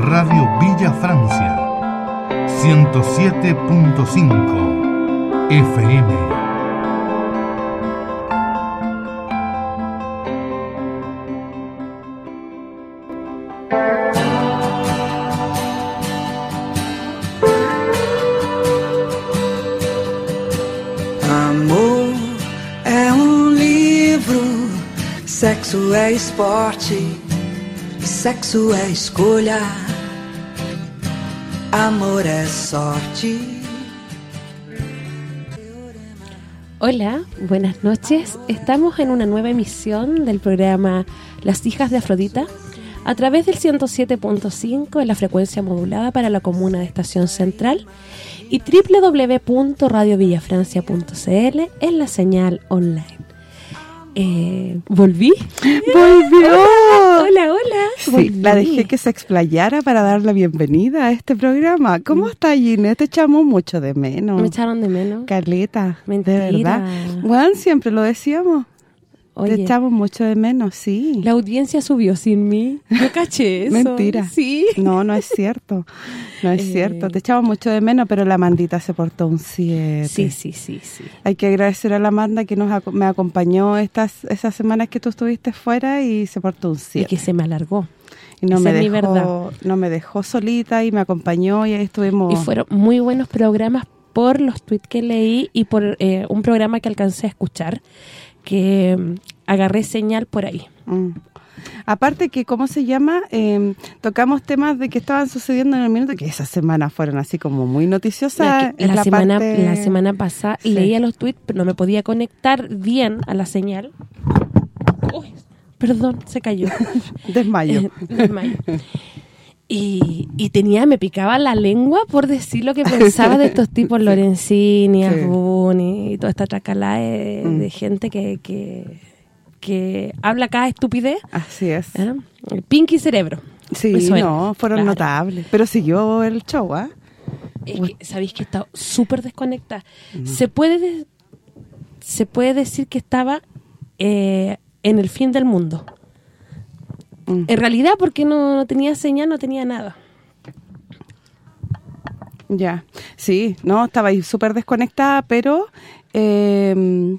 Radio Villa Francia, 107.5 FM. Um sexo é esporte, sexo é escolha, amor é sorte. Hola, buenas noches. Estamos en una nueva emisión del programa Las hijas de Afrodita a través del 107.5 en la frecuencia modulada para la comuna de Estación Central y www.radiovillafrancia.cl en la señal online. Eh, ¿Volví? ¡Volvió! Hola, hola. Sí, la dejé que se explayara para dar la bienvenida a este programa. ¿Cómo está, Ginette? Te echamos mucho de menos. Mm. Me echaron de menos. Carleta, Mentira. de verdad. Bueno, siempre lo decíamos. Oye, Te echamos mucho de menos, sí. la audiencia subió sin mí. Yo caché eso. Mentira. Sí. No, no es cierto. No es Eh. cierto. Te echamos mucho de menos, pero la Mandita se portó un 7. Sí, sí, sí, sí. Hay que agradecer a la Amanda que nos ac- me acompañó estas esas semanas que tú estuviste fuera y se portó un Y 7. que se me alargó. Y no esa me dejó verdad. no me dejó solita y me acompañó y ahí estuvimos Y fueron muy buenos programas por los tweets que leí y por eh, un programa que alcancé a escuchar, que mm, agarré señal por ahí. Mm. Aparte que, ¿cómo se llama? Eh, tocamos temas de que estaban sucediendo en el minuto, que esas semanas fueron así como muy noticiosas. La, la semana parte- la semana pasada Sí. leía los tweets, pero no me podía conectar bien a la señal. Uy, perdón, se cayó. Desmayo. Desmayo. Y, y tenía, me picaba la lengua por decir lo que pensaba de estos tipos Lorenzini, Sí. Arbuni y toda esta tracalá de, Mm. de gente que, que, que habla cada estupidez. Así es. ¿eh? El Pinky Cerebro. Sí, no, fueron claro. notables. Pero siguió el show, ¿ah? Es que, sabéis que estaba súper desconectada. Se puede de- se puede decir que estaba eh, en el fin del mundo. Mm. En realidad, porque no, no tenía señal, no tenía nada. Ya, sí, no, estaba ahí súper desconectada, pero eh,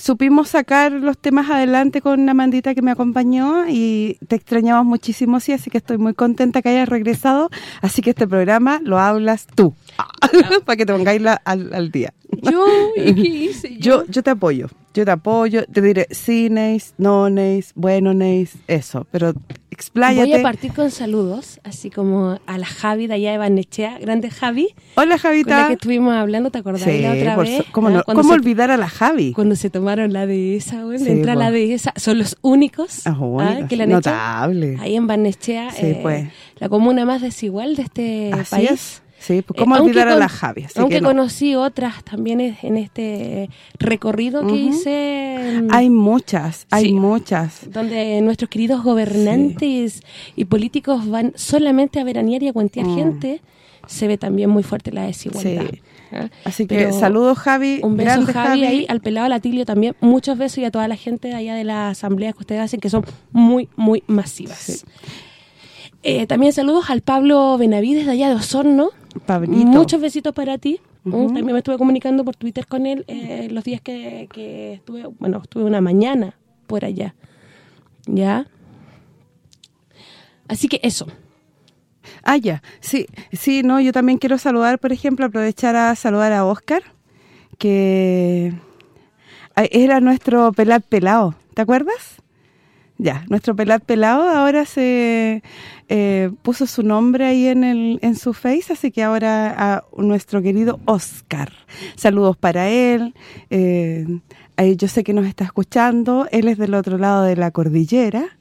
supimos sacar los temas adelante con una mandita que me acompañó y te extrañamos muchísimo, sí, así que estoy muy contenta que hayas regresado, así que este programa lo hablas tú, para que te pongáis la- al, al día. Yo, ¿y qué hice Yo yo te apoyo, yo te apoyo, te diré sí, neis, no, neis, bueno, neis, eso, pero expláyate. Voy a partir con saludos, así como a la Javi de allá de Barnechea, grande Javi, Hola, con la Javita. que estuvimos hablando, ¿te acordás Sí, la otra por vez? su- ¿cómo, Ah, no- cómo se- olvidar a la Javi? Cuando se tomaron la de esa, bueno, Sí, entra po. la de esa, son los únicos Ah, bueno, ah, que la han hecho notable. ahí en Barnechea, Sí, eh, pues. la comuna más desigual de este Así país. es. Sí, pues Eh, cómo aunque olvidar a con- la Javi. Así aunque que no. conocí otras también en este recorrido que hice, Hay muchas, hay Sí. muchas. donde nuestros queridos gobernantes y políticos van solamente a veranear y a cuentear Mm. gente, se ve también muy fuerte la desigualdad. Sí. ¿ah? Así que Pero saludos Javi, Un beso grande Javi, ahí, al pelado Latilio también, muchos besos y a toda la gente de allá de las asambleas que ustedes hacen que son muy, muy masivas. Sí. Eh, también saludos al Pablo Benavides de allá de Osorno. Pablito. Muchos besitos para ti. También me estuve comunicando por Twitter con él eh, los días que, que estuve, bueno, estuve una mañana por allá. ¿Ya? Así que eso. Ah, ya. Sí, sí, no, yo también quiero saludar, por ejemplo, aprovechar a saludar a Oscar, que ah, era nuestro pelat pelado, ¿te acuerdas? Ya, nuestro pelat pelado ahora se eh, puso su nombre ahí en el en su face, así que ahora a nuestro querido Oscar. Saludos para él. eh, yo sé que nos está escuchando. Él es del otro lado de la cordillera.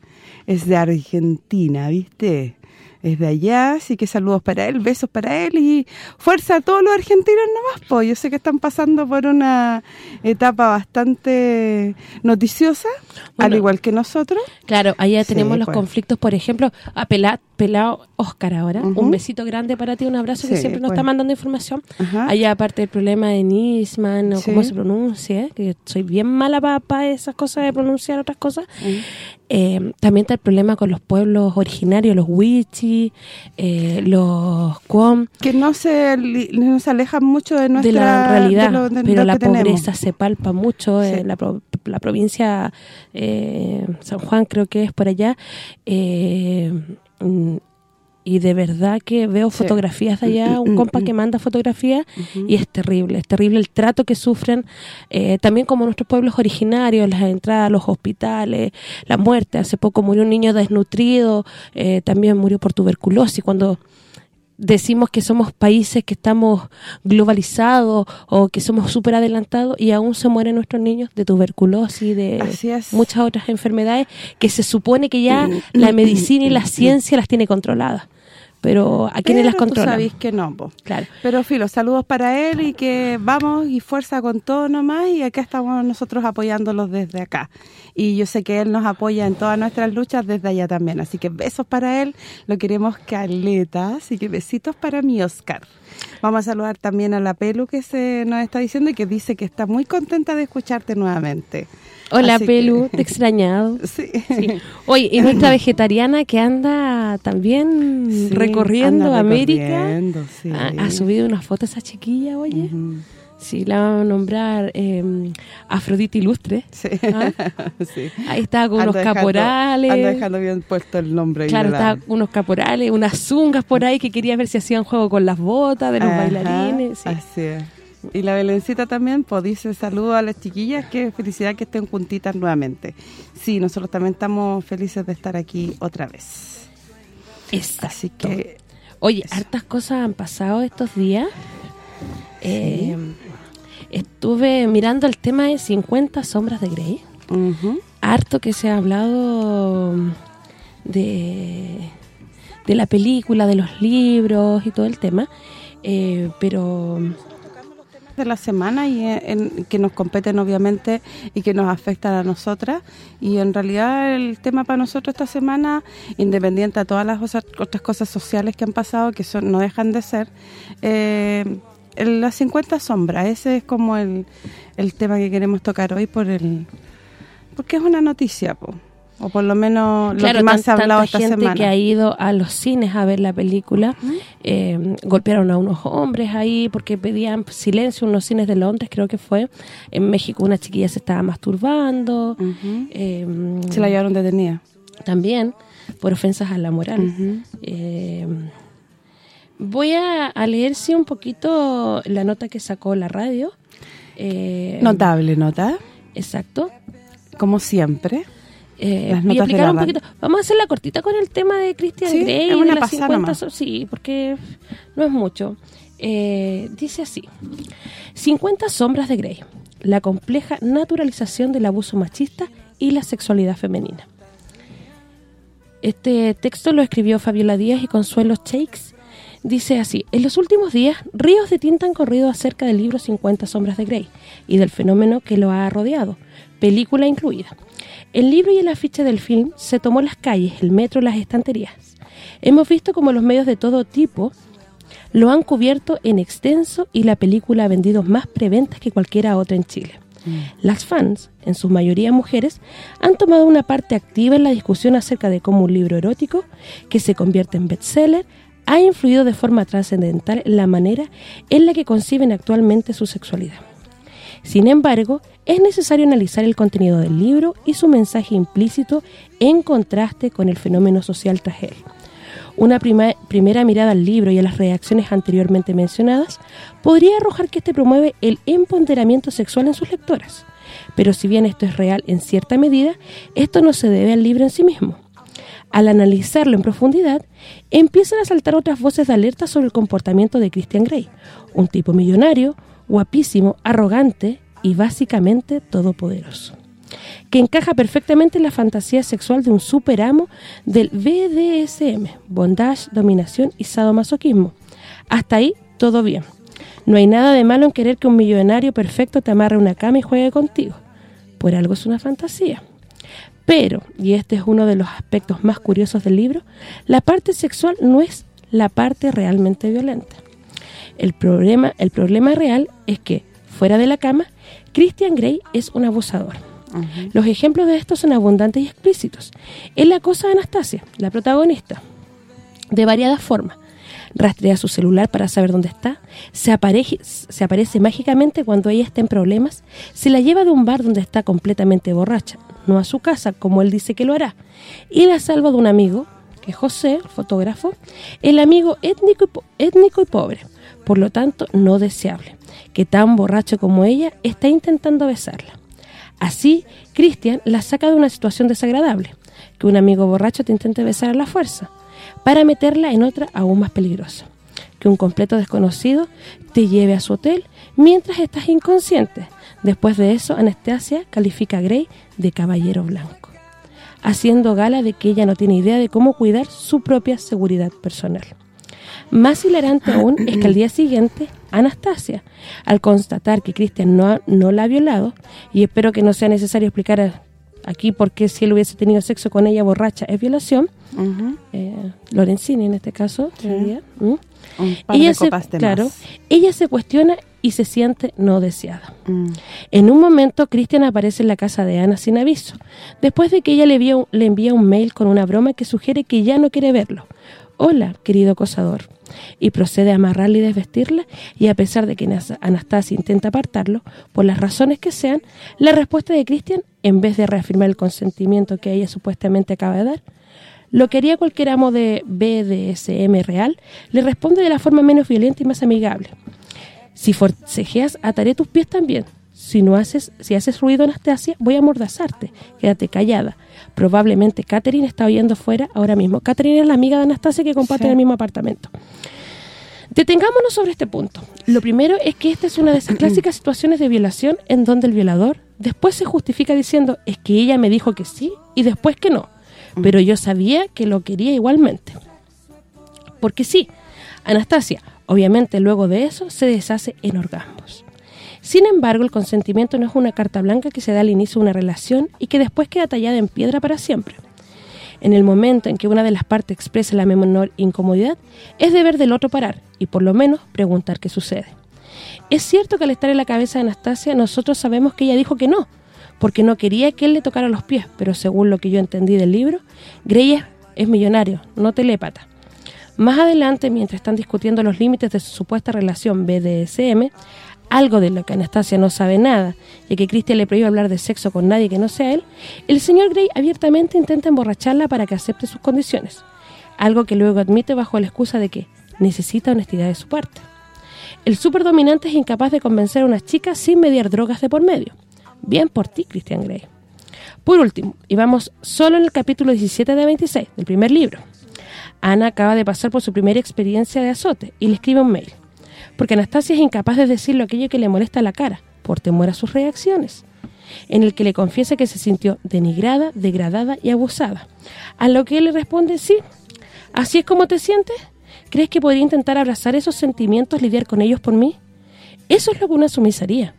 Es de Argentina, ¿viste? Es de allá, así que saludos para él, besos para él y fuerza a todos los argentinos nomás, pues yo sé que están pasando por una etapa bastante noticiosa, al igual que nosotros. Claro, allá Sí, tenemos los pues. conflictos, por ejemplo, a Pelá- Pelao Oscar ahora. Un besito grande para ti, un abrazo que siempre nos pues. está mandando información. Ajá. Allá aparte del problema de Nisman o Sí. cómo se pronuncia, que soy bien mala para esas cosas de pronunciar otras cosas. Eh, también está el problema con los pueblos originarios, los Wichi, eh, los Quom, Que no se no se alejan mucho de nuestra de la realidad, de lo- de pero lo la tenemos. pobreza se palpa mucho Sí. en la, la provincia eh, San Juan creo que es por allá eh, mm, y de verdad que veo fotografías de allá, un compa que manda fotografías y es terrible, es terrible el trato que sufren, eh, también como nuestros pueblos originarios, las entradas a los hospitales, la muerte, hace poco murió un niño desnutrido, eh, también murió por tuberculosis, cuando decimos que somos países que estamos globalizados o que somos súper adelantados y aún se mueren nuestros niños de tuberculosis, de Así es. muchas otras enfermedades que se supone que ya la medicina y la ciencia las tiene controladas. Pero ¿a quiénes las controlan? sabéis que no, po. Claro. Pero filo, saludos para él y que vamos y fuerza con todo nomás y acá estamos nosotros apoyándolos desde acá. Y yo sé que él nos apoya en todas nuestras luchas desde allá también, así que besos para él, lo queremos caleta, así que besitos para mi Oscar. Vamos a saludar también a la Pelu que se nos está diciendo y que dice que está muy contenta de escucharte nuevamente. Hola, Así Pelu, que- te he extrañado. Sí. Sí. Oye, y nuestra vegetariana que anda también Sí, recorriendo anda América. recorriendo, sí. Ha, ha subido una foto esa chiquilla, oye. Ujú. Sí, la vamos a nombrar eh, Afrodita Ilustre. Sí. Ah. sí. Ahí estaba con unos dejando- caporales. Anda dejando bien puesto el nombre. Claro, estaba con unos caporales, unas zungas por ahí que quería ver si hacían juego con las botas de los Ajá, bailarines. sí. Así es. Y la Belencita también, pues dice saludo a las chiquillas, que felicidad que estén juntitas nuevamente. Sí, nosotros también estamos felices de estar aquí otra vez. Exacto. Así que, Oye, hartas cosas han pasado estos días. Eh, estuve mirando el tema de 50 sombras de Grey. Harto que se ha hablado de, de la película, de los libros y todo el tema. Eh, pero de la semana y en, que nos competen obviamente y que nos afectan a nosotras. Y en realidad el tema para nosotros esta semana independiente a todas las otras- cosas sociales que han pasado que son no dejan de ser eh, las 50 sombras. Ese es como el, el tema que queremos tocar hoy por el porque es una noticia po, o por lo menos lo claro, que más se ha hablado esta gente semana que ha ido a los cines a ver la película, eh, golpearon a unos hombres ahí porque pedían silencio en unos cines de Londres, creo que fue. En México una chiquilla se estaba masturbando. Eh, se la llevaron detenida también por ofensas a la moral. Eh, voy a, a leer sí un poquito la nota que sacó la radio. Notable nota Exacto. como siempre Eh, Las voy a notas de explicar la un poquito. Vamos a hacerla cortita con el tema de Christian Sí, Grey. es y una de las pasada 50 nomás. so- Sí, porque no es mucho. Eh, dice así. 50 sombras de Grey. La compleja naturalización del abuso machista y la sexualidad femenina. Este texto lo escribió Fabiola Díaz y Consuelo Shakes. Dice así, en los últimos días, ríos de tinta han corrido acerca del libro 50 sombras de Grey y del fenómeno que lo ha rodeado, película incluida. El libro y el afiche del film se tomó las calles, el metro, las estanterías. Hemos visto como los medios de todo tipo lo han cubierto en extenso y la película ha vendido más preventas que cualquiera otra en Chile. Las fans, en su mayoría mujeres, han tomado una parte activa en la discusión acerca de cómo un libro erótico, que se convierte en bestseller, ha influido de forma trascendental en la manera en la que conciben actualmente su sexualidad. Sin embargo, es necesario analizar el contenido del libro y su mensaje implícito en contraste con el fenómeno social tras. Una primera mirada al libro y a las reacciones anteriormente mencionadas podría arrojar que este promueve el empoderamiento sexual en sus lectoras. Pero si bien esto es real en cierta medida, esto no se debe al libro en sí mismo. Al analizarlo en profundidad, empiezan a saltar otras voces de alerta sobre el comportamiento de Christian Grey, un tipo millonario, guapísimo, arrogante y básicamente todopoderoso. que encaja perfectamente en la fantasía sexual de un superamo del BDSM, bondage, dominación y sadomasoquismo. Hasta ahí, todo bien. No hay nada de malo en querer que un millonario perfecto te amarre una cama y juegue contigo. Por algo es una fantasía. Pero, y este es uno de los aspectos más curiosos del libro, la parte sexual no es la parte realmente violenta. El problema, el problema real es que, fuera de la cama, Christian Grey es un abusador. Los ejemplos de esto son abundantes y explícitos. Él acosa a Anastasia, la protagonista, de variadas formas. Rastrea su celular para saber dónde está, se aparece, se aparece mágicamente cuando ella está en problemas, se la lleva de un bar donde está completamente borracha, no a su casa, como él dice que lo hará, y la salva de un amigo, que es José, fotógrafo, el amigo étnico y, étnico y pobre, por lo tanto no deseable, que tan borracho como ella está intentando besarla. Así, Cristian la saca de una situación desagradable, que un amigo borracho te intente besar a la fuerza, para meterla en otra aún más peligrosa, que un completo desconocido te lleve a su hotel mientras estás inconsciente. Después de eso, Anastasia califica a Grey de caballero blanco, haciendo gala de que ella no tiene idea de cómo cuidar su propia seguridad personal. Más hilarante aún es que al día siguiente, Anastasia, al constatar que Cristian no, no la ha violado, y espero que no sea necesario explicar aquí por qué si él hubiese tenido sexo con ella borracha es violación, eh, Lorenzini en este caso, ella se, claro, ella se cuestiona y se siente no deseada. Mm. En un momento, Cristian aparece en la casa de Ana sin aviso, después de que ella le, le envía un mail con una broma que sugiere que ya no quiere verlo. Hola, querido acosador. Y procede a amarrarla y desvestirla, y a pesar de que Anastasia intenta apartarlo, por las razones que sean, la respuesta de Cristian, en vez de reafirmar el consentimiento que ella supuestamente acaba de dar, lo que haría cualquier amo de BDSM real, le responde de la forma menos violenta y más amigable. Si forcejeas, ataré tus pies también. Si no haces si haces ruido, Anastasia, voy a mordazarte. Quédate callada. Probablemente Catherine está oyendo fuera ahora mismo. Catherine es la amiga de Anastasia que comparte el mismo apartamento. Detengámonos sobre este punto. Lo primero es que esta es una de esas clásicas situaciones de violación en donde el violador después se justifica diciendo es que ella me dijo que sí y después que no. Pero yo sabía que lo quería igualmente. Porque sí, Anastasia, obviamente luego de eso, se deshace en orgasmos. Sin embargo, el consentimiento no es una carta blanca que se da al inicio de una relación y que después queda tallada en piedra para siempre. En el momento en que una de las partes expresa la menor incomodidad, es deber del otro parar y por lo menos preguntar qué sucede. Es cierto que al estar en la cabeza de Anastasia, nosotros sabemos que ella dijo que no, porque no quería que él le tocara los pies, pero según lo que yo entendí del libro, Grey es millonario, no telépata. Más adelante, mientras están discutiendo los límites de su supuesta relación BDSM, algo de lo que Anastasia no sabe nada, y que Cristian le prohíbe hablar de sexo con nadie que no sea él, el señor Grey abiertamente intenta emborracharla para que acepte sus condiciones, algo que luego admite bajo la excusa de que necesita honestidad de su parte. El superdominante es incapaz de convencer a una chica sin mediar drogas de por medio. Bien por ti, Christian Grey. Por último, y vamos solo en el capítulo 17 de 26 del primer libro. Ana acaba de pasar por su primera experiencia de azote y le escribe un mail porque Anastasia es incapaz de decirlo aquello que le molesta la cara, por temor a sus reacciones, en el que le confiesa que se sintió denigrada, degradada y abusada, a lo que él le responde, sí, ¿así es como te sientes? ¿Crees que podría intentar abrazar esos sentimientos, lidiar con ellos por mí? Eso es lo que una sumisaría.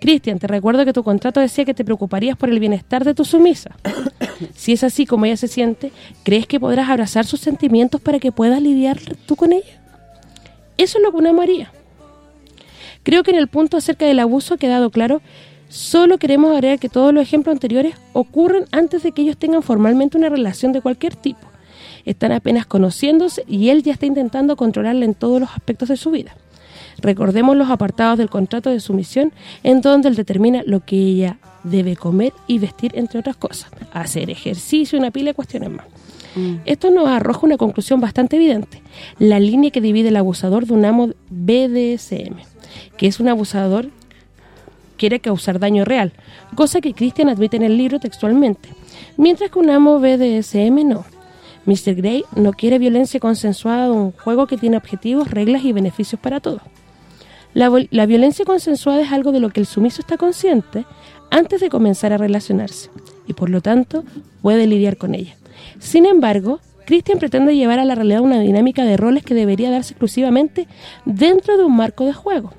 Cristian, te recuerdo que tu contrato decía que te preocuparías por el bienestar de tu sumisa. si es así como ella se siente, ¿crees que podrás abrazar sus sentimientos para que puedas lidiar tú con ella? Eso es lo que una María. Creo que en el punto acerca del abuso ha quedado claro, solo queremos agregar que todos los ejemplos anteriores ocurren antes de que ellos tengan formalmente una relación de cualquier tipo. Están apenas conociéndose y él ya está intentando controlarla en todos los aspectos de su vida. Recordemos los apartados del contrato de sumisión en donde él determina lo que ella debe comer y vestir, entre otras cosas. Hacer ejercicio, una pila de cuestiones más. Mm. Esto nos arroja una conclusión bastante evidente. La línea que divide el abusador de un amo BDSM, que es un abusador quiere causar daño real, cosa que Christian admite en el libro textualmente, mientras que un amo BDSM no. Mr. Grey no quiere violencia consensuada de un juego que tiene objetivos, reglas y beneficios para todos. La, la, violencia consensuada es algo de lo que el sumiso está consciente, antes de comenzar a relacionarse y por lo tanto puede lidiar con ella. Sin embargo, Christian pretende llevar a la realidad una dinámica de roles que debería darse exclusivamente dentro de un marco de juego.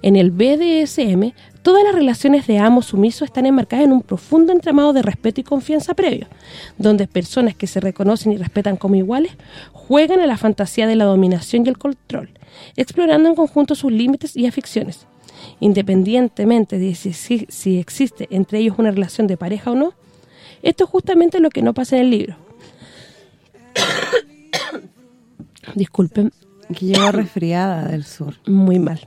En el BDSM, todas las relaciones de amo sumiso están enmarcadas en un profundo entramado de respeto y confianza previo, donde personas que se reconocen y respetan como iguales juegan a la fantasía de la dominación y el control, explorando en conjunto sus límites y aficiones. Independientemente de si, si existe entre ellos una relación de pareja o no, esto es justamente lo que no pasa en el libro. Disculpen. Que lleva resfriada del sur. Muy mal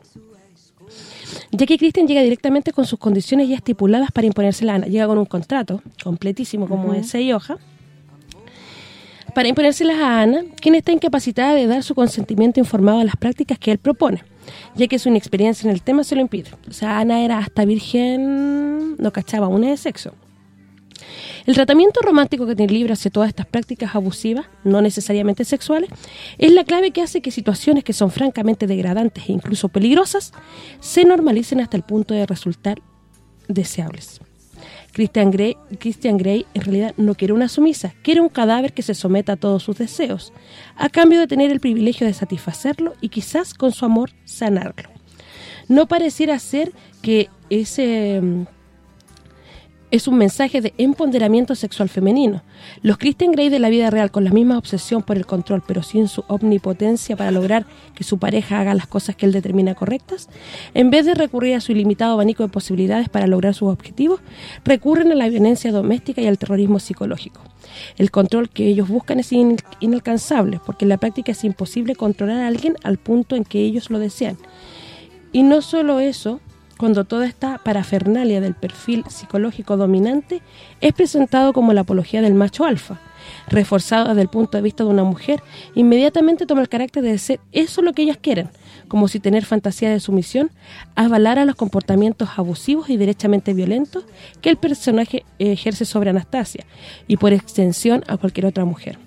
ya que Christian llega directamente con sus condiciones ya estipuladas para imponerse la Ana. Llega con un contrato completísimo como es seis hojas para imponérselas a Ana, quien está incapacitada de dar su consentimiento informado a las prácticas que él propone, ya que su inexperiencia en el tema se lo impide. O sea, Ana era hasta virgen, no cachaba una de sexo. El tratamiento romántico que tiene el libro hacia todas estas prácticas abusivas, no necesariamente sexuales, es la clave que hace que situaciones que son francamente degradantes e incluso peligrosas se normalicen hasta el punto de resultar deseables. Christian Grey, Christian Grey en realidad no quiere una sumisa, quiere un cadáver que se someta a todos sus deseos, a cambio de tener el privilegio de satisfacerlo y quizás con su amor sanarlo. No pareciera ser que ese mm, es un mensaje de empoderamiento sexual femenino. Los Christian Grey de la vida real, con la misma obsesión por el control, pero sin su omnipotencia para lograr que su pareja haga las cosas que él determina correctas, en vez de recurrir a su ilimitado abanico de posibilidades para lograr sus objetivos, recurren a la violencia doméstica y al terrorismo psicológico. El control que ellos buscan es inalcanzable, porque en la práctica es imposible controlar a alguien al punto en que ellos lo desean. Y no solo eso, cuando toda esta parafernalia del perfil psicológico dominante es presentado como la apología del macho alfa, reforzado desde el punto de vista de una mujer, inmediatamente toma el carácter de ser eso lo que ellas quieren, como si tener fantasía de sumisión avalara los comportamientos abusivos y derechamente violentos que el personaje ejerce sobre Anastasia y por extensión a cualquier otra mujer.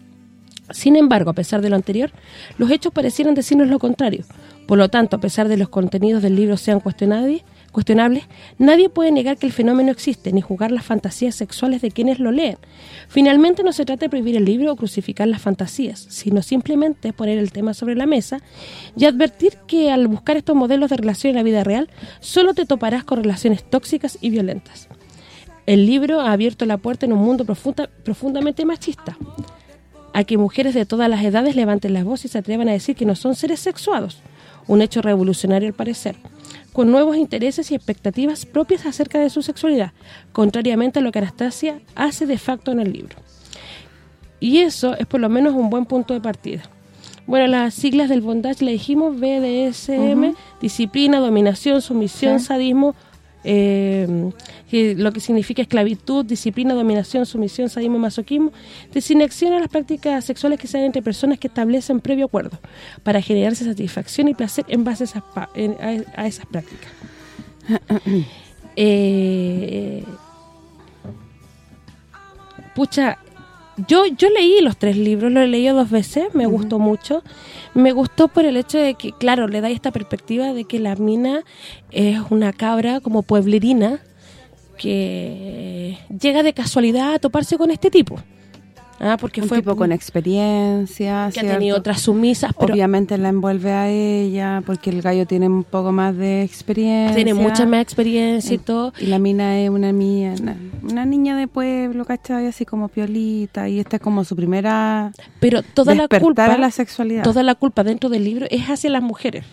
Sin embargo, a pesar de lo anterior, los hechos parecieran decirnos lo contrario. Por lo tanto, a pesar de los contenidos del libro sean cuestionados, cuestionables, nadie puede negar que el fenómeno existe, ni jugar las fantasías sexuales de quienes lo leen. Finalmente no se trata de prohibir el libro o crucificar las fantasías, sino simplemente poner el tema sobre la mesa y advertir que al buscar estos modelos de relación en la vida real, solo te toparás con relaciones tóxicas y violentas. El libro ha abierto la puerta en un mundo profunda, profundamente machista, a que mujeres de todas las edades levanten la voz y se atrevan a decir que no son seres sexuados, un hecho revolucionario al parecer con nuevos intereses y expectativas propias acerca de su sexualidad, contrariamente a lo que Anastasia hace de facto en el libro. Y eso es por lo menos un buen punto de partida. Bueno, las siglas del bondage le dijimos BDSM, disciplina, dominación, sumisión, sadismo, eh, lo que significa esclavitud, disciplina, dominación, sumisión, sadismo, masoquismo, desinacción a las prácticas sexuales que sean entre personas que establecen previo acuerdo para generarse satisfacción y placer en base a esas, a, esas prácticas. eh, pucha, yo yo leí los tres libros, lo he leído dos veces, me gustó mucho. Me gustó por el hecho de que, claro, le da esta perspectiva de que la mina es una cabra como pueblerina que llega de casualidad a toparse con este tipo. Ah, porque un fue tipo con experiencia, que ha tenido otras sumisas, pero obviamente la envuelve a ella porque el gallo tiene un poco más de experiencia. Tiene mucha más experiencia y todo. Y la mina es una niña, una, niña de pueblo, ¿cachai? Así como piolita y esta es como su primera Pero toda la culpa a la sexualidad. Toda la culpa dentro del libro es hacia las mujeres.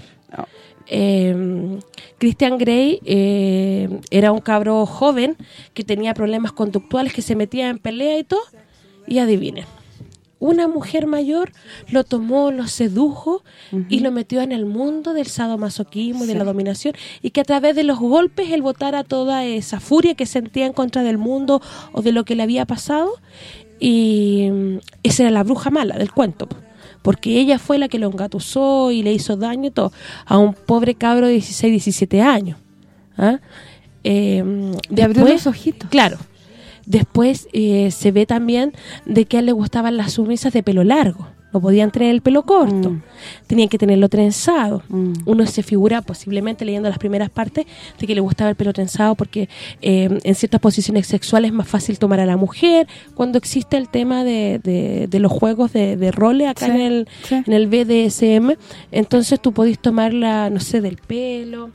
Eh, Christian Grey eh, era un cabro joven que tenía problemas conductuales, que se metía en pelea y todo y adivinen, una mujer mayor lo tomó, lo sedujo y lo metió en el mundo del sadomasoquismo, de la dominación, y que a través de los golpes él botara toda esa furia que sentía en contra del mundo o de lo que le había pasado, y mm, esa era la bruja mala del cuento, porque ella fue la que lo engatusó y le hizo daño y todo, a un pobre cabro de 16, 17 años. ¿ah? Eh, de abrió los ojitos. Claro, Después eh, se ve también de que a él le gustaban las sumisas de pelo largo. no podían tener el pelo corto, Mm. tenían que tenerlo trenzado. Mm. Uno se figura, posiblemente leyendo las primeras partes, de que le gustaba el pelo trenzado porque eh, en ciertas posiciones sexuales es más fácil tomar a la mujer, cuando existe el tema de, de- de los juegos de, de roles acá Sí, en, el, sí. en el BDSM, entonces tú podís tomarla, no sé, del pelo,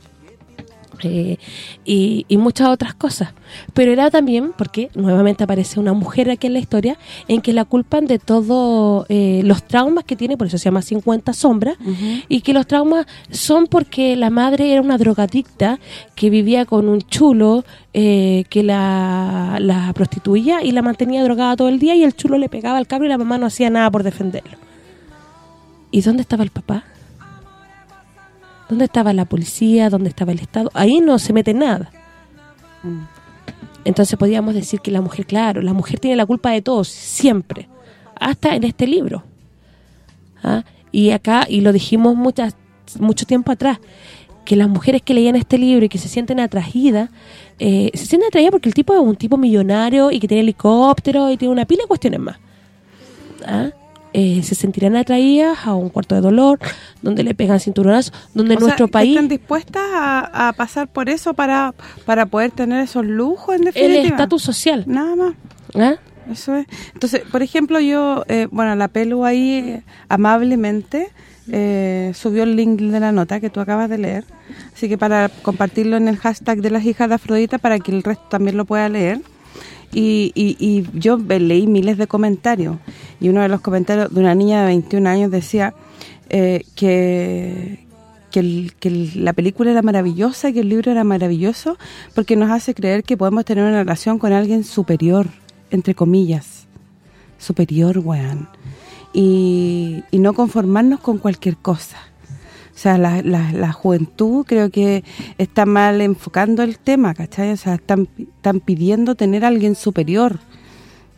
eh, y, y muchas otras cosas. Pero era también, porque nuevamente aparece una mujer aquí en la historia, en que la culpan de todos los traumas que tiene, por eso se llama 50 sombras, y que los traumas son porque la madre era una drogadicta que vivía con un chulo eh, que la, la prostituía y la mantenía drogada todo el día y el chulo le pegaba al cabro y la mamá no hacía nada por defenderlo. ¿Y dónde estaba el papá? ¿Dónde estaba la policía? ¿Dónde estaba el Estado? Ahí no se mete nada. Entonces podríamos decir que la mujer, claro, la mujer tiene la culpa de todo, siempre. Hasta en este libro. ¿Ah? Y acá, y lo dijimos muchas mucho tiempo atrás, que las mujeres que leían este libro y que se sienten atraídas, eh, se sienten atraídas porque el tipo es un tipo millonario y que tiene helicóptero y tiene una pila de cuestiones más. ¿Ah? Eh, se sentirán atraídas a un cuarto de dolor, donde le pegan cinturonazos, donde O nuestro sea, país... ¿Están dispuestas a, a pasar por eso para, para poder tener esos lujos, en el definitiva? estatus social. Nada más. ¿ah? Eso es. Entonces, por ejemplo, yo, eh, bueno, la Pelu ahí eh, amablemente eh, subió el link de la nota que tú acabas de leer. Así que para compartirlo en el hashtag de las hijas de Afrodita para que el resto también lo pueda leer. Y, y, y yo leí miles de comentarios. Y uno de los comentarios de una niña de 21 años decía eh, que que, la película era maravillosa, que el libro era maravilloso, porque nos hace creer que podemos tener una relación con alguien superior, entre comillas. Superior, weón. Y, y no conformarnos con cualquier cosa. O sea, la, la, juventud creo que está mal enfocando el tema, ¿cachai? O sea, están, están pidiendo tener a alguien superior.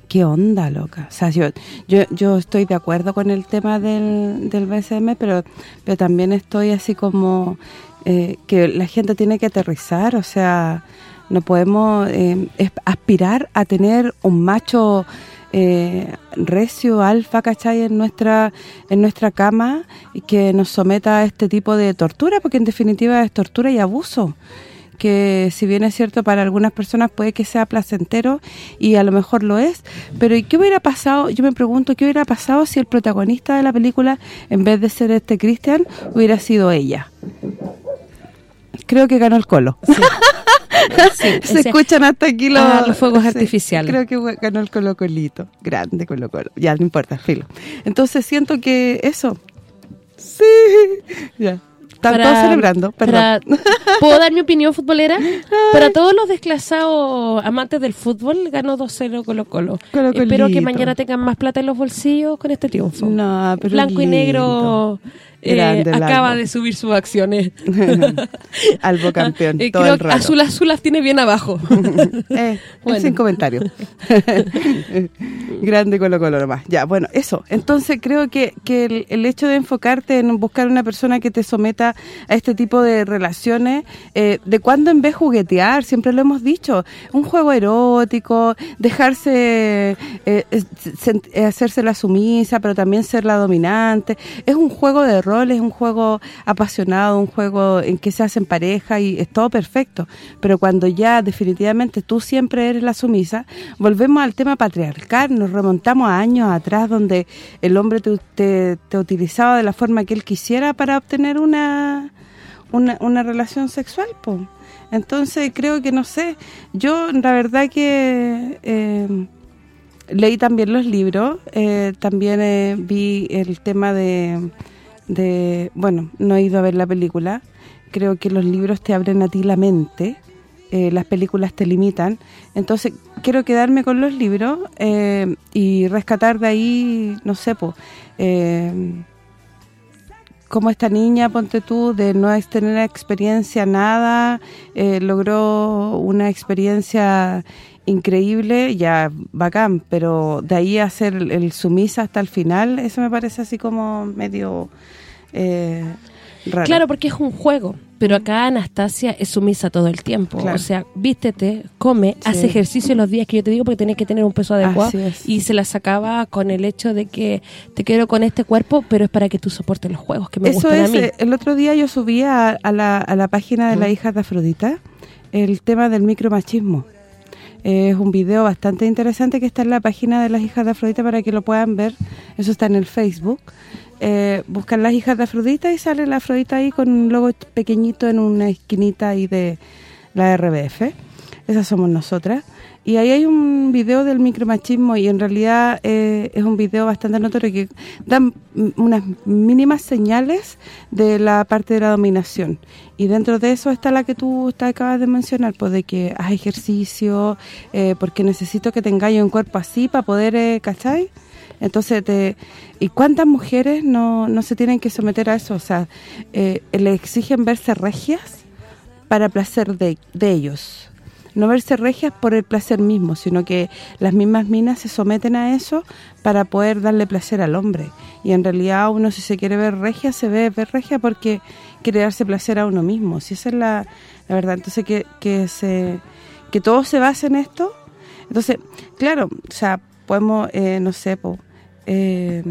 ¿Qué onda, loca? O sea, yo yo, yo estoy de acuerdo con el tema del, del BSM, pero pero también estoy así como eh, que la gente tiene que aterrizar, o sea, no podemos eh, aspirar a tener un macho eh, recio, alfa, ¿cachai? En nuestra, en nuestra cama y que nos someta a este tipo de tortura, porque en definitiva es tortura y abuso que si bien es cierto para algunas personas puede que sea placentero y a lo mejor lo es, pero ¿y qué hubiera pasado? Yo me pregunto, ¿qué hubiera pasado si el protagonista de la película, en vez de ser este Christian, hubiera sido ella? Creo que ganó el colo. Se escuchan hasta aquí los, Ah, los fuegos sí, artificiales. Creo que ganó el Colo Colito. Grande Colo Colo. Ya, no importa, filo. Entonces siento que eso. Sí. Ya. Están todos celebrando, perdón. para- ¿Puedo dar mi opinión futbolera? Para todos los desclasados amantes del fútbol, ganó 2-0 Colo Colo. Colo Espero que mañana tengan más plata en los bolsillos con este triunfo. No, pero Blanco y lindo. negro eh, Grande, acaba de subir sus acciones. Albo campeón, Eh, todo creo el rato. azul azul las tiene bien abajo. Eh, Bueno. Sin comentario. Grande Colo Colo nomás. Ya, bueno, eso. Entonces creo que, que el, el hecho de enfocarte en buscar una persona que te someta a este tipo de relaciones, eh, de cuando en vez juguetear, siempre lo hemos dicho, un juego erótico, dejarse, eh, eh, hacerse la sumisa, pero también ser la dominante. Es un juego de rol, es un juego apasionado, un juego en que se hacen pareja y es todo perfecto. Pero cuando ya definitivamente tú siempre eres la sumisa, volvemos al tema patriarcal, nos remontamos a años atrás donde el hombre te, te- te utilizaba de la forma que él quisiera para obtener una, una, relación sexual, po. Entonces creo que, no sé, yo la verdad que... eh, leí también los libros, eh, también eh, vi el tema de, de, bueno, no he ido a ver la película, creo que los libros te abren a ti la mente, eh, las películas te limitan, entonces quiero quedarme con los libros y rescatar de ahí, no sé, pues, como esta niña, ponte tú, de no tener experiencia nada, eh, logró una experiencia increíble, ya bacán, pero de ahí a ser el, el sumisa hasta el final, eso me parece así como medio eh, raro. Claro, porque es un juego. Pero acá Anastasia es sumisa todo el tiempo. Claro. O sea, vístete, come, Sí. hace ejercicio los días que yo te digo porque tenés que tener un peso adecuado. Y se la sacaba con el hecho de que te quiero con este cuerpo, pero es para que tú soportes los juegos que me Eso gustan es, a mí. eh, el otro día yo subí a, a la, a la página de la hija de Afrodita el tema del micromachismo. Es un video bastante interesante que está en la página de las hijas de Afrodita para que lo puedan ver. Eso está en el Facebook. Eh, buscan las hijas de Afrodita y sale la Afrodita ahí con un logo pequeñito en una esquinita ahí de la RBF. Esas somos nosotras. Y ahí hay un video del micromachismo y en realidad eh, es un video bastante notorio que dan unas mínimas señales de la parte de la dominación. Y dentro de eso está la que tú te acabas de mencionar, pues de que haz ejercicio, eh, porque necesito que tengáis un cuerpo así para poder, eh, ¿cachai? Entonces, te, ¿y cuántas mujeres no, no se tienen que someter a eso? O sea, eh, le exigen verse regias para placer de, de ellos. No verse regias por el placer mismo, sino que las mismas minas se someten a eso para poder darle placer al hombre. Y en realidad uno si se quiere ver regia, se ve ver regia porque quiere darse placer a uno mismo. Si esa es la, la verdad. Entonces, que, que se que todo se base en esto. Entonces, claro, o sea, podemos, eh, no sé, eh,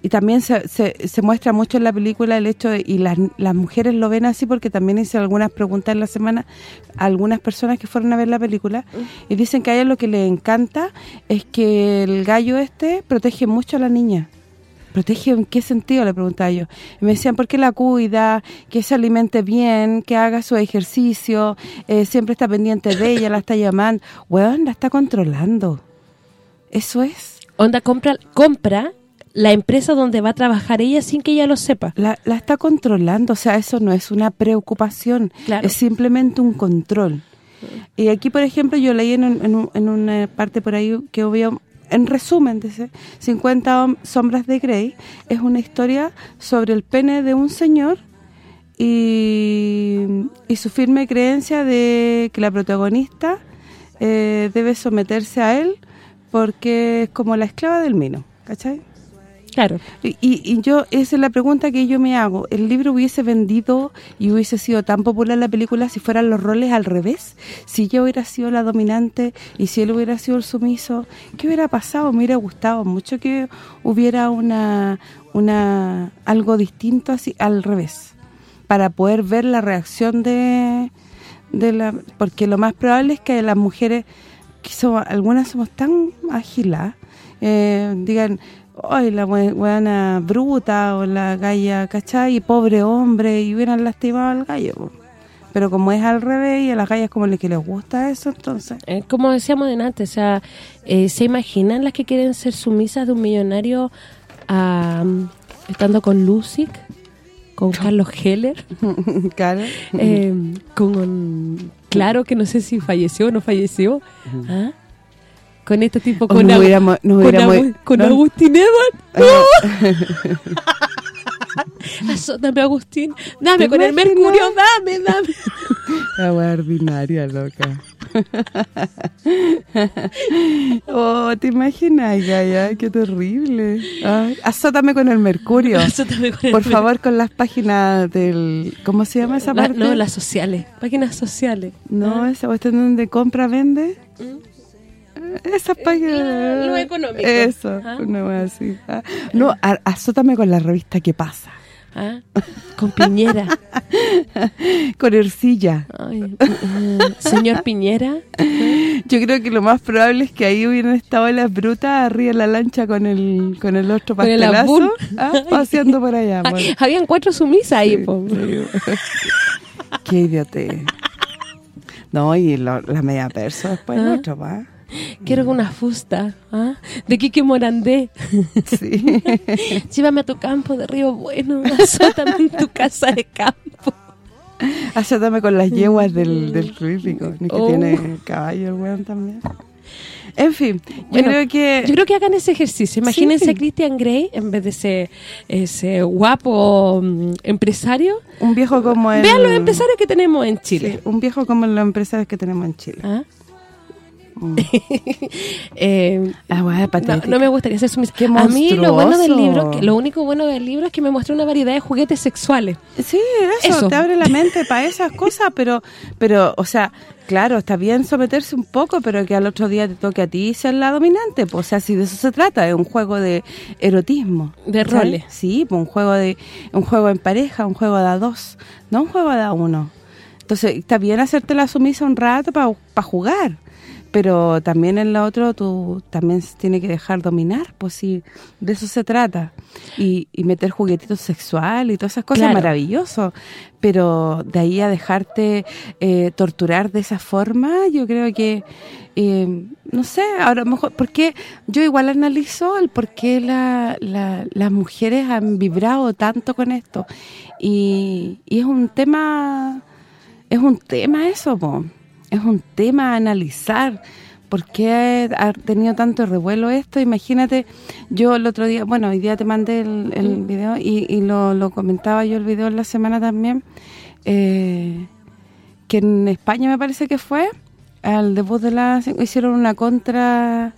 y también se, se, muestra mucho en la película el hecho de, y las, las mujeres lo ven así porque también hice algunas preguntas en la semana a algunas personas que fueron a ver la película y dicen que a ellas lo que les encanta es que el gallo este protege mucho a la niña. ¿Protege en qué sentido? Le preguntaba yo. Y me decían, ¿por qué la cuida? Que se alimente bien, que haga su ejercicio, eh, siempre está pendiente de ella, la está llamando. Weón, la está controlando. Eso es. Onda compra compra la empresa donde va a trabajar ella sin que ella lo sepa. La, la está controlando, o sea, eso no es una preocupación, Claro. es simplemente un control. Y aquí, por ejemplo, yo leí en, un- en, un- en una parte por ahí que obvio, en resumen, dice, 50 hom- sombras de Grey, es una historia sobre el pene de un señor y, y su firme creencia de que la protagonista eh, debe someterse a él porque es como la esclava del mino, ¿cachai? Claro. Y, y- yo, esa es la pregunta que yo me hago. ¿El libro hubiese vendido y hubiese sido tan popular la película si fueran los roles al revés? Si ella hubiera sido la dominante y si él hubiera sido el sumiso, ¿qué hubiera pasado? Me hubiera gustado mucho que hubiera una una algo distinto así al revés para poder ver la reacción de, de la porque lo más probable es que las mujeres que somos, algunas somos tan agiladas eh, digan ay la hueana bruta o la galla ¿cachai? y pobre hombre y hubieran lastimado al gallo po. pero como es al revés y a las gallas como le que les gusta eso entonces Eh, como decíamos de antes, o sea, eh, ¿se imaginan las que quieren ser sumisas de un millonario a, estando con Lucic, con Carlos Heller, claro eh, con, claro que no sé si falleció o no falleció, ¿ah? con este tipo, O con, nos hubiéramos- nos con, hubiéramos- Agu- con no. Agustín. Azótame, Agustín. Dame ¿Te con el mercurio, dame, dame. La ordinaria, loca. Oh, ¿te imaginas, Gaya? Qué terrible. Ay, azótame con el mercurio. Azótame con el Por mercurio. favor, con las páginas del... ¿Cómo se llama esa La- parte? no, las sociales, páginas sociales. No, Ah, esa cuestión donde compra, vende. Esas páginas... lo económico. Eso, Ah. una wea así. Ah, No, azótame con la revista ¿Qué pasa? Ah, Con Piñera. Con Ercilla. Ay, mm, señor Piñera. Yo creo que lo más probable es que ahí hubieran estado las brutas arriba en la lancha con el con el otro el pastelazo, abul. ah, paseando por allá. Bueno. habían cuatro sumisas ahí, Sí, po. Qué idiote. No, y lo- la media persa después el Ah. otro, ¿va? Quiero una fusta, ¿ah? De Kiki Morandé. Sí. Llévame a tu campo de Río Bueno, azótame en tu casa de campo. Azótame con las yeguas del, del crítico, ni que Oh. tiene caballo el weón también. En fin, yo Bueno, creo que... Yo creo que hagan ese ejercicio. Imagínense Sí. a Christian Grey en vez de ese, ese guapo mm, empresario. un viejo como el... Vean los empresarios que tenemos en Sí, Chile. un viejo como los empresarios que tenemos en Chile. ¿Ah? Mm. Eh, weá no, no me gustaría ser sumisa. A mí lo bueno del libro, que lo único bueno del libro es que me muestra una variedad de juguetes sexuales. Sí, eso, Eso. te abre la mente para esas cosas, pero, pero o sea, claro, está bien someterse un poco, pero que al otro día te toque a ti ser la dominante, pues, o sea, si de eso se trata, es un juego de erotismo. De ¿cachai? roles. Sí, pues un juego de un juego en pareja, un juego de a dos, no un juego de a uno. Entonces, está bien hacerte la sumisa un rato para jugar, pero también en la otro tú también se tiene que dejar dominar, pues sí, de eso se trata. Y, y meter juguetitos sexuales y todas esas cosas, Claro. maravilloso. Pero de ahí a dejarte eh, torturar de esa forma, yo creo que, eh, no sé, ahora mejor, porque yo igual analizo el por qué la- la- las mujeres han vibrado tanto con esto. Y, y es un tema es un tema eso, po. Es un tema a analizar. ¿Por qué ha tenido tanto revuelo esto? Imagínate, yo el otro día, bueno, hoy día te mandé el, el video y, y lo, lo comentaba yo el video en la semana también, eh, que en España me parece que fue, al debut de la... hicieron una contra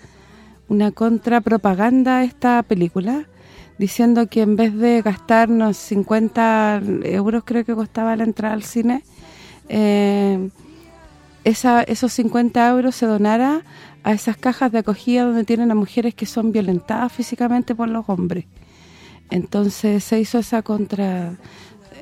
una contra propaganda a esta película, diciendo que en vez de gastarnos 50 euros, creo que costaba la entrada al cine, eh, esa, esos 50 euros se donara a esas cajas de acogida donde tienen a mujeres que son violentadas físicamente por los hombres. Entonces se hizo esa contra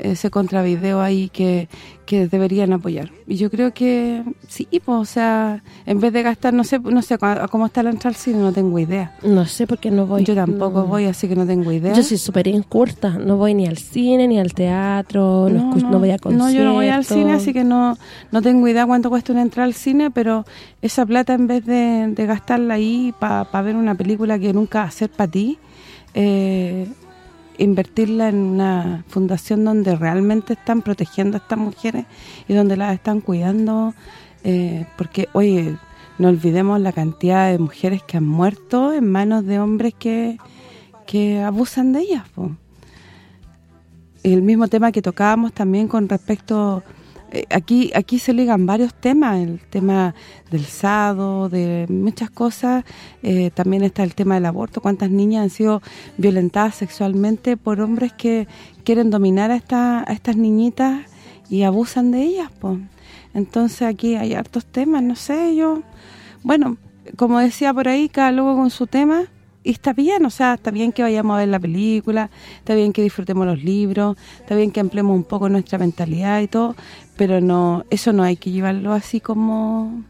ese contravideo ahí que, que deberían apoyar. Y yo creo que sí, pues, o sea, en vez de gastar, no sé no sé cómo está la entrada al cine, no tengo idea. No sé por qué no voy. Yo tampoco No. voy, así que no tengo idea. Yo soy súper inculta. No voy ni al cine, ni al teatro, no, escucho- no voy a conciertos. No, yo no voy al cine, así que no no tengo idea cuánto cuesta una entrada al cine, pero esa plata en vez de, de gastarla ahí para ver una película que nunca va a ser para ti, eh, invertirla en una fundación donde realmente están protegiendo a estas mujeres y donde las están cuidando, eh, porque, oye, no olvidemos la cantidad de mujeres que han muerto en manos de hombres que, que abusan de ellas, po. El mismo tema que tocábamos también con respecto aquí aquí se ligan varios temas el tema del sado de muchas cosas eh, también está el tema del aborto cuántas niñas han sido violentadas sexualmente por hombres que quieren dominar a, esta, a estas niñitas y abusan de ellas pues entonces aquí hay hartos temas no sé yo bueno como decía por ahí cada luego con su tema y está bien, o sea, está bien que vayamos a ver la película, está bien que disfrutemos los libros, está bien que ampliemos un poco nuestra mentalidad y todo, pero no eso no hay que llevarlo así como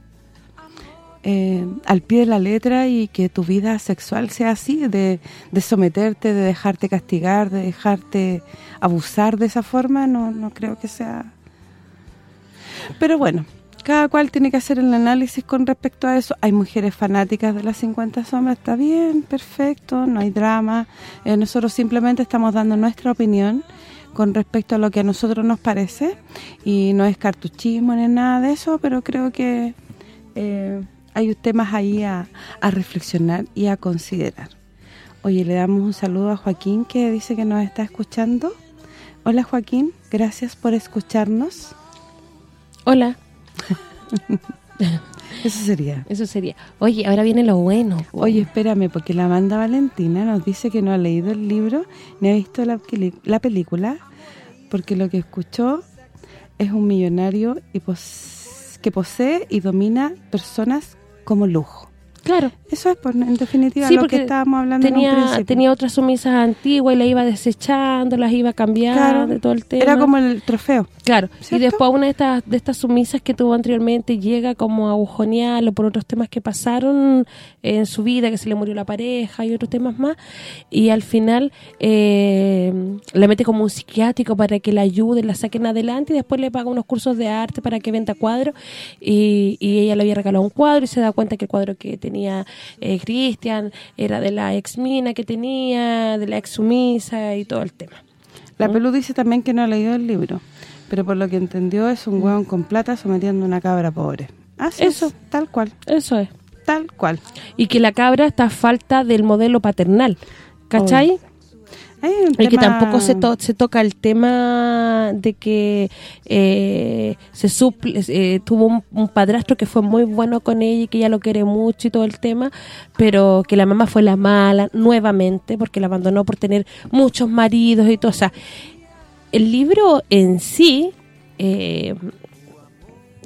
eh, al pie de la letra y que tu vida sexual sea así, de, de someterte, de dejarte castigar, de dejarte abusar de esa forma, no, no creo que sea... Pero bueno, cada cual tiene que hacer el análisis con respecto a eso. Hay mujeres fanáticas de las 50 sombras, está bien, perfecto, no hay drama. Eh, nosotros simplemente estamos dando nuestra opinión con respecto a lo que a nosotros nos parece y no es cartuchismo ni nada de eso, pero creo que eh, hay temas ahí a, a reflexionar y a considerar. Oye, le damos un saludo a Joaquín que dice que nos está escuchando. Hola Joaquín, gracias por escucharnos. Hola, Eso sería. eso sería. Oye, ahora viene lo bueno. po. Oye, espérame, porque la Amanda Valentina nos dice que no ha leído el libro ni ha visto la, la película, porque lo que escuchó es un millonario y pos- que posee y domina personas como lujo. Claro. Eso es, pues, en definitiva, Sí, lo que estábamos hablando en un tenía tenía otras sumisas antiguas y las iba desechando, las iba cambiando, Claro, de todo el tema. Era como el trofeo. Claro, y después una de estas de estas sumisas que tuvo anteriormente llega como a agujonearlo por otros temas que pasaron en su vida, que se le murió la pareja y otros temas más, y al final eh, la mete como un psiquiátrico para que la ayude, la saquen adelante y después le paga unos cursos de arte para que venda cuadros y, y ella le había regalado un cuadro y se da cuenta que el cuadro que tenía eh, Cristian era de la ex mina que tenía, de la ex sumisa y todo el tema. La Pelu dice también que no ha leído el libro, pero por lo que entendió es un hueón con plata sometiendo a una cabra pobre. Así Eso. es, tal cual, Eso es. tal cual. y que la cabra está a falta del modelo paternal, ¿cachai? Un Y que tampoco se, to- se toca el tema de que eh, se suple, eh, tuvo un, un padrastro que fue muy bueno con ella y que ella lo quiere mucho y todo el tema, pero que la mamá fue la mala nuevamente porque la abandonó por tener muchos maridos y todo. O sea, el libro en sí, eh,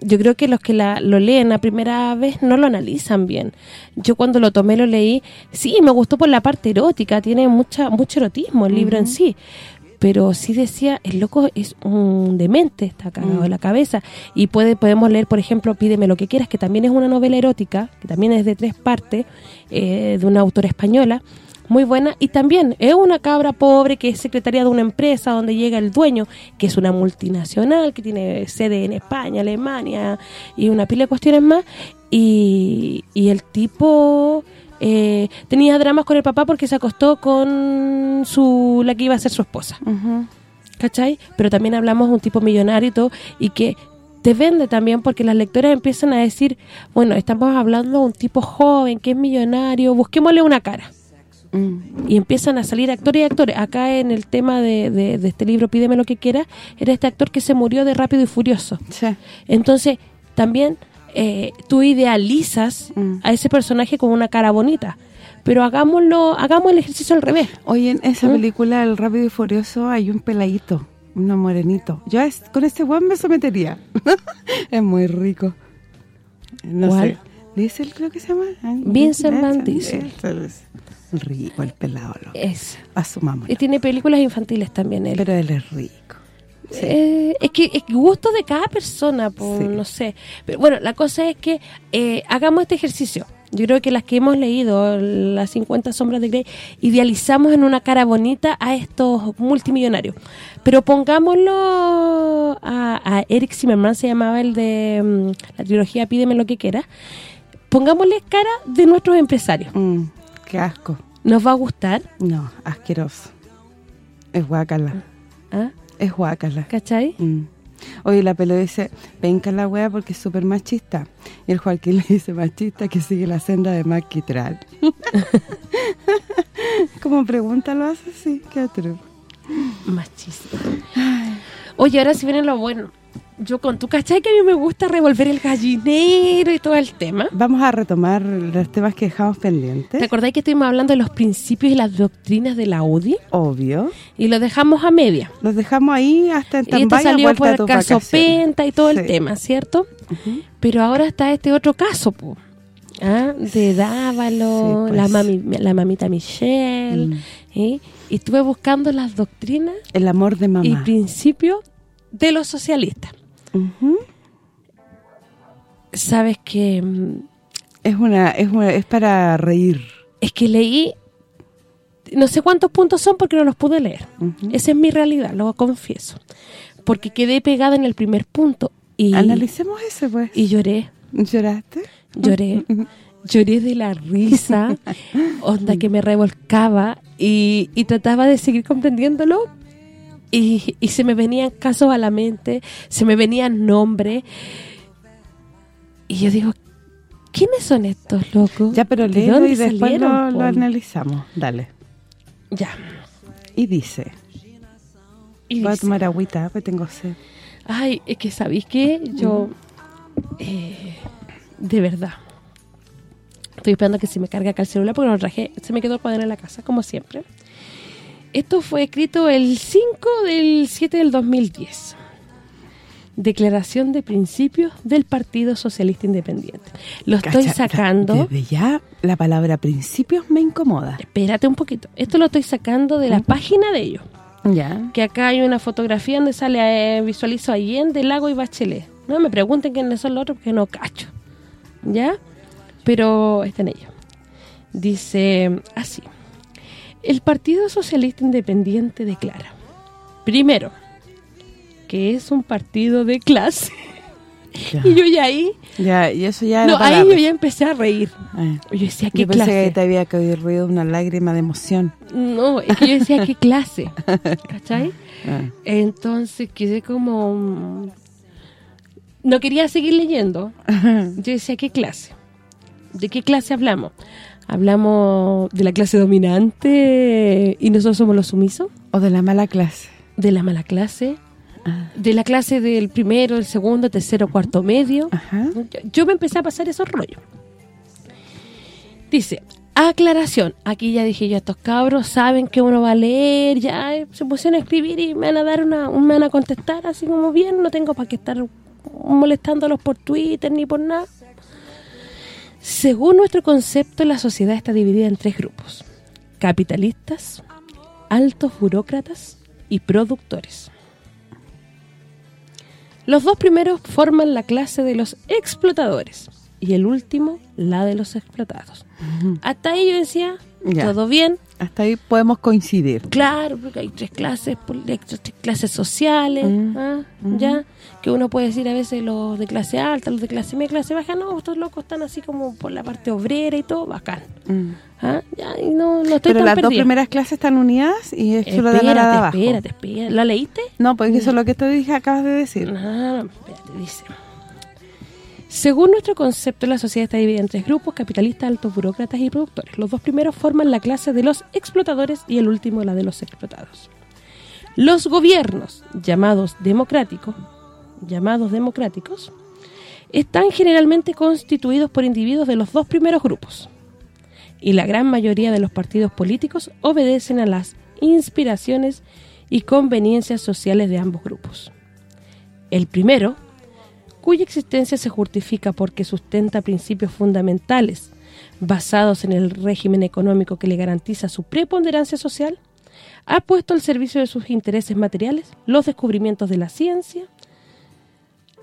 yo creo que los que la, lo leen la primera vez no lo analizan bien. Yo cuando lo tomé lo leí, sí, me gustó por la parte erótica, tiene mucha mucho erotismo el libro en sí, pero sí decía, el loco es un demente, está cagado de la cabeza, y puede podemos leer, por ejemplo, Pídeme lo que quieras, que también es una novela erótica, que también es de tres partes, eh, de una autora española, muy buena, y también es una cabra pobre que es secretaria de una empresa donde llega el dueño, que es una multinacional, que tiene sede en España, Alemania, y una pila de cuestiones más, y, y el tipo eh, tenía dramas con el papá porque se acostó con su la que iba a ser su esposa, Ujú. ¿cachai? Pero también hablamos de un tipo millonario y todo, y que te vende también porque las lectoras empiezan a decir, bueno, estamos hablando de un tipo joven que es millonario, busquémosle una cara Mm. y empiezan a salir actores y actores. Acá en el tema de, de- de este libro, Pídeme lo que quieras, era este actor que se murió de Rápido y Furioso. Sí. Entonces, también eh, tú idealizas Mm. a ese personaje con una cara bonita. Pero hagámoslo hagamos el ejercicio al revés. Oye, en esa ¿Mm? película, El Rápido y Furioso, hay un peladito, uno morenito. Yo es- con ese guan me sometería. es muy rico. No ¿Cuál? sé. Diesel creo que se llama. ¿eh? Vincent Van Ese, Diesel. Rico el pelado. loco. Es. Asumamos. Y tiene películas infantiles también él. Pero él es rico. Sí. Eh, es que es gusto de cada persona, po, Sí. no sé. Pero bueno, la cosa es que eh, hagamos este ejercicio. Yo creo que las que hemos leído, las 50 sombras de Grey, idealizamos en una cara bonita a estos multimillonarios. Pero pongámoslo a, a Eric Zimmerman, se llamaba el de mm, la trilogía Pídeme lo que quieras. Pongámosle cara de nuestros empresarios. Mm, qué asco. ¿Nos va a gustar? No, asqueroso. Es guácala. ¿Ah? Es guácala. ¿Cachai? Mm. Oye, la pelo dice, venga la wea porque es súper machista. Y el Joaquín le dice, machista que sigue la senda de Maquitral. Como pregunta lo hace así, qué otro. Machista. Oye, ahora sí viene lo bueno. Yo con tu cachai que a mí me gusta revolver el gallinero y todo el tema. Vamos a retomar los temas que dejamos pendientes. ¿Te acordáis que estuvimos hablando de los principios y las doctrinas de la UDI? Obvio. Y lo dejamos a media. Los dejamos ahí hasta en Y esto salió por el caso vacaciones. Penta y todo el tema, ¿cierto? Pero ahora está este otro caso, po. ¿Ah? De Dávalo, Sí, pues. la, mami, la mamita Michelle. Mm. ¿eh? Y estuve buscando las doctrinas El amor de y mamá. De los socialistas. Sabes que... Es una es una- es para reír. Es que leí, no sé cuántos puntos son porque no los pude leer. Esa es mi realidad, lo confieso. Porque quedé pegada en el primer punto y, Analicemos ese, pues. y lloré, ¿Lloraste? lloré. Lloré de la risa, onda que me revolcaba y, y trataba de seguir comprendiéndolo y, y se me venían casos a la mente, se me venían nombres y yo digo, ¿quiénes son estos locos? Ya, pero ¿De léelo dónde y después lo, analizamos. Dale. Ya. Y dice, Y voy a tomar agüita, pues tengo sed. Ay, es que ¿sabéis qué? Yo, eh, de verdad, estoy esperando que se me cargue acá el celular porque no lo traje, se me quedó el cuaderno en la casa, como siempre. Esto fue escrito el 5 del 7 del 2010. Declaración de principios del Partido Socialista Independiente. Lo estoy sacando... Desde ya, la palabra principios me incomoda. Espérate un poquito. Esto lo estoy sacando de la página de ellos. Ya. que acá hay una fotografía donde sale eh, visualizo Allende, Lago y Bachelet. No me pregunten quiénes son los otros porque no cacho. ¿Ya? Pero está en ello. Dice así. El Partido Socialista Independiente declara, primero, que es un partido de clase. Ya, Y yo ya ahí, Ya, y eso ya no, era ahí yo ya empecé a reír. Eh. Yo decía, ¿qué Yo pensé clase? que te había caído el ruido de una lágrima de emoción. No, es que yo decía, ¿qué clase? ¿Cachai? Ah. Entonces quedé como... No quería seguir leyendo. Yo decía, ¿qué clase? ¿De qué clase hablamos? Hablamos de la clase dominante y nosotros somos los sumisos. O de la mala clase. De la mala clase. Ah. De la clase del primero, el segundo, tercero, cuarto medio. Ajá. Yo, me empecé a pasar esos rollos. Dice, aclaración. Aquí ya dije yo, estos cabros saben que uno va a leer, ya eh, se pusieron a escribir y me van a dar una, me van a contestar así como bien, no tengo para qué estar molestándolos por Twitter ni por nada. Según nuestro concepto, la sociedad está dividida en tres grupos. Capitalistas, altos burócratas y productores. Los dos primeros forman la clase de los explotadores y el último la de los explotados. Hasta ahí yo decía, Ya. todo bien, Hasta ahí podemos coincidir. Claro, porque hay tres clases, hay tres clases sociales, Mm, ¿ah? ya, que uno puede decir a veces los de clase alta, los de clase media, clase baja, no, estos locos están así como por la parte obrera y todo, bacán. Mm. ¿ah? Ya, y no, no estoy Pero tan las dos primeras clases están unidas y es solo de la abajo. espérate, espérate. ¿La leíste? No, porque eso es lo que tú dije, acabas de decir. No, no, espérate, dice. Según nuestro concepto, la sociedad está dividida en tres grupos, capitalistas, altos burócratas y productores. Los dos primeros forman la clase de los explotadores y el último la de los explotados. Los gobiernos, llamados democráticos, llamados democráticos, están generalmente constituidos por individuos de los dos primeros grupos. Y la gran mayoría de los partidos políticos obedecen a las inspiraciones y conveniencias sociales de ambos grupos. El primero, cuya existencia se justifica porque sustenta principios fundamentales basados en el régimen económico que le garantiza su preponderancia social, ha puesto al servicio de sus intereses materiales los descubrimientos de la ciencia,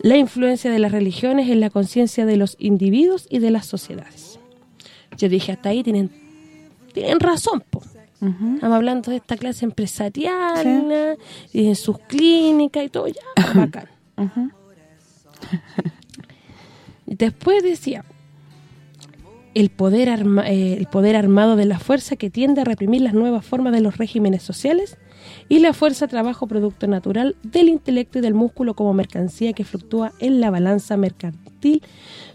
la influencia de las religiones en la conciencia de los individuos y de las sociedades. Yo dije, hasta ahí tienen, tienen razón, po. Estamos hablando de esta clase empresarial, y en sus clínicas y todo, ya, bacán. Y Después decía, el poder, arma- eh, el poder armado de la fuerza que tiende a reprimir las nuevas formas de los regímenes sociales y la fuerza trabajo producto natural del intelecto y del músculo como mercancía que fluctúa en la balanza mercantil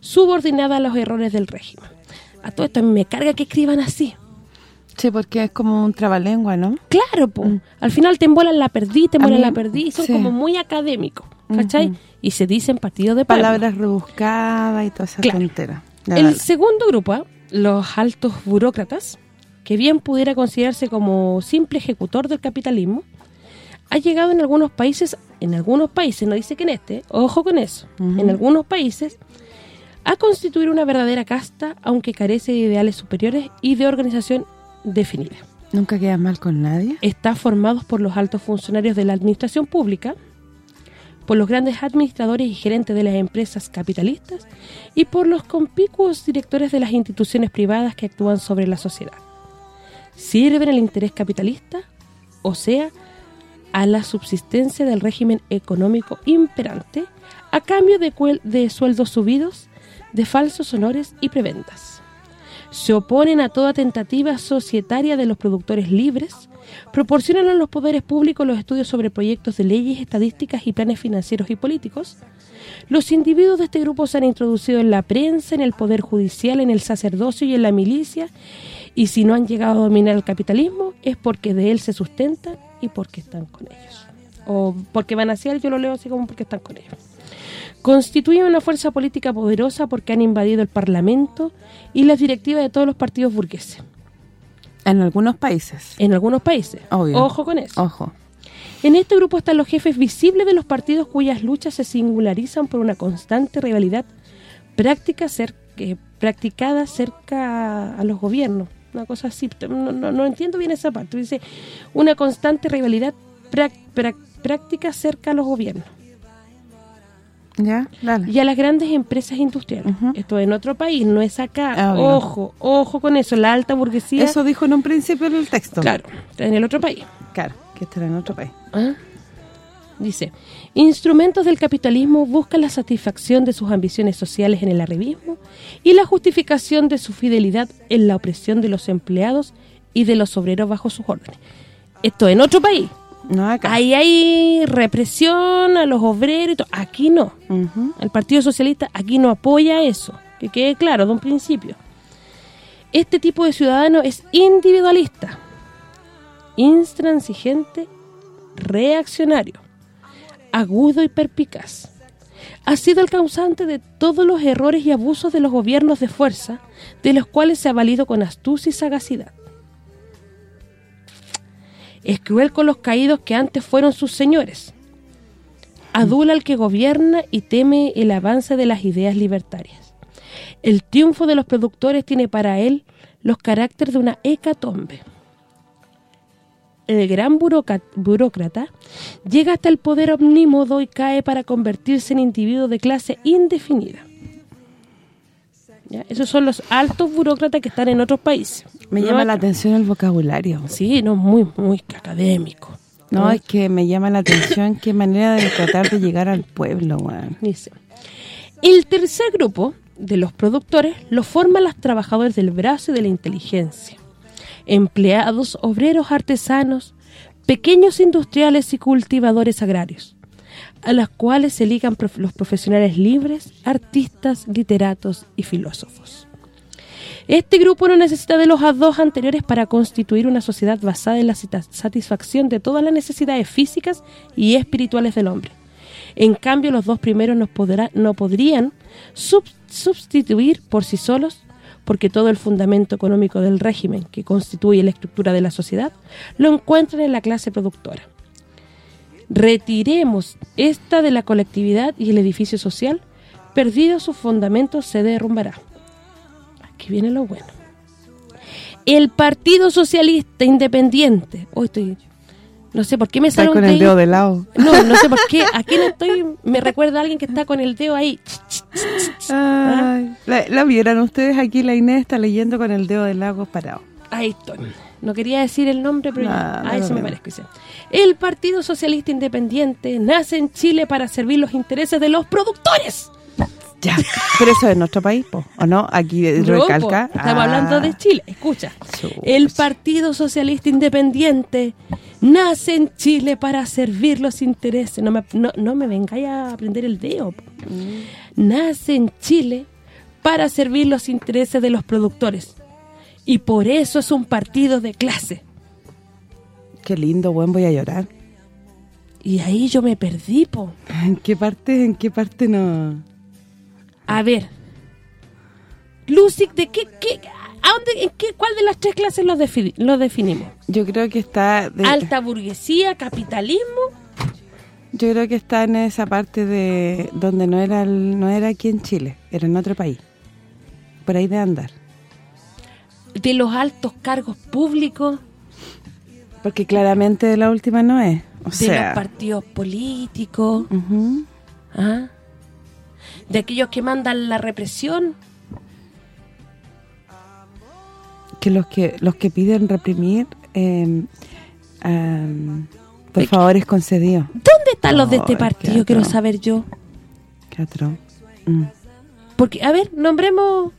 subordinada a los errores del régimen. A todo esto a mí me carga que escriban así. Sí, porque es como un trabalengua, ¿no? Claro, po. al final te embolan la perdí, te embolan mí- la perdí, son sí. como muy académicos, ¿cachai? Y se dicen partidos de pueblo. Palabras rebuscadas y toda esa Claro. tontera. El segundo grupo, los altos burócratas, que bien pudiera considerarse como simple ejecutor del capitalismo, ha llegado en algunos países, en algunos países, no dice que en este, ojo con eso, en algunos países, a constituir una verdadera casta, aunque carece de ideales superiores y de organización definida. Nunca quedas mal con nadie. Está formado por los altos funcionarios de la administración pública, por los grandes administradores y gerentes de las empresas capitalistas y por los conspicuos directores de las instituciones privadas que actúan sobre la sociedad. Sirven el interés capitalista, o sea, a la subsistencia del régimen económico imperante a cambio de, de sueldos subidos, de falsos honores y prebendas. Se oponen a toda tentativa societaria de los productores libres, proporcionan a los poderes públicos los estudios sobre proyectos de leyes, estadísticas y planes financieros y políticos. Los individuos de este grupo se han introducido en la prensa, en el poder judicial, en el sacerdocio y en la milicia, y si no han llegado a dominar el capitalismo es porque de él se sustentan y porque están con ellos. O porque van hacia él, yo lo leo así como porque están con ellos. Constituyen una fuerza política poderosa porque han invadido el Parlamento y las directivas de todos los partidos burgueses. En algunos países. En algunos países. Obvio. Ojo con eso. Ojo. En este grupo están los jefes visibles de los partidos cuyas luchas se singularizan por una constante rivalidad práctica cer- que- practicada cerca a los gobiernos. Una cosa así, no, no- no entiendo bien esa parte. Dice, una constante rivalidad práctica cerca a los gobiernos ¿Ya? Dale. y a las grandes empresas industriales. Ujú. Esto en otro país, no es acá. Obvio. Ojo, ojo con eso. La alta burguesía, Eso dijo en un principio en el texto. claro, está en el otro país. Claro, que estará en otro país. ¿Ah? Dice, instrumentos del capitalismo buscan la satisfacción de sus ambiciones sociales en el arribismo y la justificación de su fidelidad en la opresión de los empleados y de los obreros bajo sus órdenes. Esto en otro país. No acá. Ahí hay represión a los obreros y todo. Aquí no. El Partido Socialista aquí no apoya eso. Que quede claro de un principio. Este tipo de ciudadano es individualista, intransigente, reaccionario, agudo y perpicaz. Ha sido el causante de todos los errores y abusos de los gobiernos de fuerza, de los cuales se ha valido con astucia y sagacidad. Es cruel con los caídos que antes fueron sus señores. Adula al que gobierna y teme el avance de las ideas libertarias. El triunfo de los productores tiene para él los caracteres de una hecatombe el gran burócrata llega hasta el poder omnímodo y cae para convertirse en individuo de clase indefinida. Esos son los altos burócratas que están en otros países. Me llama la atención el vocabulario. Sí, no, muy muy académico. No, es que me llama la atención qué manera de tratar de llegar al pueblo, Dice, el tercer grupo de los productores lo forman los trabajadores del brazo y de la inteligencia empleados, obreros artesanos, pequeños industriales y cultivadores agrarios, a los cuales se ligan los profesionales libres, artistas, literatos y filósofos. Este grupo no necesita de los dos anteriores para constituir una sociedad basada en la satisfacción de todas las necesidades físicas y espirituales del hombre. En cambio, los dos primeros no, no podrían sustituir por sí solos porque todo el fundamento económico del régimen que constituye la estructura de la sociedad lo encuentran en la clase productora. Retiremos esta de la colectividad y el edificio social, perdido sus fundamentos se derrumbará. Aquí viene lo bueno. El Partido Socialista Independiente, hoy estoy no sé por qué me sale con el dedo de lado. No, no sé por qué. Aquí no estoy... Me recuerda a alguien que está con el dedo ahí. Ay, la, vieran ustedes aquí, la Inés está leyendo con el dedo del lago parado. Ahí estoy. No quería decir el nombre, pero a eso me parece. El Partido Socialista Independiente nace en Chile para servir los intereses de los productores. Ya, pero eso es nuestro país, ¿o no? Aquí recalca. estamos hablando de ah. Chile. Escucha, el Partido Socialista Independiente nace en Chile para servir los intereses. No me, no, me vengáis a aprender el dedo. Mm. Nace en Chile para servir los intereses de los productores. Y por eso es un partido de clase. Qué lindo, buen, voy a llorar. Y ahí yo me perdí, po. ¿En qué parte, en qué parte no...? A ver. Lucy, ¿de qué, qué, ¿A dónde, en qué, ¿Cuál de las tres clases lo, lo definimos? Yo creo que está... De, Alta burguesía, capitalismo. Yo creo que está en esa parte de donde no era no era aquí en Chile, era en otro país. Por ahí de andar. De los altos cargos públicos. Porque claramente la última no es. O de los partidos políticos. ¿Ah? De aquellos que mandan la represión que los que los que piden reprimir em, por favor es concedido. ¿Dónde están los de este partido? Quiero saber yo. Qué otro. Mm. Porque, a ver, nombremos...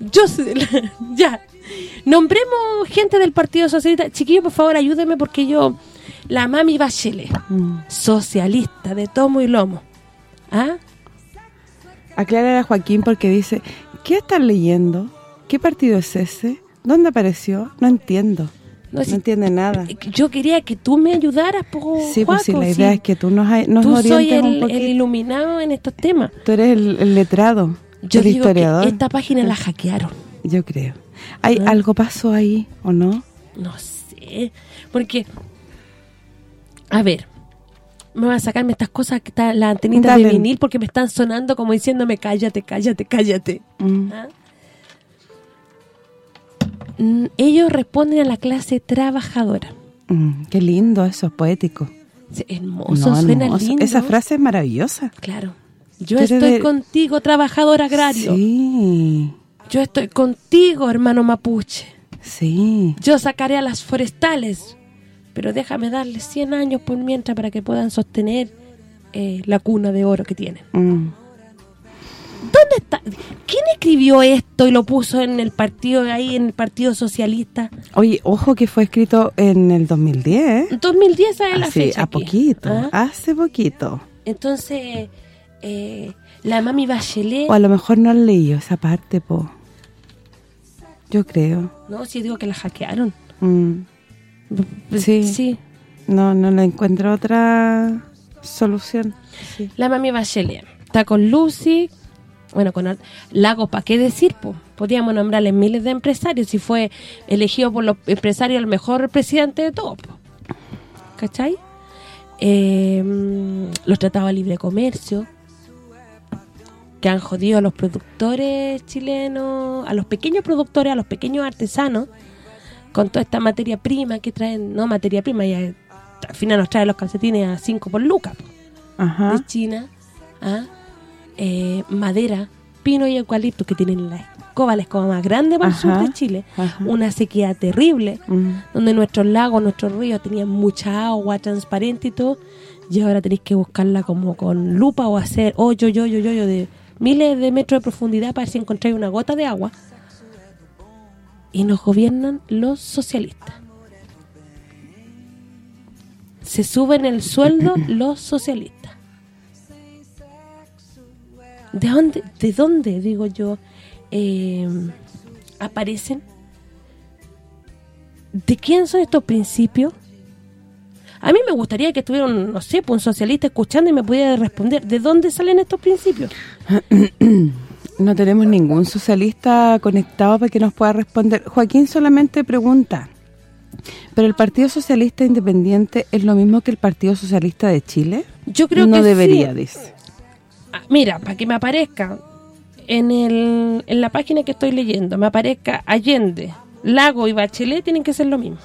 yo ya. Nombremos gente del Partido Socialista. Chiquillo, por favor, ayúdeme porque yo... La mami Bachelet, mm. socialista de tomo y lomo. ¿Ah? Aclara a Joaquín porque dice, ¿qué están leyendo? ¿Qué partido es ese? ¿Dónde apareció? No entiendo. No, entiende nada. Eh, yo quería que tú me ayudaras, po, Sí, pues sí, la idea es que tú nos, nos tú soy el, el, iluminado en estos temas. Tú eres el, letrado, yo el historiador. esta página la hackearon. Yo creo. ¿Hay ah. algo pasó ahí o no? No sé, porque... A ver, me van a sacarme estas cosas que están las antenitas de vinil porque me están sonando como diciéndome cállate, cállate, cállate. Mm. ¿Ah? Mm, ellos responden a la clase trabajadora. Mm, qué lindo eso, poético. hermoso, suena lindo. Esa frase es maravillosa. Claro. Yo estoy contigo, trabajador agrario. Sí. Yo estoy contigo, hermano mapuche. Sí. Yo sacaré a las forestales, pero déjame darles 100 años por mientras para que puedan sostener eh, la cuna de oro que tienen. Mm. ¿Dónde está? ¿Quién escribió esto y lo puso en el partido ahí, en el Partido Socialista? Oye, ojo que fue escrito en el 2010. 2010 es la fecha. a poquito, ¿Ah? hace poquito. Entonces, eh, la mami Bachelet... O a lo mejor no han leído esa parte, po. Yo creo. No, sí digo que la hackearon. Mm. Sí. Sí. No, no le encuentro otra solución. Sí. La mami Bachelet está con Lucy, bueno, con Lago, ¿para qué decir? po? Podríamos nombrarle miles de empresarios y fue elegido por los empresarios el mejor presidente de todos. po. ¿Cachai? Eh, los tratados de libre comercio que han jodido a los productores chilenos, a los pequeños productores, a los pequeños artesanos con toda esta materia prima que traen, no materia prima, ya al final nos traen los calcetines a 5 por lucas. de China, ¿ah? Eh, madera, pino y eucalipto que tienen la escoba, la escoba más grande para el sur de Chile, ajá. una sequía terrible, Mm. donde nuestros lagos, nuestros ríos tenían mucha agua transparente y todo, y ahora tenéis que buscarla como con lupa o hacer hoyo, yo, yo, yo, yo de miles de metros de profundidad para si encontráis una gota de agua. Y nos gobiernan los socialistas. Se suben el sueldo los socialistas. ¿De dónde, de dónde digo yo, eh, aparecen? ¿De quién son estos principios? A mí me gustaría que estuviera, un, no sé, pues, un socialista escuchando y me pudiera responder, ¿de dónde salen estos principios? No tenemos ningún socialista conectado para que nos pueda responder. Joaquín solamente pregunta, ¿pero el Partido Socialista Independiente es lo mismo que el Partido Socialista de Chile? Yo creo no que debería, sí. dice. Ah, Mira, para que me aparezca en, el, en la página que estoy leyendo, me aparezca Allende, Lago y Bachelet, tienen que ser lo mismo.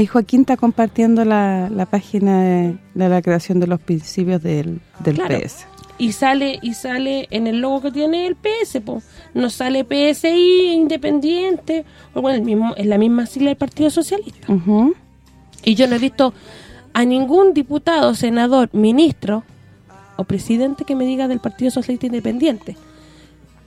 Ahí Joaquín está compartiendo la, la página de, de la creación de los principios del, del Claro. PS. y sale y sale en el logo que tiene el PS, po. no sale PSI, Independiente, o bueno, el mismo, es la misma sigla del Partido Socialista. Y yo no he visto a ningún diputado, senador, ministro o presidente que me diga del Partido Socialista Independiente.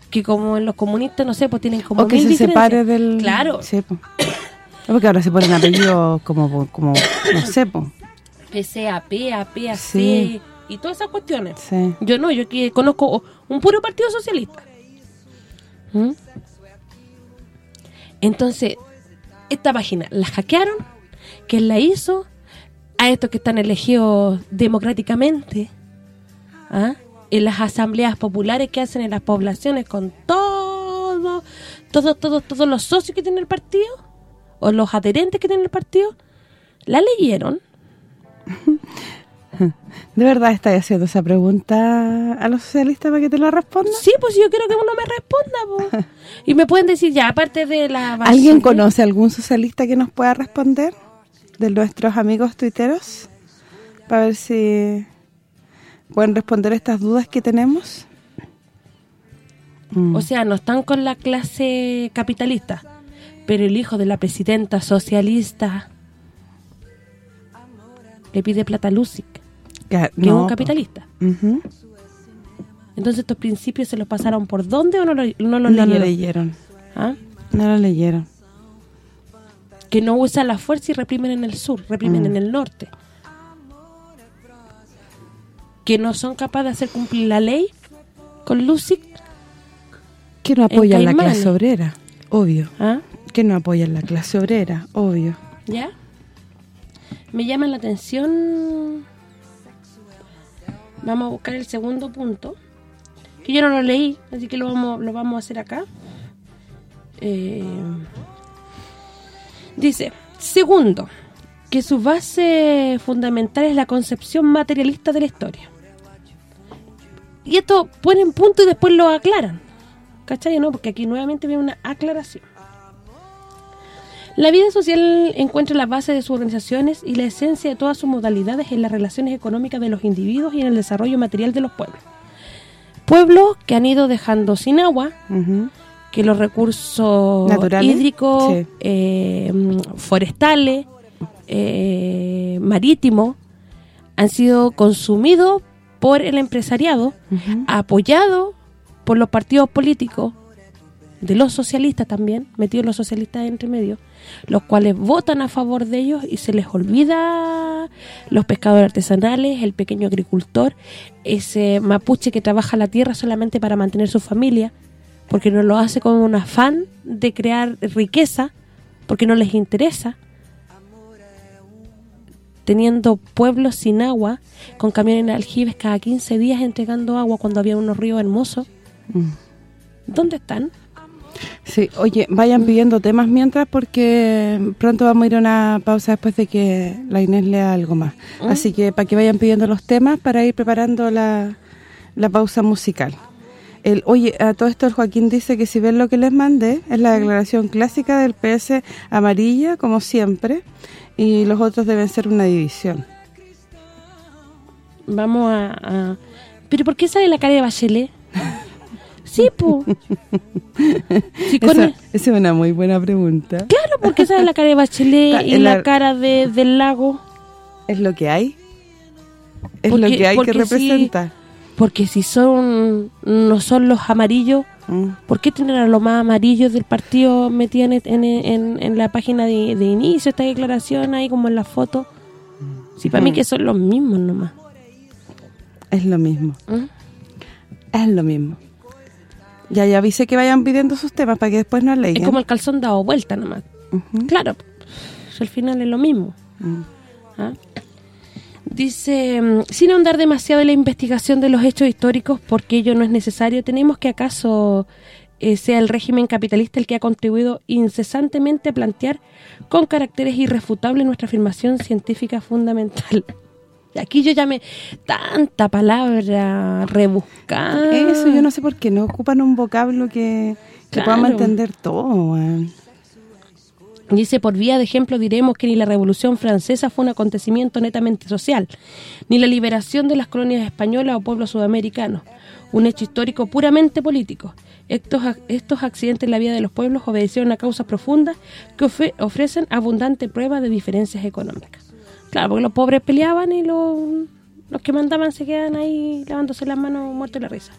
Que como en los comunistas, no sé, pues tienen como O que mil se separe del... Claro, Sí, po. No, porque ahora se ponen apellidos como, como, no sé, po. PCAP, APAC Sí. y todas esas cuestiones. Sí. Yo no, yo aquí conozco un puro partido socialista. ¿Mm? Entonces, esta página la hackearon, ¿quién la hizo? A estos que están elegidos democráticamente, ¿ah? en las asambleas populares que hacen en las poblaciones con todos, todos, todos, todos los socios que tiene el partido, o los adherentes que tiene el partido, la leyeron, ¿De verdad estás haciendo esa pregunta a los socialistas para que te la respondan? Sí, pues yo quiero que uno me responda, po. Y me pueden decir ya, aparte de la... ¿Alguien conoce algún socialista que nos pueda responder? De nuestros amigos tuiteros. Para ver si pueden responder estas dudas que tenemos. Mm. O sea, no están con la clase capitalista, pero el hijo de la presidenta socialista le pide plata a Ca- que es un po. capitalista. Entonces estos principios se los pasaron por dónde o no, lo- no los No lo leyeron? ¿Ah? No lo leyeron. Que no usan la fuerza y reprimen en el sur, reprimen Mm. en el norte. Que no son capaces de hacer cumplir la ley con Lucic, Que no apoyan la clase obrera, obvio. ¿ah? Que no apoyan la clase obrera, obvio. ¿Ya? Me llama la atención... Vamos a buscar el segundo punto. Que yo no lo leí, así que lo vamos, lo vamos a hacer acá. Eh, dice, segundo, que su base fundamental es la concepción materialista de la historia. Y esto ponen punto y después lo aclaran. ¿Cachai? No, porque aquí nuevamente viene una aclaración. La vida social encuentra la base de sus organizaciones y la esencia de todas sus modalidades en las relaciones económicas de los individuos y en el desarrollo material de los pueblos. Pueblos que han ido dejando sin agua, que los recursos Naturales, hídricos, sí. eh, forestales, eh, marítimos, han sido consumidos por el empresariado, Ujú. apoyado por los partidos políticos, de los socialistas también, metidos los socialistas entre medio, los cuales votan a favor de ellos y se les olvida los pescadores artesanales, el pequeño agricultor, ese mapuche que trabaja la tierra solamente para mantener su familia, porque no lo hace con un afán de crear riqueza, porque no les interesa, teniendo pueblos sin agua, con camiones en aljibes cada 15 días entregando agua cuando había unos ríos hermosos. Mm. ¿Dónde están? Sí, oye, vayan pidiendo temas mientras porque pronto vamos a ir a una pausa después de que la Inés lea algo más. Así que para que vayan pidiendo los temas para ir preparando la, la pausa musical. El, oye, a todo esto el Joaquín dice que si ven lo que les mandé, es la declaración clásica del PS amarilla, como siempre, y los otros deben ser una división. Vamos a, a- ¿Pero por qué sale la cara de Bachelet? Sí, po. Sí, Esa, el- esa es una muy buena pregunta. Claro, ¿por qué sale la cara de Bachelet y la, la- cara de, del lago? ¿Es lo que hay? Es Porque- lo que hay que porque si- representa. Porque si son no son los amarillos, Mm. ¿por qué tener a los más amarillos del partido metidos en, en, la página de, de inicio, esta declaración ahí como en la foto? Sí, para mí Mm. que son los mismos nomás. Es lo mismo. ¿Mm? Es lo mismo. Ya, ya avisé que vayan pidiendo sus temas para que después nos lean. Es como el calzón dado vuelta nomás. Claro, pues, al final es lo mismo. Mm. ¿Ah? Dice, mm, sin ahondar demasiado en la investigación de los hechos históricos, porque ello no es necesario, tenemos que acaso eh, sea el régimen capitalista el que ha contribuido incesantemente a plantear con caracteres irrefutables nuestra afirmación científica fundamental. Aquí yo llamé tanta palabra rebuscada. Eso yo no sé por qué no ocupan un vocablo que, que Claro. podamos entender todo. Dice, por vía de ejemplo diremos que ni la Revolución Francesa fue un acontecimiento netamente social, ni la liberación de las colonias españolas o pueblos sudamericanos, un hecho histórico puramente político. Estos, estos accidentes en la vida de los pueblos obedecieron a causas profundas que ofrecen abundante prueba de diferencias económicas. Claro, porque los pobres peleaban y los, los que mandaban se quedan ahí lavándose las manos muertos de la risa.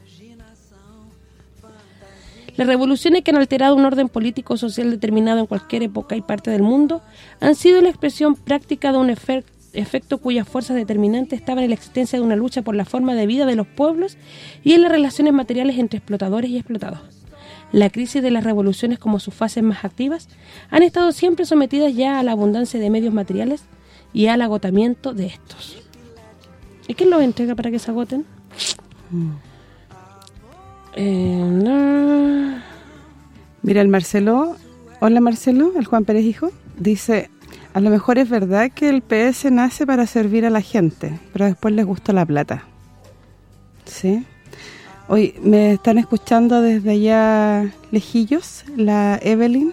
Las revoluciones que han alterado un orden político social determinado en cualquier época y parte del mundo han sido la expresión práctica de un efe- efecto cuyas fuerzas determinantes estaban en la existencia de una lucha por la forma de vida de los pueblos y en las relaciones materiales entre explotadores y explotados. La crisis de las revoluciones como sus fases más activas han estado siempre sometidas ya a la abundancia de medios materiales y al agotamiento de estos. ¿Y quién los entrega para que se agoten? Eh, no. Mira, el Marcelo, hola Marcelo, el Juan Pérez Hijo, dice, a lo mejor es verdad que el PS nace para servir a la gente, pero después les gusta la plata. ¿Sí? Hoy me están escuchando desde allá lejillos, la Evelyn.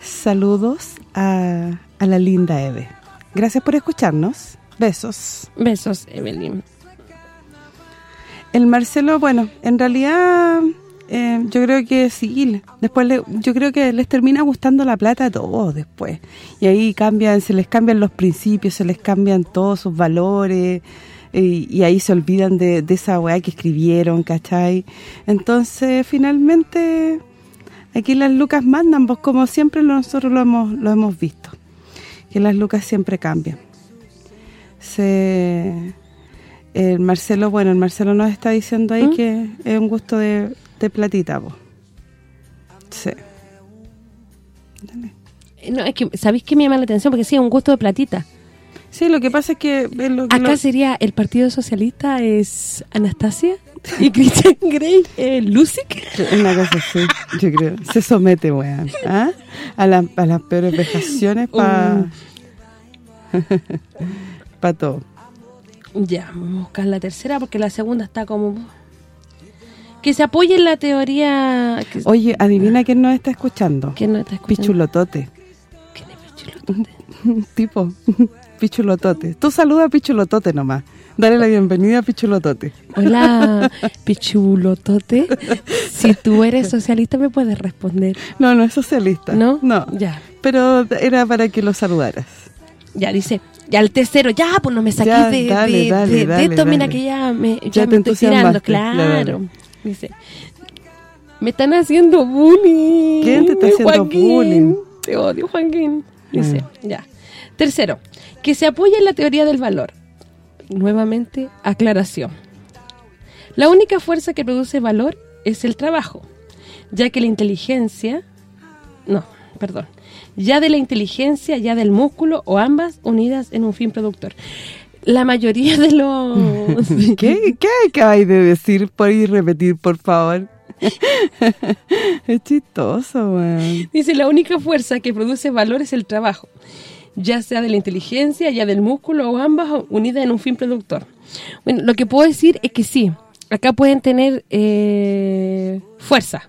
Saludos a, a la linda Eve. Gracias por escucharnos. Besos. Besos, Evelyn. El Marcelo, bueno, en realidad eh, yo creo que sí, después le- yo creo que les termina gustando la plata a todos después. Y ahí cambian, se les cambian los principios, se les cambian todos sus valores y, y ahí se olvidan de, de esa weá que escribieron, ¿cachai? Entonces, finalmente, aquí las lucas mandan, pues como siempre nosotros lo hemos, lo hemos visto, que las lucas siempre cambian. Se el Marcelo, bueno, el Marcelo nos está diciendo ahí ¿Mm? que es un gusto de, de platita, po. Sí. Dale. Eh, No, es que, ¿sabéis qué me llama la atención? Porque sí, es un gusto de platita. Sí, lo que pasa es que... es lo que Acá lo- sería el Partido Socialista es Anastasia y Christian Grey eh, Lucic. Una cosa así, yo creo. Se somete, weón. ¿ah? A, las- a las peores vejaciones para... para todo. Ya, vamos a buscar la tercera porque la segunda está como... Que se apoye en la teoría... Que, Oye, adivina quién nos está escuchando. ¿Quién no está escuchando? Pichulotote. ¿Quién es Pichulotote? Un tipo. Pichulotote. Tú saluda a Pichulotote nomás. Dale la bienvenida a Pichulotote. Hola, Pichulotote. Si tú eres socialista me puedes responder. No, no es socialista. ¿No? No. Ya. Pero era para que lo saludaras. Ya dice, ya el tercero, ya, pues no me saqué Ya, de, dale, de- dale, de- de dale, esto, mira que ya me, ya Ya me estoy tirando, claro. Dice, me están haciendo bullying. ¿Quién te está haciendo Joaquín. bullying? Te odio, Joaquín. Dice, Mm. ya. Tercero, que se apoye en la teoría del valor. Nuevamente, aclaración. La única fuerza que produce valor es el trabajo. ya que la inteligencia... No, perdón. Ya de la inteligencia, ya del músculo o ambas unidas en un fin productor. La mayoría de los... ¿Qué, ¿Qué acabáis de decir? ¿Podéis repetir, por favor? es chistoso, weón. Dice, la única fuerza que produce valor es el trabajo, ya sea de la inteligencia, ya del músculo o ambas unidas en un fin productor. Bueno, lo que puedo decir es que sí, acá pueden tener eh, fuerza,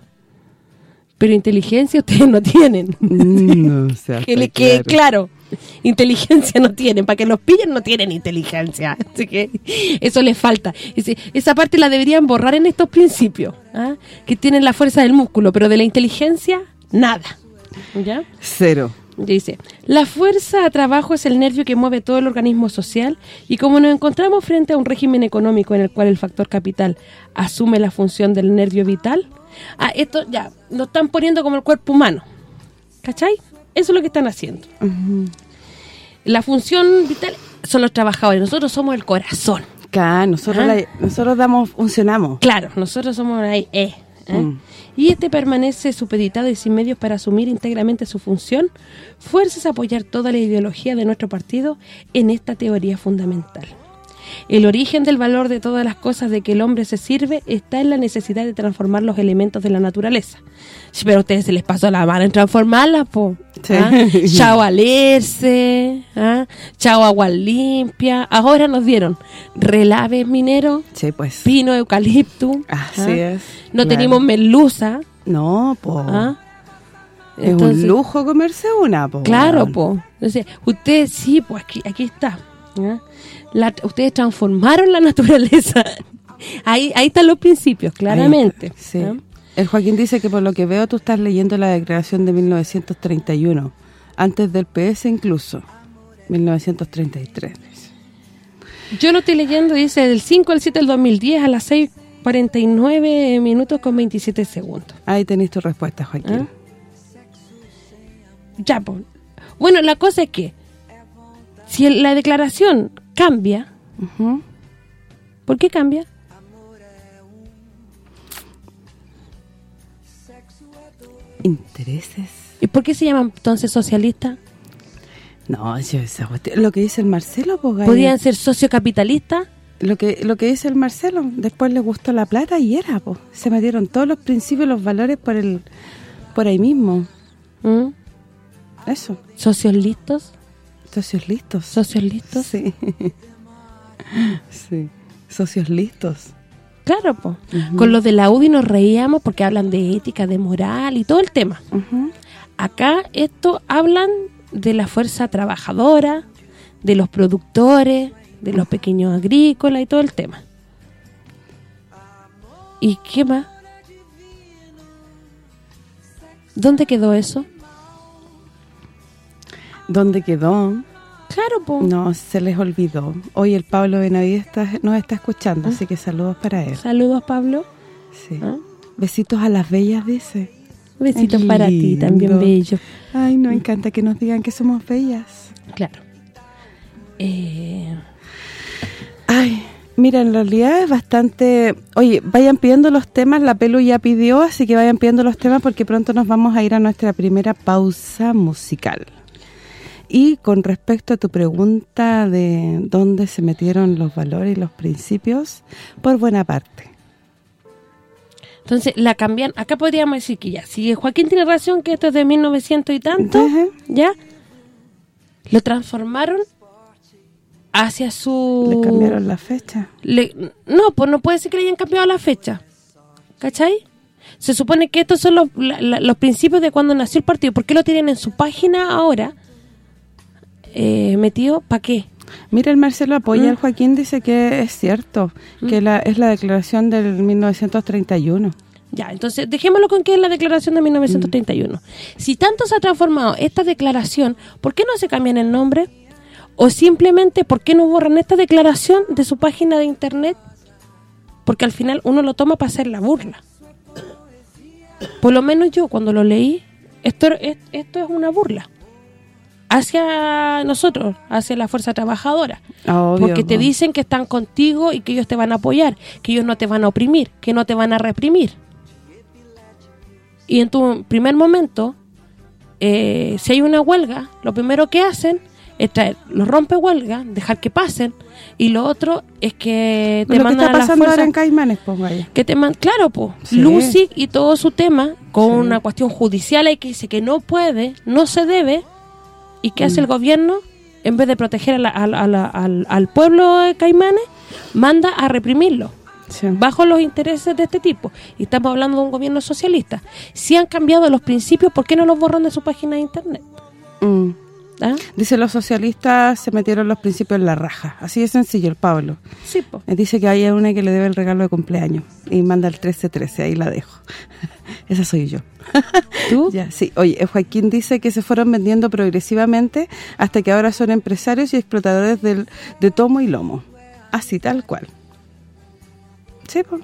pero inteligencia ustedes no tienen. No, o sea, que está le quede claro. Inteligencia no tienen, para que los pillen no tienen inteligencia. Así que eso les falta. Esa parte la deberían borrar en estos principios, ¿ah? que tienen la fuerza del músculo, pero de la inteligencia, nada. ¿Ya? Cero. Dice, la fuerza a trabajo es el nervio que mueve todo el organismo social y como nos encontramos frente a un régimen económico en el cual el factor capital asume la función del nervio vital, ah, esto ya, lo están poniendo como el cuerpo humano, ¿cachai? Eso es lo que están haciendo. La función vital son los trabajadores, nosotros somos el corazón. Acá, nosotros, Ah. la- nosotros damos, funcionamos. Claro, nosotros somos ahí, eh, ¿eh? Mm. Y este permanece supeditado y sin medios para asumir íntegramente su función, fuerzas a apoyar toda la ideología de nuestro partido en esta teoría fundamental. El origen del valor de todas las cosas de que el hombre se sirve está en la necesidad de transformar los elementos de la naturaleza. Sí, Pero a ustedes se les pasó la mano en transformarlas, po. Sí. ¿ah? Chao alerce, ¿ah? chao agua limpia. Ahora nos dieron relaves mineros, Sí, pues. pino, eucalipto. Así ¿ah? es. No claro. tenemos merluza. No, po. Es un lujo comerse una, po. Claro, po. Entonces, ustedes sí, pues aquí aquí está. Ustedes transformaron la naturaleza. ahí ahí están los principios, claramente. El Joaquín dice que por lo que veo tú estás leyendo la declaración de 1931, antes del PS incluso, 1933. dice. Yo lo estoy leyendo, dice, del 5 al 7 del 2010 a las 6.49 minutos con 27 segundos. Ahí tenéis tu respuesta, Joaquín. ¿Ah? Ya, pues. Bueno, la cosa es que si la declaración cambia. ¿por qué cambia? ¿Intereses? ¿Y por qué se llaman entonces socialistas? No, yo esa cuestión- Lo que dice el Marcelo, pues, gallo. ¿Podrían ser sociocapitalistas? Lo que lo que dice el Marcelo, después le gustó la plata y era, pues. Se metieron todos los principios, los valores por el por ahí mismo. ¿Mm? Eso. ¿Socios listos? Socios listos. ¿Socios listos? Sí. sí. Socios listos. Claro, pues. Con los de la UDI nos reíamos porque hablan de ética, de moral y todo el tema. Acá esto hablan de la fuerza trabajadora, de los productores, de los pequeños agrícolas y todo el tema. ¿Y qué más? ¿Dónde quedó eso? ¿Dónde quedó? Claro, pues. No, se les olvidó. Hoy el Pablo Benavides está, nos está escuchando, así que saludos para él. Saludos, Pablo. Sí. ¿Ah? Besitos a las bellas, dice. Besitos Ay, para ti, también bello. Ay, nos encanta que nos digan que somos bellas. Claro. Eh, Ay, mira, en realidad es bastante... Oye, vayan pidiendo los temas, la Pelu ya pidió, así que vayan pidiendo los temas porque pronto nos vamos a ir a nuestra primera pausa musical. Y con respecto a tu pregunta de dónde se metieron los valores y los principios, por buena parte. entonces, la cambian. Acá podríamos decir que ya, si Joaquín tiene razón que esto es de 1900 y tanto. ¿ya? Lo transformaron hacia su... Le cambiaron la fecha. Le- no, pues no puede ser que le hayan cambiado la fecha. ¿Cachai? Se supone que estos son los, la- la- los principios de cuando nació el partido. ¿Por qué lo tienen en su página ahora eh, metido? ¿Para qué? Mira, el Marcelo apoya Mm. al Joaquín, dice que es cierto, que la es la declaración del 1931. Ya, entonces dejémoslo con que es la declaración de 1931. Si tanto se ha transformado esta declaración, ¿por qué no se cambian el nombre? O simplemente, ¿por qué no borran esta declaración de su página de internet? Porque al final uno lo toma para hacer la burla. Por lo menos yo, cuando lo leí, esto, es- esto es una burla. Hacia nosotros, hacia la fuerza trabajadora. Obvio, Porque te dicen que están contigo y que ellos te van a apoyar, que ellos no te van a oprimir, que no te van a reprimir. Y en tu primer momento, eh, si hay una huelga, lo primero que hacen es traer los rompe huelga, dejar que pasen, y lo otro es que te Lo que mandan está a las pasando ahora fuerzas en Caimanes, pues vaya. que te man- claro, pues, Sí. Lucy y todo su tema con Sí. una cuestión judicial ahí que dice que no puede, no se debe, y qué Mm. hace el gobierno en vez de proteger a la- a la- a la- al, al pueblo de Caimanes, manda a reprimirlo Sí. bajo los intereses de este tipo. Y estamos hablando de un gobierno socialista. Si han cambiado los principios, ¿por qué no los borran de su página de internet? Mm. ¿Ah? Dice, los socialistas se metieron los principios en la raja. Así de sencillo, el Pablo. Sí, po. Eh, Dice que hay una que le debe el regalo de cumpleaños y manda el 1313, ahí la dejo. Esa soy yo. ¿Tú? Ya, sí. Oye, eh, Joaquín dice que se fueron vendiendo progresivamente hasta que ahora son empresarios y explotadores del, de tomo y lomo. Así, tal cual. Sí, pues.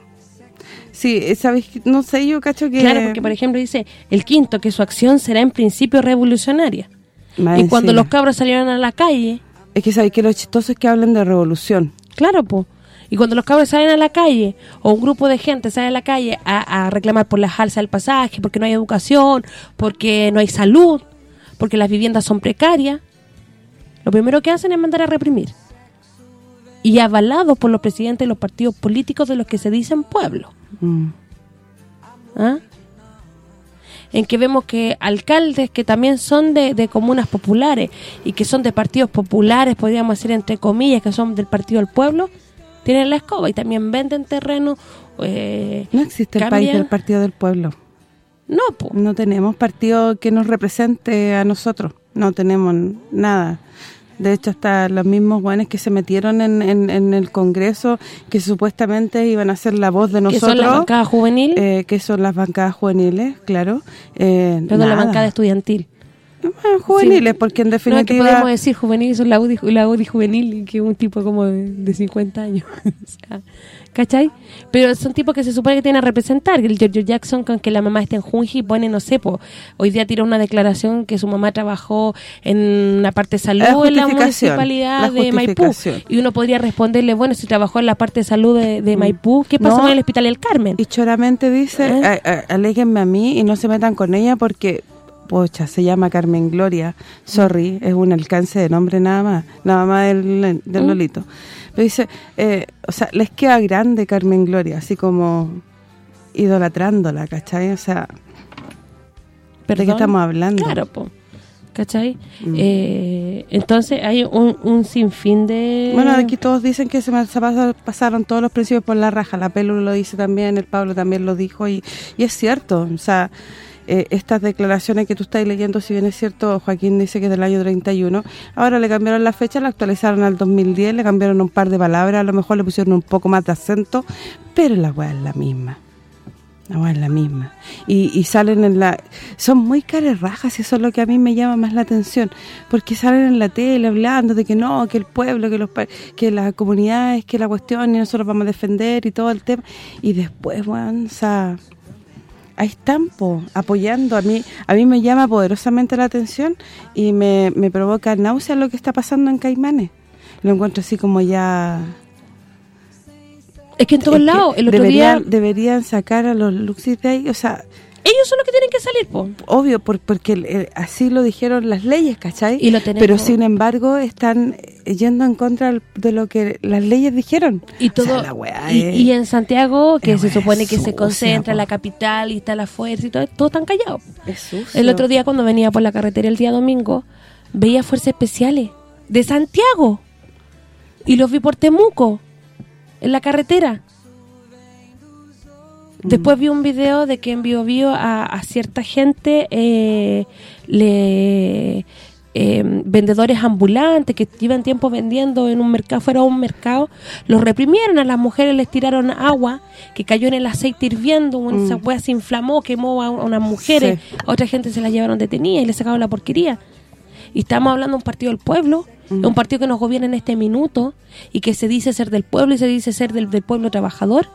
Sí, eh, ¿sabes? No sé, yo cacho que... Claro, porque por ejemplo dice el quinto, que su acción será en principio revolucionaria. Y cuando los cabros salieron a la calle, Es que sabéis que lo chistoso es que hablan de revolución. claro, po. Y cuando los cabros salen a la calle, o un grupo de gente sale a la calle a, a reclamar por las alzas del pasaje, porque no hay educación, porque no hay salud, porque las viviendas son precarias, lo primero que hacen es mandar a reprimir. Y avalados por los presidentes de los partidos políticos de los que se dicen pueblo. Mm. ¿Ah? En que vemos que alcaldes que también son de, de comunas populares y que son de partidos populares, podríamos decir entre comillas, que son del Partido del Pueblo, tienen la escoba y también venden terreno. eh, No existe el cambian- país del Partido del Pueblo. No, po. No tenemos partido que nos represente a nosotros. No tenemos nada. De hecho, hasta los mismos guanes que se metieron en, en, en el Congreso, que supuestamente iban a ser la voz de que nosotros, son la bancada juvenil, eh, que son las bancadas juveniles, claro. Eh, perdón, la bancada estudiantil. Ah, juveniles, Sí. porque en No, es que definitiva... podemos decir juvenil, son la UDI, la UDI juvenil, que es un tipo como de, de 50 años. O sea, ¿Cachai? Pero son tipos que se supone que tienen a representar. El Giorgio Jackson, con que la mamá está en Junji, pone, no sé, po, hoy día tira una declaración que su mamá trabajó en la parte de salud La en la municipalidad la de Maipú. Y uno podría responderle, bueno, si trabajó en la parte de salud de, de Maipú, ¿qué pasó Mm. No. en el Hospital del Carmen? Y choramente dice, ¿Eh? aléguenme a mí y no se metan con ella porque, pocha, se llama Carmen Gloria. Sorry, es un alcance de nombre nada más, la mamá del, del ¿Mm? Lolito. Pero dice, eh, o sea, les queda grande Carmen Gloria, así como idolatrándola, ¿cachai? O sea, ¿de Perdón. qué estamos hablando? Claro, po. ¿Cachai? Mm. Eh, entonces hay un, un sinfín de... Bueno, aquí todos dicen que se, pasaron todos los principios por la raja. La Pelu lo dice también, el Pablo también lo dijo y, y es cierto. O sea, eh, estas declaraciones que tú estás leyendo, si bien es cierto, Joaquín dice que es del año 31, ahora le cambiaron la fecha, la actualizaron al 2010, le cambiaron un par de palabras, a lo mejor le pusieron un poco más de acento, pero la weá es la misma. La weá es la misma. Y, salen en la... Son muy caras rajas eso es lo que a mí me llama más la atención. Porque salen en la tele hablando de que no, que el pueblo, que los que las comunidades, que la cuestión y nosotros vamos a defender y todo el tema. Y después, bueno, o sea... Ahí están, po, apoyando. A mí a mí me llama poderosamente la atención y me, me provoca náusea lo que está pasando en Caimanes. Lo encuentro así como ya... Es que en todos lados, el otro deberían, día, deberían sacar a los Luxis de ahí, o sea, ellos son los que tienen que salir, po. obvio, por- porque eh, así lo dijeron las leyes, ¿cachai? Y lo tenemos- Pero sin embargo están eh, yendo en contra de lo que las leyes dijeron. Y O sea, todo la y, es- y en Santiago, que se supone que se concentra po. la capital y está la fuerza y todo, todos están callados. es. El otro día cuando venía por la carretera el día domingo, veía fuerzas especiales de Santiago. Y los vi por Temuco, en la carretera. Después vi un video de que en Bio Bio a, a cierta gente eh, le eh, vendedores ambulantes que llevan tiempo vendiendo en un mercado fuera de un mercado los reprimieron a las mujeres les tiraron agua que cayó en el aceite hirviendo una esa hueá se inflamó quemó a unas mujeres Sí. a otra gente se las llevaron detenidas y les sacaron la porquería. Y estamos hablando de un partido del pueblo de un partido que nos gobierna en este minuto y que se dice ser del pueblo y se dice ser del, del pueblo trabajador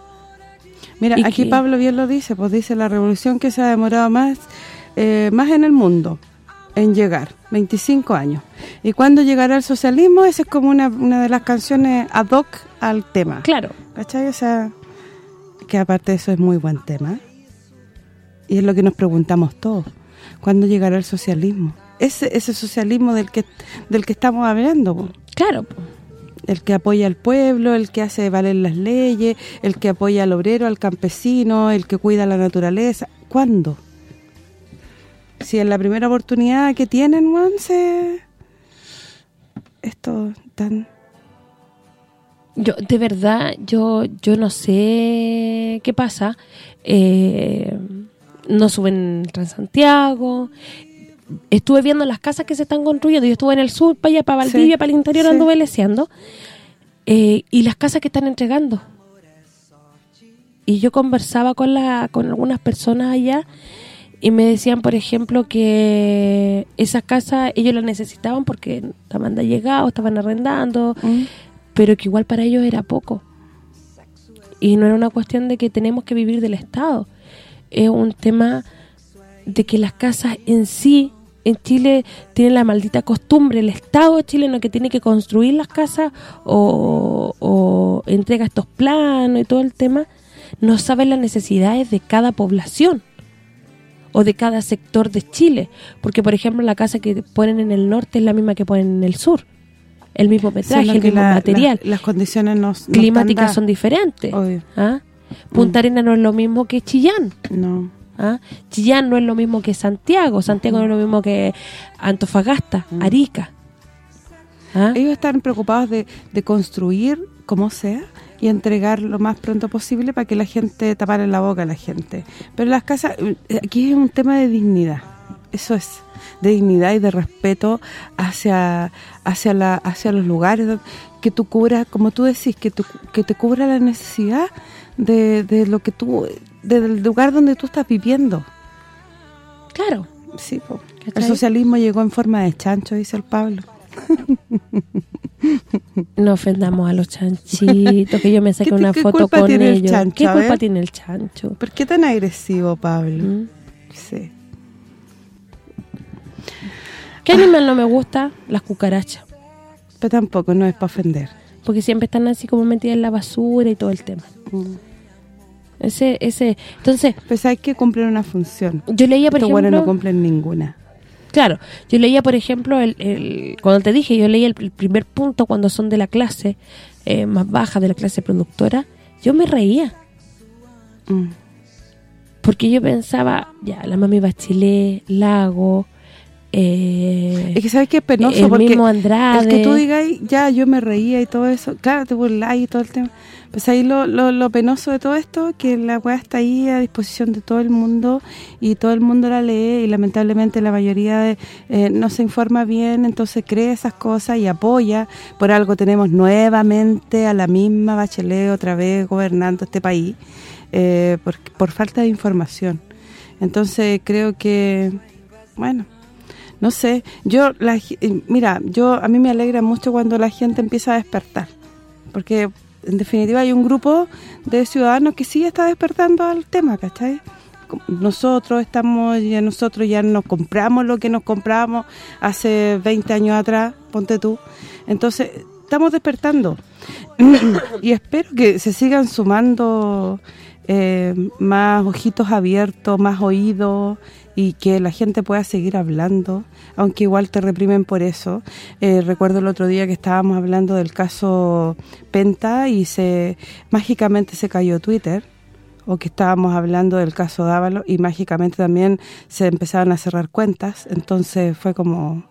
Mira, aquí que- Pablo bien lo dice, pues dice la revolución que se ha demorado más eh, más en el mundo en llegar, 25 años. Y cuando llegará el socialismo, esa es como una, una de las canciones ad hoc al tema. claro ¿Cachai? O sea, que aparte de eso es muy buen tema. Y es lo que nos preguntamos todos. ¿Cuándo llegará el socialismo? Ese, ese socialismo del que del que estamos hablando, po. Claro, po. El que apoya al pueblo, el que hace valer las leyes, el que apoya al obrero, al campesino, el que cuida la naturaleza. ¿Cuándo? Si en la primera oportunidad que tienen, se... Esto tan... Yo, de verdad, yo yo no sé qué pasa. Eh, no suben Transantiago. Estuve viendo las casas que se están construyendo. Yo estuve en el sur, para allá, para Valdivia, Sí, para el interior, sí. anduve leseando. Eh, y las casas que están entregando. Y yo conversaba con la con algunas personas allá y me decían, por ejemplo, que esa casa ellos la necesitaban porque estaban llegado, estaban arrendando, pero que igual para ellos era poco. Y no era una cuestión de que tenemos que vivir del Estado. Es un tema de que las casas en sí, en Chile, tienen la maldita costumbre, el Estado chileno que tiene que construir las casas o, o entrega estos planos y todo el tema, no sabe las necesidades de cada población o de cada sector de Chile. Porque, por ejemplo, la casa que ponen en el norte es la misma que ponen en el sur. El mismo metraje, Solo el mismo la- material la- las condiciones no, climáticas son diferentes. ¿ah? Punta Arena no es lo mismo que Chillán. No. ¿Ah? Chillán no es lo mismo que Santiago. Santiago no es lo mismo que Antofagasta, Arica. ¿ah? Ellos están preocupados de, de construir como sea y entregar lo más pronto posible para que la gente tapare la boca a la gente. Pero las casas, eh, aquí es un tema de dignidad. Eso es, de dignidad y de respeto hacia hacia la hacia los lugares que tú cubras, como tú decís, que tú, que te cubra la necesidad de, de lo que tú del lugar donde tú estás viviendo. Claro. Sí, po. el socialismo llegó en forma de chancho, dice el Pablo. No ofendamos a los chanchitos, que yo me saqué ¿Qué- una foto con tiene el ellos. chancho? ¿Qué culpa ver. tiene el chancho? ¿Por qué tan agresivo, Pablo? ¿Mm? Sí. ¿Qué animal no me gusta? Las cucarachas. Pero tampoco, no es para ofender. Porque siempre están así como metidas en la basura y todo el tema. Ese ese Entonces, Pues hay que cumplir una función. yo leía, por Estos ejemplo... buenos no cumplen ninguna. Claro, yo leía, por ejemplo, el, el- cuando te dije, yo leía el, el primer punto cuando son de la clase eh, más baja, de la clase productora, yo me reía. Mm. Porque yo pensaba, ya, la mami Bachelet, Lago, eh, Es que sabes que es penoso el porque mismo Andrade. el que tú digas, ya, yo me reía y todo eso, claro, te burlas y todo el tema. Pues ahí lo, lo, lo penoso de todo esto, que la weá está ahí a disposición de todo el mundo y todo el mundo la lee y lamentablemente la mayoría de, eh, no se informa bien, entonces cree esas cosas y apoya. Por algo tenemos nuevamente a la misma Bachelet otra vez gobernando este país eh, por, por falta de información. Entonces creo que, bueno, no sé, yo la eh, mira, yo a mí me alegra mucho cuando la gente empieza a despertar, porque en definitiva hay un grupo de ciudadanos que sí está despertando al tema, ¿cachai? Nosotros estamos, ya nosotros ya nos compramos lo que nos compramos hace 20 años atrás, ponte tú. Entonces, estamos despertando. y espero que se sigan sumando eh, más ojitos abiertos, más oídos y que la gente pueda seguir hablando, aunque igual te reprimen por eso. Eh, recuerdo el otro día que estábamos hablando del caso Penta y se mágicamente se cayó Twitter, o que estábamos hablando del caso Dávalo y mágicamente también se empezaron a cerrar cuentas, entonces fue como...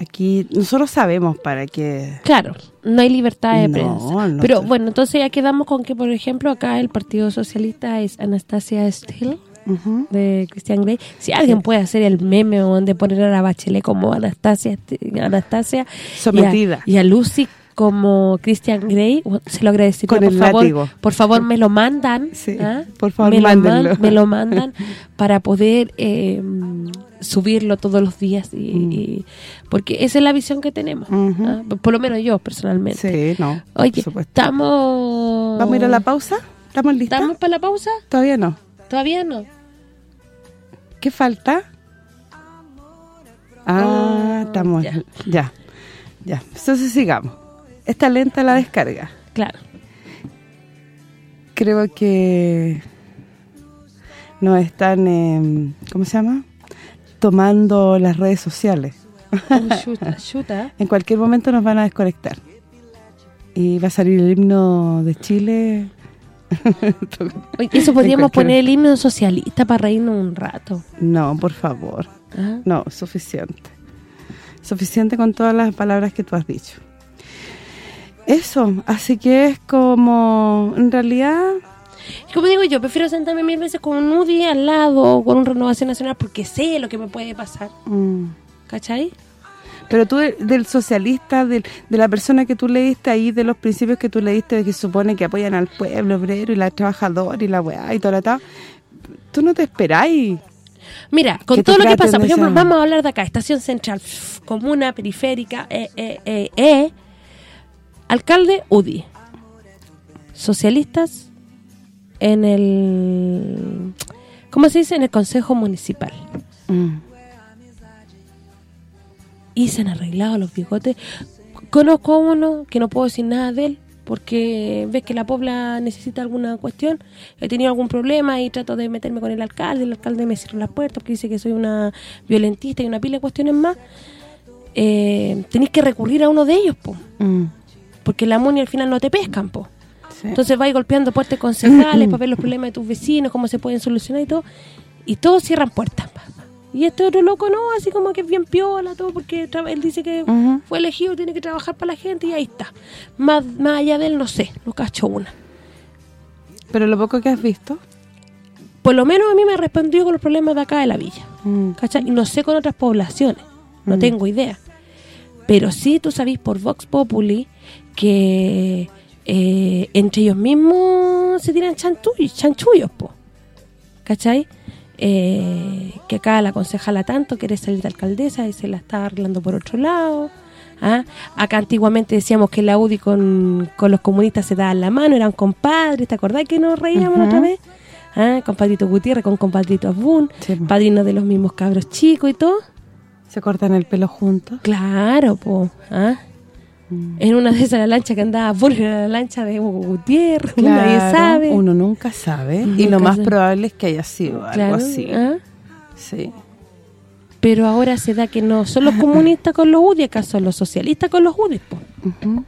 Aquí nosotros sabemos para qué... Claro, no hay libertad de No, prensa. no Pero bueno, entonces ya quedamos con que, por ejemplo, acá el Partido Socialista es Anastasia Steele, De Christian Grey. Si alguien puede hacer el meme donde poner a la Bachelet como Anastasia Anastasia Sometida. y a, y a Lucy como Christian Grey, se lo agradecería, Con por el favor. látigo. Por favor, me lo mandan. Sí, ¿ah? por favor, me lo, man- me lo mandan para poder eh, subirlo todos los días. y, y- porque esa es la visión que tenemos. Mm. ¿ah? Por lo menos yo, personalmente. Sí, no, Oye, estamos... ¿Vamos a ir a la pausa? ¿Estamos listos? ¿Estamos para la pausa? Todavía no. Todavía no. ¿Qué falta? Ah, Oh, estamos... ya. Ya. ya, Entonces sigamos. Está lenta la descarga. Claro. Creo que... nos están, eh, ¿cómo se llama? Tomando las redes sociales. Oh. En cualquier momento nos van a desconectar. Y va a salir el himno de Chile. Eso podríamos poner el himno socialista para reírnos un rato. No, por favor. ¿ah? No, suficiente. Suficiente con todas las palabras que tú has dicho. Eso, así que es como, en realidad, Como digo yo, prefiero sentarme mil veces con un UDI al lado con un Renovación Nacional porque sé lo que me puede pasar. mm, ¿Cachai? Pero tú de- del socialista, del- de la persona que tú leíste ahí, de los principios que tú leíste, de que supone que apoyan al pueblo obrero y la trabajadora y la weá y toda la tal, tú no te esperáis. Mira, con todo lo que pasa, por ejemplo, esa- vamos a hablar de acá, estación central, comuna, periférica, eh, eh, eh, eh, alcalde, UDI. Socialistas en el, ¿cómo se dice? En el consejo municipal. Mm. Y se han arreglado los bigotes. Conozco a uno que no puedo decir nada de él porque ves que la pobla necesita alguna cuestión. He tenido algún problema y trato de meterme con el alcalde. El alcalde me cierra las puertas porque dice que soy una violentista y una pila de cuestiones más. Eh, tenéis que recurrir a uno de ellos, po, Mm, porque la MUNI al final no te pescan, po. sí. Entonces vais golpeando puertas concejales para ver los problemas de tus vecinos, cómo se pueden solucionar y todo. Y todos cierran puertas. Y este otro loco no, así como que es bien piola, todo, porque él dice que fue elegido, tiene que trabajar para la gente y ahí está. Más, más allá de él, no sé, no cacho una. Pero lo poco que has visto, Por lo menos a mí me respondió con los problemas de acá de la villa. mm, ¿Cachai? Y no sé con otras poblaciones, no Mm. tengo idea. Pero sí tú sabís por Vox Populi que eh, entre ellos mismos se tiran chanchullos, chanchullos po. ¿Cachai? Eh, que acá la concejala tanto quiere salir de alcaldesa y se la está arreglando por otro lado. ¿ah? Acá antiguamente decíamos que la UDI con, con los comunistas se daban la mano, eran compadres, ¿te acordás que nos reíamos Ujú. otra vez? ¿Ah? Compadrito Gutiérrez con compadrito Abun, Sí, po. padrino de los mismos cabros chicos y todo. se cortan el pelo juntos. Claro, po. ¿ah? Mm. En una de esas la lancha que andaba era la lancha de Hugo Gutiérrez, nadie Claro, sabe. Uno nunca sabe. y Nunca lo más sabe. probable es que haya sido algo así. ¿ah? Sí. Pero ahora se da que no son los comunistas con los UDI, acá son los socialistas con los UDI. Ujú.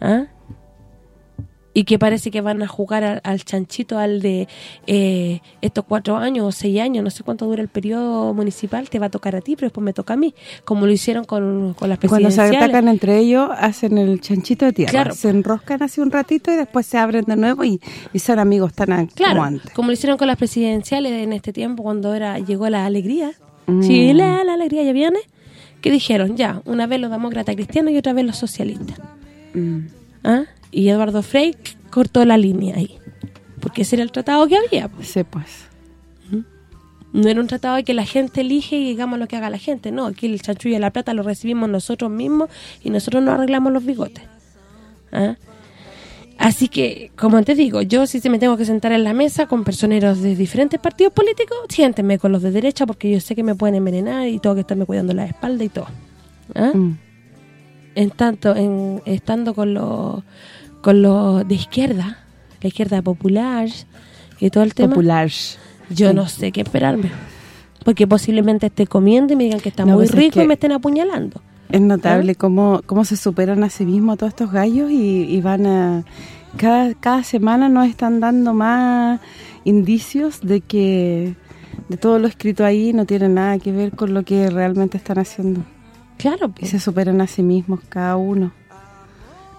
¿ah? Y que parece que van a jugar al, al chanchito, al de eh, estos cuatro años o seis años, no sé cuánto dura el periodo municipal, te va a tocar a ti, pero después me toca a mí, como lo hicieron con, con las Cuando se presidenciales. atacan entre ellos, hacen el chanchito de tierra. Claro. Se enroscan así un ratito y después se abren de nuevo y, y son amigos tan Claro, como antes. como lo hicieron con las presidenciales en este tiempo cuando era llegó la alegría. Mm. Chile, la alegría ya viene. Que dijeron, ya, una vez los demócratas cristianos y otra vez los socialistas. Mm. ¿Ah? Y Eduardo Frei cortó la línea ahí. Porque ese era el tratado que había. pues. Sí, pues. No era un tratado de que la gente elige y digamos lo que haga la gente. No, aquí el chanchullo de la plata lo recibimos nosotros mismos y nosotros nos arreglamos los bigotes. ¿Ah? Así que, como te digo, yo si se me tengo que sentar en la mesa con personeros de diferentes partidos políticos, siéntenme con los de derecha porque yo sé que me pueden envenenar y tengo que estarme cuidando la espalda y todo. ¿Ah? Mm. En tanto, en, estando con los con los de izquierda, la izquierda popular y todo el tema, Popular. yo Sí. no sé qué esperarme. Porque posiblemente esté comiendo y me digan que está No, muy pues es rico y me estén apuñalando. Es ¿Ah? notable cómo, cómo se superan a sí mismos todos estos gallos y, y van a... Cada, cada semana nos están dando más indicios de que de todo lo escrito ahí no tiene nada que ver con lo que realmente están haciendo. Claro, Y pues. se superan a sí mismos cada uno.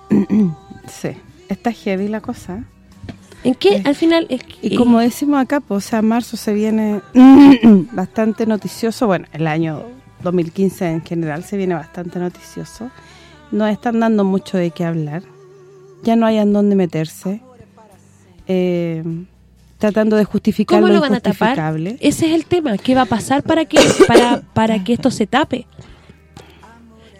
sí, está heavy la cosa. ¿En qué? Al final... Es que- Y como decimos acá, pues, o sea, marzo se viene bastante noticioso. Bueno, el año 2015 en general se viene bastante noticioso. Nos están dando mucho de qué hablar. Ya no hay en dónde meterse. Eh, tratando de justificar ¿Cómo lo van a tapar? Ese es el tema. ¿Qué va a pasar para que para para que esto se tape?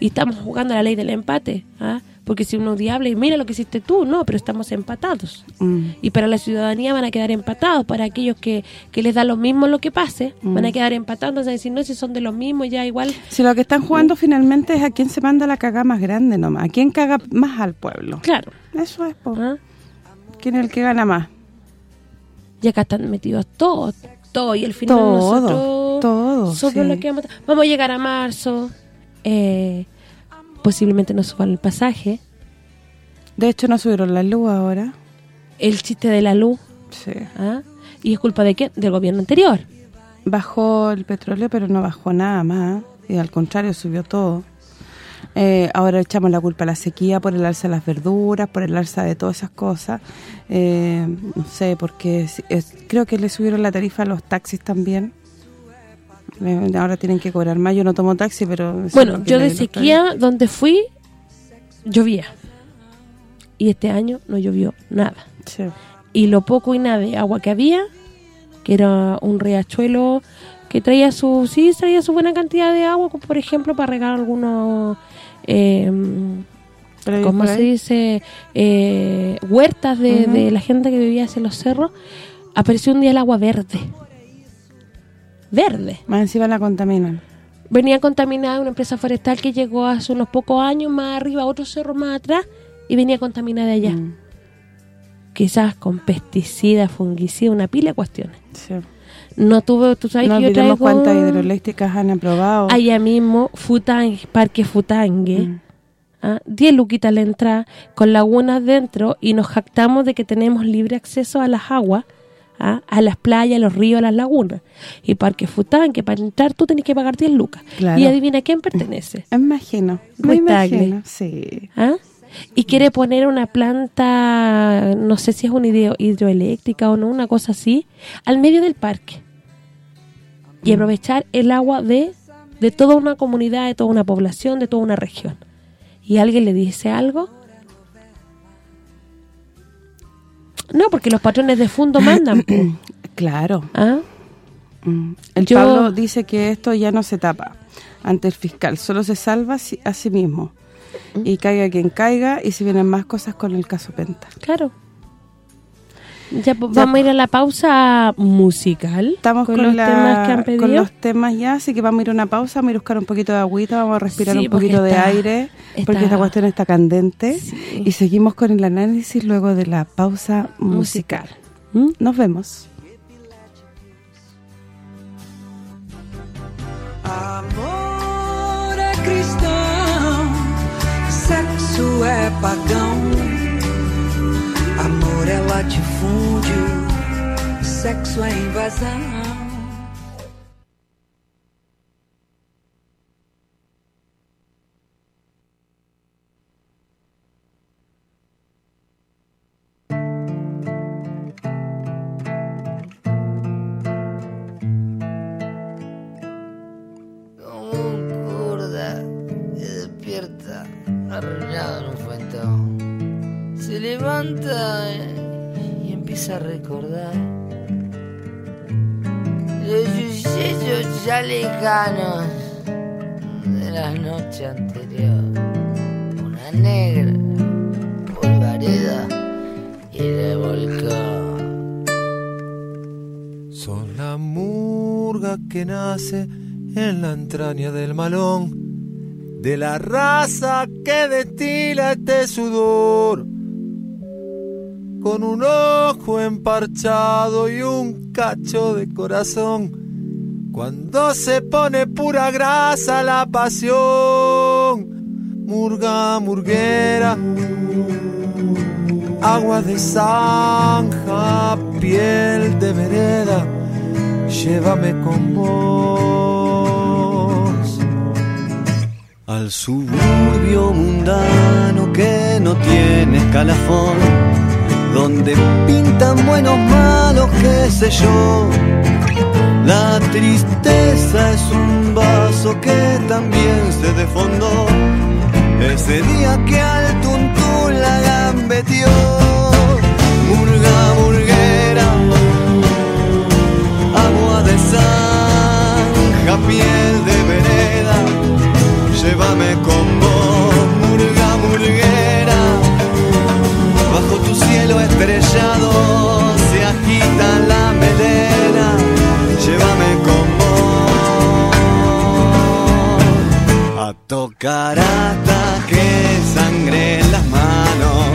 Y estamos jugando a la ley del empate. ¿ah? Porque si uno diable y mira lo que hiciste tú, no, pero estamos empatados. Mm, Y para la ciudadanía van a quedar empatados. Para aquellos que, que les da lo mismo lo que pase, van a quedar empatados. Entonces, decir, no, si son de los mismos, ya igual. Si lo que están jugando finalmente es a quién se manda la caga más grande nomás. A quién caga más al pueblo. Claro. Eso es, po. ¿ah? ¿Quién es el que gana más? Y acá están metidos todos. todo y al final Todo, nosotros todo, somos sí. los que vamos, a- vamos a llegar a marzo eh, posiblemente nos suban el pasaje De hecho, no subieron la luz ahora. el chiste de la luz Sí. ¿ah? y es culpa de quién? del gobierno anterior Bajó el petróleo, pero no bajó nada más. Y al contrario, subió todo. Eh, ahora echamos la culpa a la sequía por el alza de las verduras, por el alza de todas esas cosas. Eh, no sé, porque es- es- creo que le subieron la tarifa a los taxis también. Eh, ahora tienen que cobrar más. Yo no tomo taxi, pero... bueno, yo de sequía donde fui llovía y este año no llovió nada. Sí. y lo poco y nada de agua que había, que era un riachuelo que traía su sí traía su buena cantidad de agua, como por ejemplo para regar algunos eh, Pero ¿cómo por se dice? Eh, huertas de la gente que vivía hacia los cerros, apareció un día el agua verde. Verde. Más encima la contaminan. Venía contaminada una empresa forestal que llegó hace unos pocos años más arriba, otro cerro más atrás, y venía contaminada allá. Mm, Quizás con pesticidas, fungicidas, una pila de cuestiones. sí. No tuve, tú sabes No que yo traigo cuántas hidroeléctricas han aprobado. allá mismo, Futangue, Parque Futangue, Mm. ¿ah? 10 luquitas la entrada, con lagunas dentro, y nos jactamos de que tenemos libre acceso a las aguas, ¿ah? a las playas, a los ríos, a las lagunas. Y Parque Futangue, para entrar tú tenés que pagar 10 lucas. Claro. Y adivina a quién pertenece. Me imagino. Me imagino, sí. ¿ah? Y quiere poner una planta, no sé si es una hidro- hidroeléctrica o no, una cosa así, al medio del parque. Y aprovechar el agua de, de toda una comunidad, de toda una población, de toda una región. ¿Y alguien le dice algo? No, porque los patrones de fondo mandan. Claro. ¿Ah? Mm. El Yo- Pablo dice que esto ya no se tapa ante el fiscal, solo se salva a sí mismo. Mm. Y caiga quien caiga y si vienen más cosas con el caso Penta. Claro. Ya, pues, vamos a ir a la pausa musical Estamos con, los la- temas que han pedido. con los temas ya, así que vamos a ir a una pausa, vamos a ir a buscar un poquito de agüita, vamos a respirar Sí, un poquito de está- aire, porque esta cuestión está candente. Sí. Y seguimos con el análisis luego de la pausa musical. ¿Mm? Nos vemos. Amor é cristão, sexo é pagão. Amor é latifúndio, sexo é invasão. como un kurda que despierta arruinado levanta y empieza a recordar los sucesos ya lejanos de la noche anterior. Una negra polvareda y revolcó. Son la murga que nace en la entraña del malón, de la raza que destila este sudor, con un ojo emparchado y un cacho de corazón. Cuando se pone pura grasa la pasión, murga, murguera, agua de zanja, piel de vereda, llévame con vos al suburbio mundano que no tiene escalafón, donde pintan buenos malos, qué sé yo. La tristeza es un vaso que también se desfondó. Ese día que al tuntún la gambetió, murga, murguera, agua de zanja, piel de vereda, llévame con bajo tu cielo estrellado se agita la melena, llévame con vos, a tocar hasta que sangre en las manos,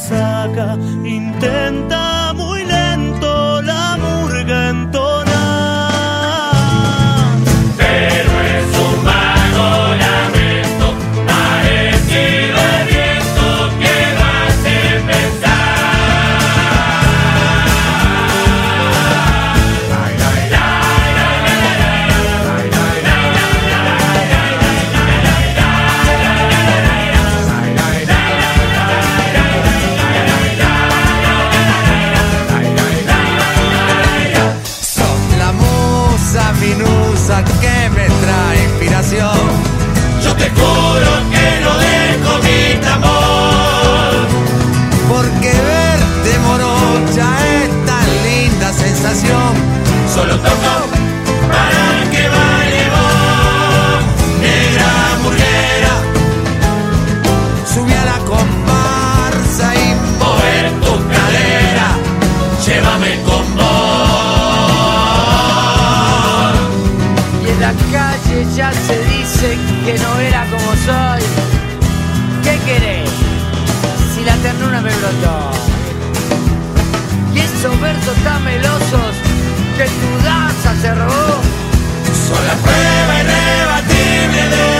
resaca, intenta que no era como soy. ¿Qué querés? Si la ternura me brotó. Y esos versos tan melosos que tu danza se robó. Son la prueba irrebatible de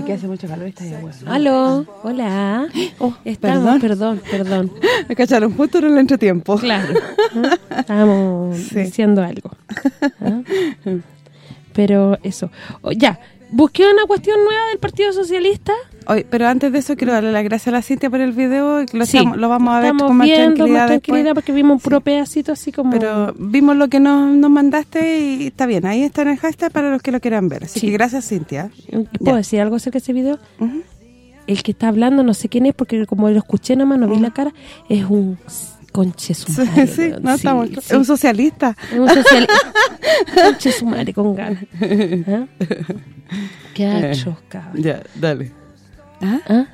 Que aquí hace mucho calor y está ya bueno. Aló, hola. Oh, Estamos, perdón. perdón, perdón. Me cacharon justo en el entretiempo. Claro. ¿ah? Estábamos Sí. diciendo algo. ¿ah? Pero eso. O- ya, busqué una cuestión nueva del Partido Socialista. Pero antes de eso quiero darle las gracias a la Cintia por el video. Lo, Sí, estamos- lo vamos a ver con más viendo tranquilidad más tranquilidad porque vimos un puro pedacito así como... Pero vimos lo que nos, nos mandaste y está bien. Ahí está en el hashtag para los que lo quieran ver. Así Sí. que gracias, Cintia. ¿Puedo Ya. decir algo acerca de ese video? El que está hablando, no sé quién es, porque como lo escuché nomás, no vi la cara, es un conche Sí, sumare. sí, weón. no, Sí, estamos, sí. es un socialista. Es un social... conche sumare con ganas. ¿Ah? Qué achos, cabrón. Ya, dale. ¿Ah? ¿Ah?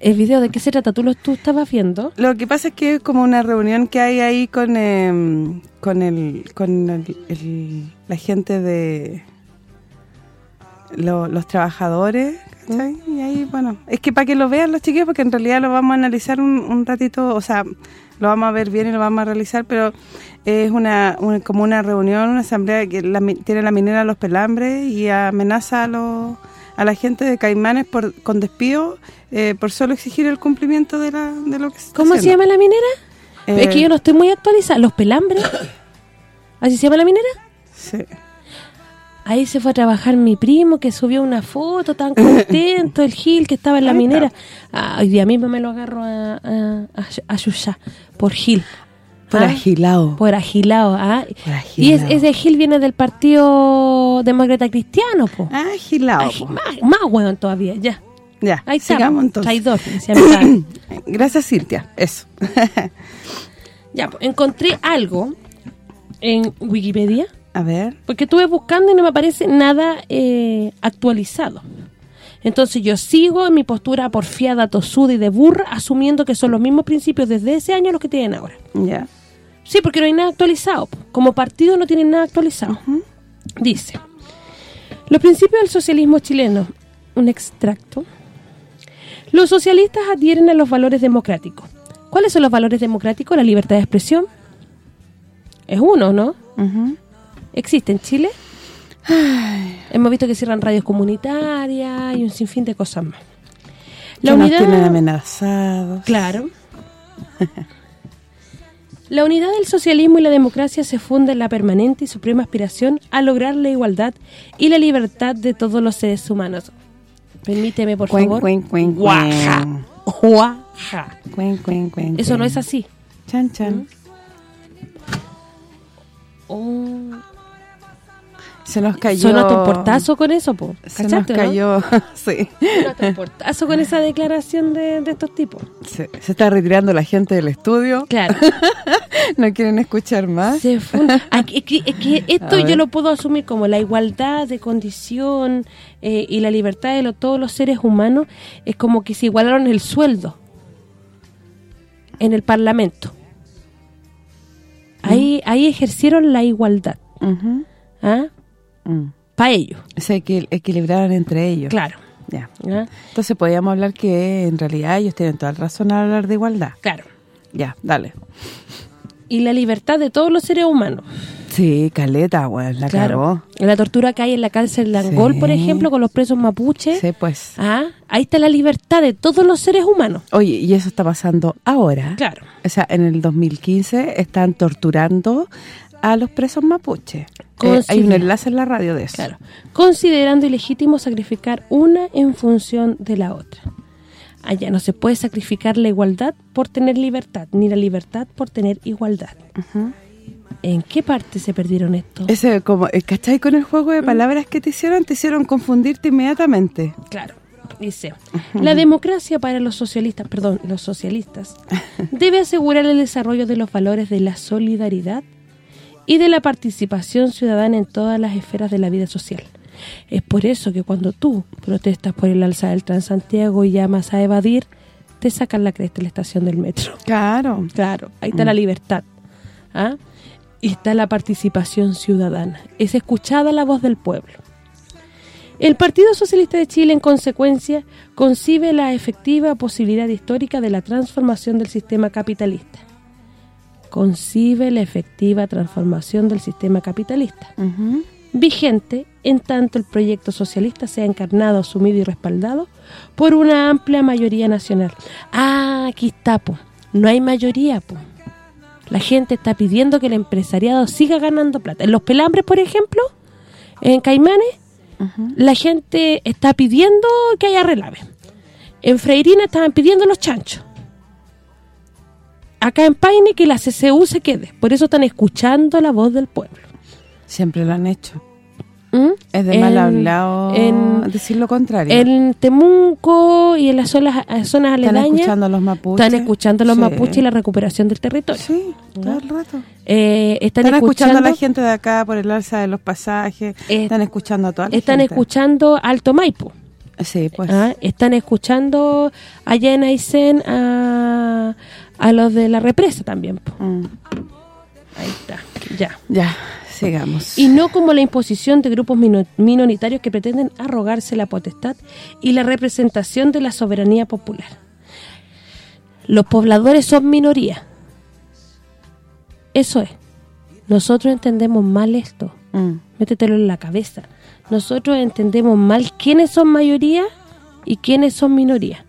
¿El video de qué se trata? ¿Tú lo tú estabas viendo? Lo que pasa es que es como una reunión que hay ahí con em, con el con el- el- la gente de lo- los trabajadores, ¿cachai? Y ahí, bueno, es que para que lo vean los chiquillos, porque en realidad lo vamos a analizar un, un ratito, o sea, lo vamos a ver bien y lo vamos a realizar, pero es una, un- como una reunión, una asamblea que la tiene la minera Los Pelambres y amenaza a los a la gente de Caimanes por con despido eh, por solo exigir el cumplimiento de, la, de lo que se ¿Cómo se llama la minera? Eh, es que yo no estoy muy actualizada. ¿Los pelambres? ¿Así se llama la minera? Sí. Ahí se fue a trabajar mi primo que subió una foto tan contento, el Gil que estaba en la minera. Ah, hoy día mismo me lo agarro a, a, a, a Yuya, por Gil. Por Ah, agilado. Por agilado, ah. Por Y es, agilado. ese Gil viene del Partido Demócrata Cristiano, po. Agilado. Agi- po. más, más hueón todavía, ya. Ya, Ahí está. sigamos entonces. Traidor. Gracias, Cintia. Eso. Ya, pues, encontré algo en Wikipedia, A ver. porque estuve buscando y no me aparece nada eh, actualizado. Entonces yo sigo en mi postura porfiada, tosuda y de burra, asumiendo que son los mismos principios desde ese año los que tienen ahora. Ya. Sí, porque no hay nada actualizado. Como partido no tienen nada actualizado. Dice, los principios del socialismo chileno, un extracto. Los socialistas adhieren a los valores democráticos. ¿Cuáles son los valores democráticos? La libertad de expresión. Es uno, ¿no? ¿Existe en Chile? Hemos visto que cierran radios comunitarias y un sinfín de cosas más. Que nos tienen amenazados. Claro. La unidad del socialismo y la democracia se funda en la permanente y suprema aspiración a lograr la igualdad y la libertad de todos los seres humanos. Permíteme, por Cuen, favor. cuen, cuen, Guaja. Guaja. Cuen, cuen, cuen, Eso no es así. Chan, chan. Oh, Se nos cayó... Sonaste un portazo con eso, po. Se nos ¿Cachaste, no? cayó, sí. Un portazo con esa declaración de, de estos tipos. Se, se está retirando la gente del estudio. Claro. no quieren escuchar más. Se fue. Aquí- es, que, es que esto yo lo puedo asumir como la igualdad de condición eh, y la libertad de lo- todos los seres humanos. Es como que se igualaron el sueldo en el Parlamento. Ahí ahí ejercieron la igualdad. ¿Ah? Mm. Para ellos. Se equi- equilibraron entre ellos. Claro. Ya. Entonces podríamos hablar que en realidad ellos tienen toda la razón al hablar de igualdad. Claro. Ya, dale. Y la libertad de todos los seres humanos. Sí, caleta, weón, la cagó. La tortura que hay en la cárcel de Angol, Sí. por ejemplo, con los presos mapuches. Sí, pues. Ah, ahí está la libertad de todos los seres humanos. Oye, y eso está pasando ahora. Claro. O sea, en el 2015 están torturando a los presos mapuche. Eh, hay un enlace en la radio de eso. Claro. Considerando ilegítimo sacrificar una en función de la otra. Allá no se puede sacrificar la igualdad por tener libertad, ni la libertad por tener igualdad. ¿En qué parte se perdieron esto? Ese como, eh, ¿cachai? Con el juego de Mm. palabras que te hicieron, te hicieron confundirte inmediatamente. Claro. Dice, la democracia para los socialistas, perdón, los socialistas, debe asegurar el desarrollo de los valores de la solidaridad y de la participación ciudadana en todas las esferas de la vida social. Es por eso que cuando tú protestas por el alza del Transantiago y llamas a evadir, te sacan la cresta en la estación del metro. Claro. Claro, ahí está la libertad. ¿ah? Y está la participación ciudadana. Es escuchada la voz del pueblo. El Partido Socialista de Chile, en consecuencia, concibe la efectiva posibilidad histórica de la transformación del sistema capitalista. Concibe la efectiva transformación del sistema capitalista. Vigente en tanto el proyecto socialista sea encarnado, asumido y respaldado por una amplia mayoría nacional. Ah, aquí está, po. No hay mayoría, po. La gente está pidiendo que el empresariado siga ganando plata. En los pelambres, por ejemplo, en Caimanes, la gente está pidiendo que haya relave. En Freirina estaban pidiendo los chanchos. Acá en Paine que la CCU se quede. Por eso están escuchando la voz del pueblo. Siempre lo han hecho. ¿Mm? Es de mal hablado en- decir lo contrario. En Temuco y en las zonas, zonas Están aledañas escuchando a los mapuches. están escuchando a los Sí. mapuches y la recuperación del territorio. Sí, todo el rato. Eh, están, Están, escuchando, a la gente de acá por el alza de los pasajes. están escuchando a toda la están gente. escuchando Alto Maipo. Sí, pues. Ah, Están escuchando allá en Aysén a, a los de la represa también. po. Ahí está, ya. Ya, sigamos. Y no como la imposición de grupos mino- minoritarios que pretenden arrogarse la potestad y la representación de la soberanía popular. Los pobladores son minoría. Eso es. Nosotros entendemos mal esto. Mm. Métetelo en la cabeza. Nosotros entendemos mal quiénes son mayoría y quiénes son minoría.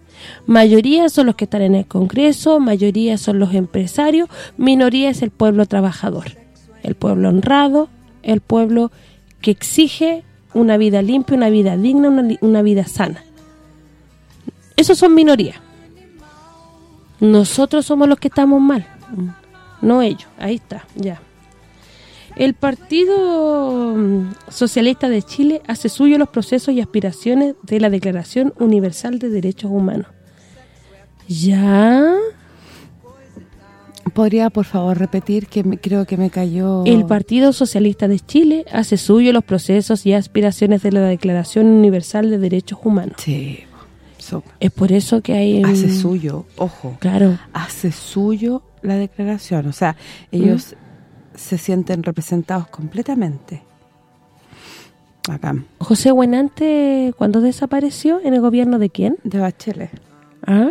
Mayoría son los que están en el Congreso, mayoría son los empresarios, minoría es el pueblo trabajador, el pueblo honrado, el pueblo que exige una vida limpia, una vida digna, una, una vida sana. Esos son minorías. Nosotros somos los que estamos mal, no ellos. Ahí está, ya. El Partido mm, Socialista de Chile hace suyo los procesos y aspiraciones de la Declaración Universal de Derechos Humanos. ¿Ya? ¿Podría, por favor, repetir que me- creo que me cayó... El Partido Socialista de Chile hace suyo los procesos y aspiraciones de la Declaración Universal de Derechos Humanos. Sí, Es por eso que hay... Hace suyo, ojo. Claro. Hace suyo la declaración. O sea, ellos se sienten representados completamente. Acá. José Buenante, ¿cuándo desapareció? ¿En el gobierno de quién? De Bachelet. ¿Ah?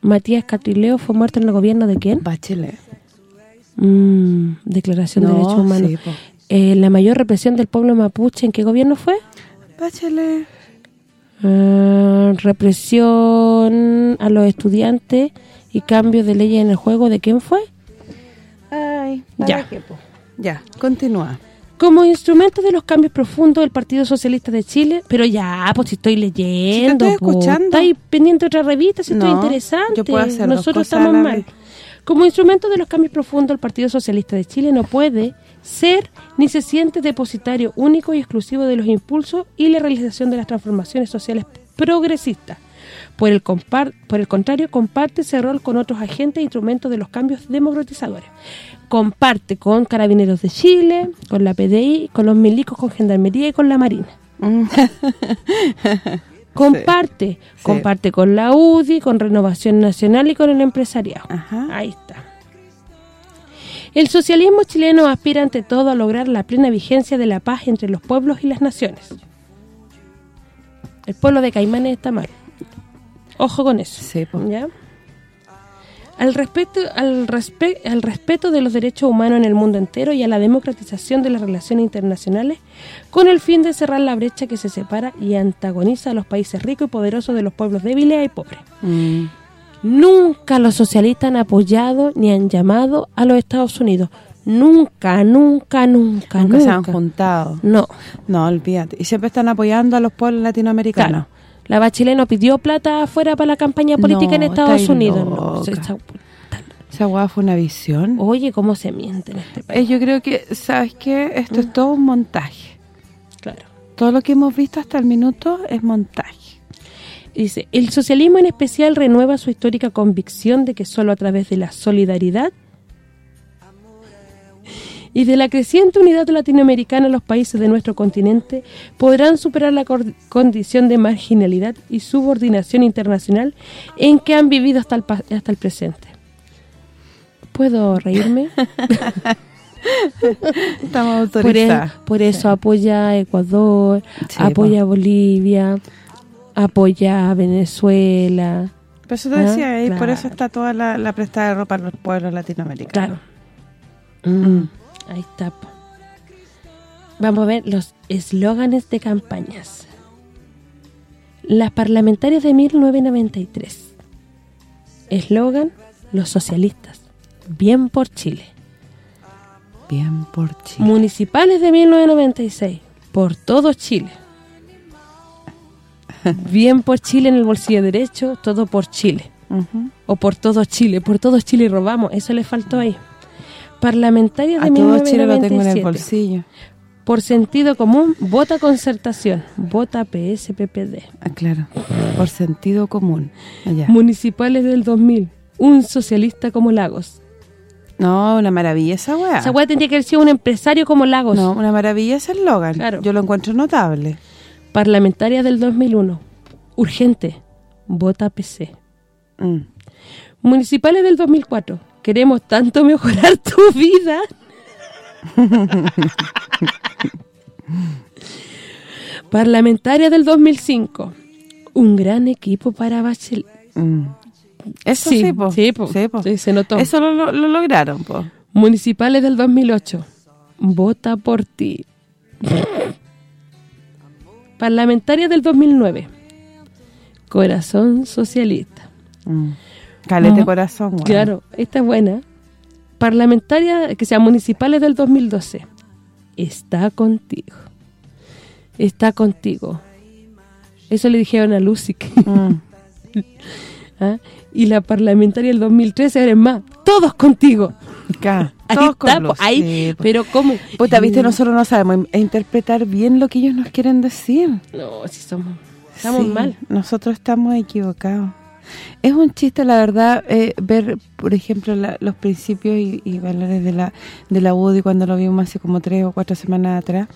Matías Catrileo fue muerto en el gobierno de quién? Bachelet. Mm, declaración de Derechos Humanos. sí. Eh, la mayor represión del pueblo mapuche, ¿en qué gobierno fue? Bachelet. Ah, represión a los estudiantes y cambio de leyes en el juego, ¿de quién fue? Ay, Ya. Ya, continúa. Como instrumento de los cambios profundos del Partido Socialista de Chile, pero ya, pues si estoy leyendo, estoy po, escuchando. estáis pendiente otra revista, si estoy interesante, yo puedo hacer dos nosotros estamos mal. vez. Como instrumento de los cambios profundos, el Partido Socialista de Chile no puede ser ni se siente depositario único y exclusivo de los impulsos y la realización de las transformaciones sociales progresistas. Por el, compar- por el contrario, comparte ese rol con otros agentes e instrumentos de los cambios democratizadores. Comparte con Carabineros de Chile, con la PDI, con los milicos, con Gendarmería y con la Marina. Comparte, Sí. comparte con la UDI, con Renovación Nacional y con el empresariado. Ajá. Ahí está. El socialismo chileno aspira ante todo a lograr la plena vigencia de la paz entre los pueblos y las naciones. El pueblo de Caimanes está mal. Ojo con eso. Sí. ¿Ya? Al respeto, al, respe- al respeto de los derechos humanos en el mundo entero y a la democratización de las relaciones internacionales con el fin de cerrar la brecha que se separa y antagoniza a los países ricos y poderosos de los pueblos débiles y pobres. Mm. Nunca los socialistas han apoyado ni han llamado a los Estados Unidos. Nunca, nunca, nunca, Nunca nunca. se han juntado. No, No, olvídate. Y siempre están apoyando a los pueblos latinoamericanos. claro. La Bachelet no pidió plata afuera para la campaña política en Estados Unidos. No, loca. se está- Esa hueá fue una visión. Oye, cómo se miente en este país. Eh, yo creo que, ¿sabes qué? Esto es todo un montaje. Claro. Todo lo que hemos visto hasta el minuto es montaje. Dice, el socialismo en especial renueva su histórica convicción de que solo a través de la solidaridad y de la creciente unidad latinoamericana los países de nuestro continente podrán superar la condición de marginalidad y subordinación internacional en que han vivido hasta el, hasta el presente. ¿Puedo reírme? Estamos por, e- autorizados. por eso apoya a Ecuador, Sí, apoya a Bolivia, apoya a Venezuela. Por eso te Ah, decía, y por claro. eso está toda la, la prestada de ropa a los pueblos latinoamericanos. Claro. Mm, Ahí está. Vamos a ver los eslóganes de campañas. Las parlamentarias de 1993. Eslogan, los socialistas. Bien por Chile. Bien por Chile. Municipales de 1996. Por todo Chile. Bien por Chile en el bolsillo derecho, todo por Chile. O por todo Chile, por todo Chile robamos, eso le faltó ahí. Parlamentarias de A todo Chile lo tengo en el 1997. bolsillo. Por sentido común, vota concertación, vota PSPPD. Ah, claro. Por sentido común. Allá. Municipales del 2000, un socialista como Lagos. No, una maravilla esa weá. Esa weá tendría que haber sido un empresario como Lagos. No, una maravilla ese eslogan. Claro. Yo lo encuentro notable. Parlamentarias del 2001, urgente, vota PC. Mm. Municipales del 2004, queremos tanto mejorar tu vida. Parlamentaria del 2005, un gran equipo para Bachelet. Mm. Eso Sí, sí, po. sí, po. Sí, se notó. Eso lo, lo- lo lograron, po. Municipales del 2008, vota por ti. Parlamentaria del 2009, corazón socialista. Mm. Calete corazón, weón. Claro, esta es buena. Parlamentaria, que sea municipales del 2012. Está contigo. Está contigo. Eso le dijeron a Lucy. Mm. ¿Ah? Y la parlamentaria del 2013, ahora es más, todos contigo. Acá, Ahí está, ahí, sí, po. pero ¿cómo? Puta, viste, nosotros no sabemos in- interpretar bien lo que ellos nos quieren decir. No, si somos, estamos Sí, mal. Nosotros estamos equivocados. Es un chiste, la verdad, eh, ver, por ejemplo, la- los principios y, valores de la de la UDI cuando lo vimos hace como tres o cuatro semanas atrás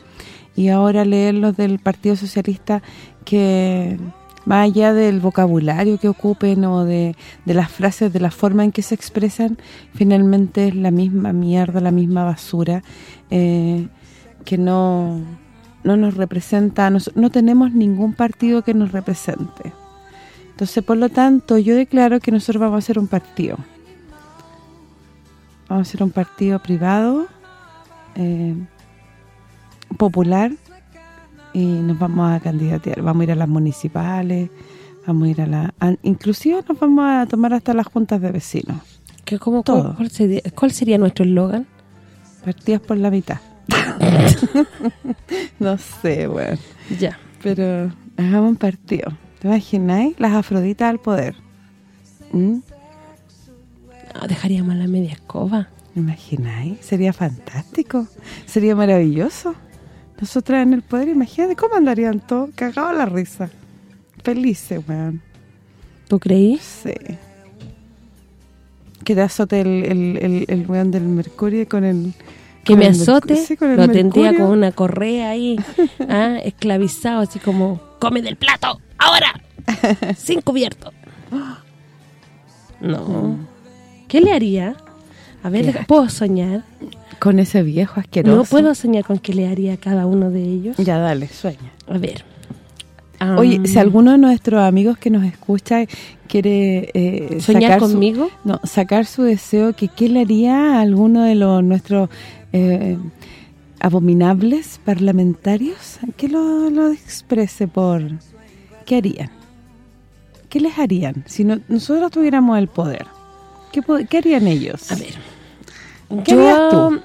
y ahora leer los del Partido Socialista que más allá del vocabulario que ocupen o de, de las frases, de la forma en que se expresan, finalmente es la misma mierda, la misma basura eh, que no no nos representa, no tenemos ningún partido que nos represente. Entonces, por lo tanto, yo declaro que nosotros vamos a ser un partido. Vamos a ser un partido privado, eh, popular, y nos vamos a candidatear. Vamos a ir a las municipales, vamos a ir a la... a- inclusive nos vamos a tomar hasta las juntas de vecinos. ¿Qué, cómo, Todo. cuál, cuál sería, cuál sería nuestro eslogan? Partidos por la mitad. no sé, bueno. Ya. Pero hagamos un partido. ¿Te imagináis? Las afroditas al poder. ¿Mm? No, dejaríamos la media escoba. ¿Me imagináis? Sería fantástico. Sería maravilloso. Nosotras en el poder, imagínate cómo andarían todos cagados la risa. Felices, weón. ¿Tú creí? Sí. Que te azote el, el, el, el weón del Mercurio con el... Que con me azote, sí, con el lo tendría con una correa ahí, ah, esclavizado, así como, come del plato, ahora, sin cubierto. No. ¿Qué le haría? A ver, ¿Qué? ¿puedo soñar? Con ese viejo asqueroso. No puedo soñar con qué le haría a cada uno de ellos. Ya, dale, sueña. A ver. Oye, Am, si alguno de nuestros amigos que nos escucha quiere eh, ¿Soñar sacar su- conmigo? no, sacar su deseo, que qué le haría a alguno de los nuestros eh, abominables parlamentarios, que lo, lo exprese por... ¿Qué harían? ¿Qué les harían si no- nosotros tuviéramos el poder? ¿Qué, qué harían ellos? A ver. ¿Qué Yo, harías tú?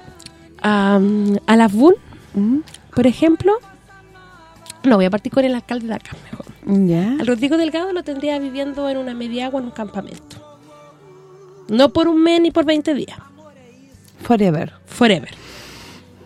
am, a las BUN, por ejemplo, no, voy a partir con el alcalde de acá mejor. ¿Ya? Al Rodrigo Delgado lo tendría viviendo en una media agua en un campamento. No por un mes ni por 20 días. Forever. Forever.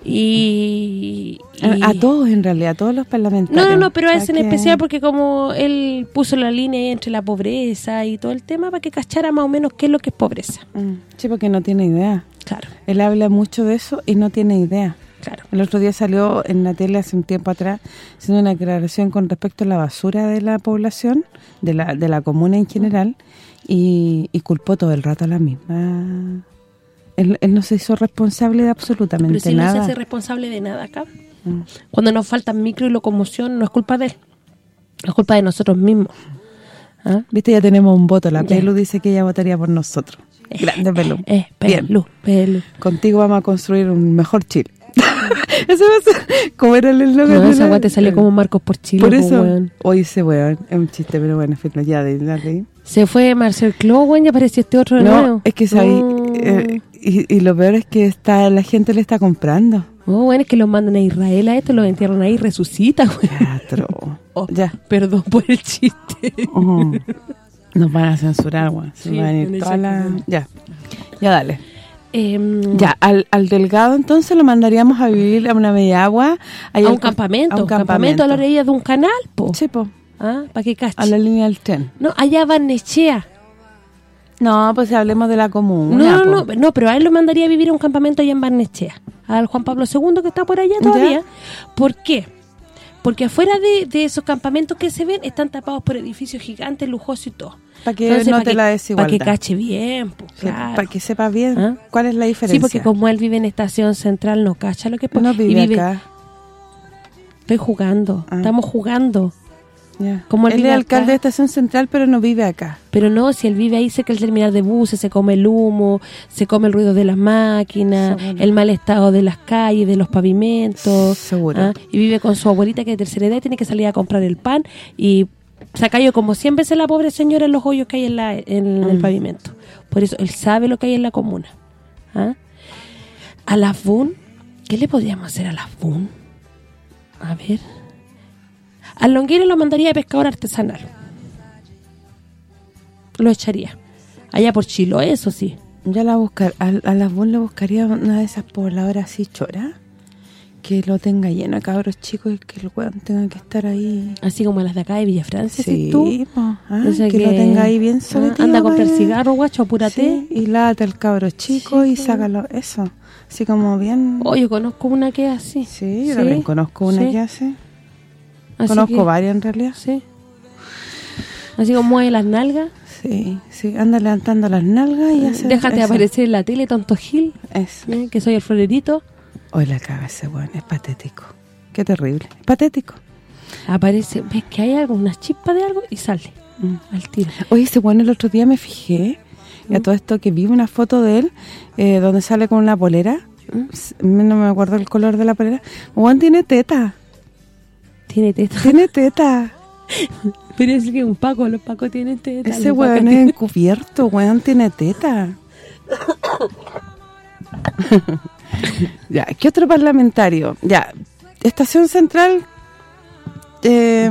Y... y- A, todos, en realidad, a todos los parlamentarios. No, no, pero a ese en especial porque como él puso la línea entre la pobreza y todo el tema para que cachara más o menos qué es lo que es pobreza. Mm, Sí, porque no tiene idea. Claro, Él habla mucho de eso y no tiene idea. claro. El otro día salió en la tele hace un tiempo atrás haciendo una declaración con respecto a la basura de la población, de la, de la comuna en general, y, y culpó todo el rato a la misma. Él, él no se hizo responsable de absolutamente Pero si no se hace responsable de nada acá. Mm. Cuando nos faltan micro y locomoción no es culpa de él. Es culpa de nosotros mismos. ¿Ah? Viste, ya tenemos un voto. La Ya. Pelu dice que ella votaría por nosotros. Grande Pelu. Eh, Bien. pelu, pelu. Contigo vamos a construir un mejor Chile. Eso ser- ¿Cómo era el eslogan? No, de esa te salió como Marcos por Chile. Por po, eso, hoy ese weón es un chiste, pero bueno, ya de la reí. Se fue Marcel Clo, weón, ya apareció este otro de No, nuevo. es que sabí, No. eh, y, y lo peor es que está la gente le está comprando. Oh, bueno, es que los mandan a Israel a esto, los entierran ahí y resucita, güey. Teatro. Oh, Ya. Perdón por el chiste. Ujú. Nos van a censurar. Se Sí, van a ir exacto. Ya, ya dale. Em, Ya, al, al Delgado entonces lo mandaríamos a vivir a una media agua. a un ca- campamento, a un campamento a la orilla de un canal, po. Sí, po, Ah, para que cache. a la línea del tren. No, allá va Nechea. No, pues hablemos de la comuna. No, no, no, no, pero a él lo mandaría a vivir a un campamento allá en Barnechea. Al Juan Pablo II que está por allá todavía. ¿Por qué? Porque afuera de, de esos campamentos que se ven están tapados por edificios gigantes, lujosos y todo. Para que Entonces, pa' que- la Para desigualdad. que cache bien, pues, claro. Para que sepa bien ¿Ah? cuál es la diferencia. Sí, porque como él vive en estación central, no cacha lo que no y vive, acá. Estoy jugando, Ah. estamos jugando. Ya. Como él él es alcalde de estación central, pero no vive acá. Pero no, si él vive ahí cerca del terminal de buses, se come el humo, se come el ruido de las máquinas, Seguro. el mal estado de las calles, de los pavimentos. Seguro. ¿ah? Y vive con su abuelita que de tercera edad tiene que salir a comprar el pan y se caído como 100 veces la pobre señora en los hoyos que hay en, la, en el Mm. pavimento. Por eso él sabe lo que hay en la comuna. ¿ah? A las BUN, ¿qué le podríamos hacer a las BUN? A ver... Al Longueira lo mandaría de pescador artesanal. Lo echaría. Allá por Chiloé, eso sí. Yo la buscar, a, a las BUN le buscaría una de esas pobladoras así chora, que lo tenga lleno cabros chicos y que el weón tenga que estar ahí. Así como las de acá de Villa Francia, Sí, ¿sí tú? ah, O sea que, lo tenga ahí bien ah, solito. Anda a comprar cigarro, guacho, apúrate. Sí, y lata el cabro chico Sí, y sácalo, eso. Así como bien... Oh, yo conozco una que así. sí, yo también conozco una sí. que hace. Así conozco que- varias en realidad. Sí. Así como mueve las nalgas. Sí, sí, anda levantando las nalgas y hace Déjate eso. aparecer en la tele, tonto Gil, Eso. ¿eh? que soy el florerito. Hoy la caga ese weón, es patético. Qué terrible. Es patético. Aparece, ves que hay algo, una chispa de algo y sale Mm. al tiro. Oye, ese weón el otro día me fijé, y a todo esto que vi una foto de él, eh, donde sale con una polera, S- no me acuerdo el color de la polera, Juan tiene teta, Tiene teta. tiene teta. Pero es que un Paco, los Pacos tienen teta. Ese weón es encubierto, weón tiene teta. ya, ¿qué otro parlamentario? Ya, Estación Central, eh,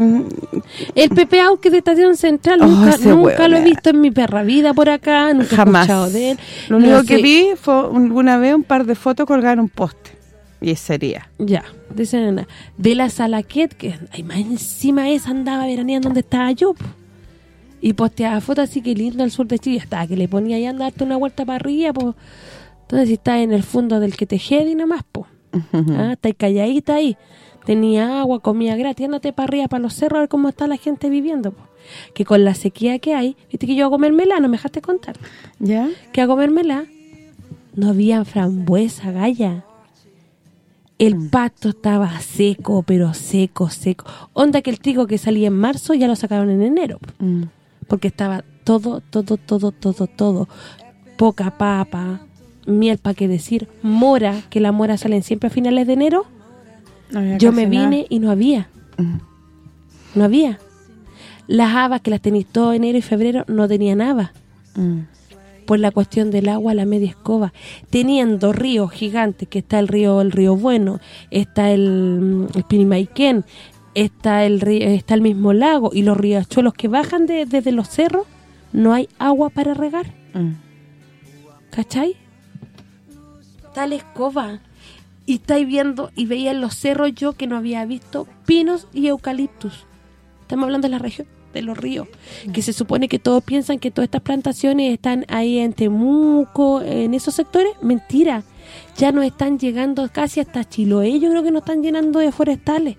El Pepe Auque de Estación Central Oh, nunca, nunca lo he visto en mi perra vida por acá, nunca jamás. he escuchado de él. Lo único que vi fue alguna vez un par de fotos colgar en un poste. Y sería. Ya, dice nena. De la Salaquet, que ay, más encima esa andaba veraneando donde estaba yo. Y posteaba fotos así que lindo el sur de Chile. Hasta que le ponía ahí a darte una vuelta para arriba, pues. Entonces si está en el fondo del que te jedi nomás, pues. Ah, está ahí calladita ahí. Tenía agua, comida gratis, andate para arriba, para los cerros, a ver cómo está la gente viviendo. po. Que con la sequía que hay, viste que yo a comérmela, no me dejaste contar. ¿Ya? Que a comérmela no había frambuesa, galla. El pasto estaba seco, pero seco, seco. Onda que el trigo que salía en marzo ya lo sacaron en enero. Mm. Porque estaba todo, todo, todo, todo, todo. Poca papa, miel para qué decir, mora, que las moras salen siempre a finales de enero. No Yo me nada. vine y no había. Mm. No había. Las habas que las tenéis todo enero y febrero no tenían habas. Mm. Por la cuestión del agua, la media escoba. Tenían dos ríos gigantes, que está el río el río Bueno, está el, mm, el Pinimaiquén, está el río, está el mismo lago y los riachuelos que bajan de- desde los cerros, no hay agua para regar. Mm. ¿Cachai? La escoba. Y estáis viendo y veía en los cerros yo que no había visto pinos y eucaliptus. Estamos hablando de la región de los ríos. Que se supone que todos piensan que todas estas plantaciones están ahí en Temuco, en esos sectores. Mentira. Ya nos están llegando casi hasta Chiloé. Yo creo que nos están llenando de forestales.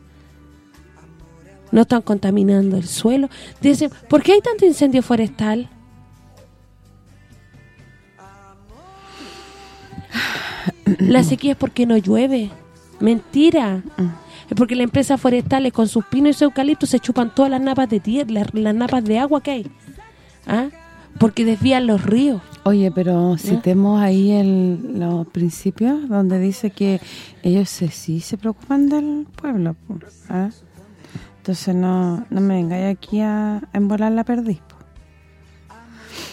No están contaminando el suelo. Dicen, ¿por qué hay tanto incendio forestal? La sequía es porque no llueve. Mentira. Porque las empresas forestales con sus pinos y sus eucaliptos se chupan todas las napas de tierra, las, las napas de agua que hay. ¿Ah? Porque desvían los ríos. Oye, pero citemos ahí el, los principios donde dice que ellos se, sí se preocupan del pueblo. ¿ah? Entonces no, no me vengáis aquí a, a embolar la perdiz.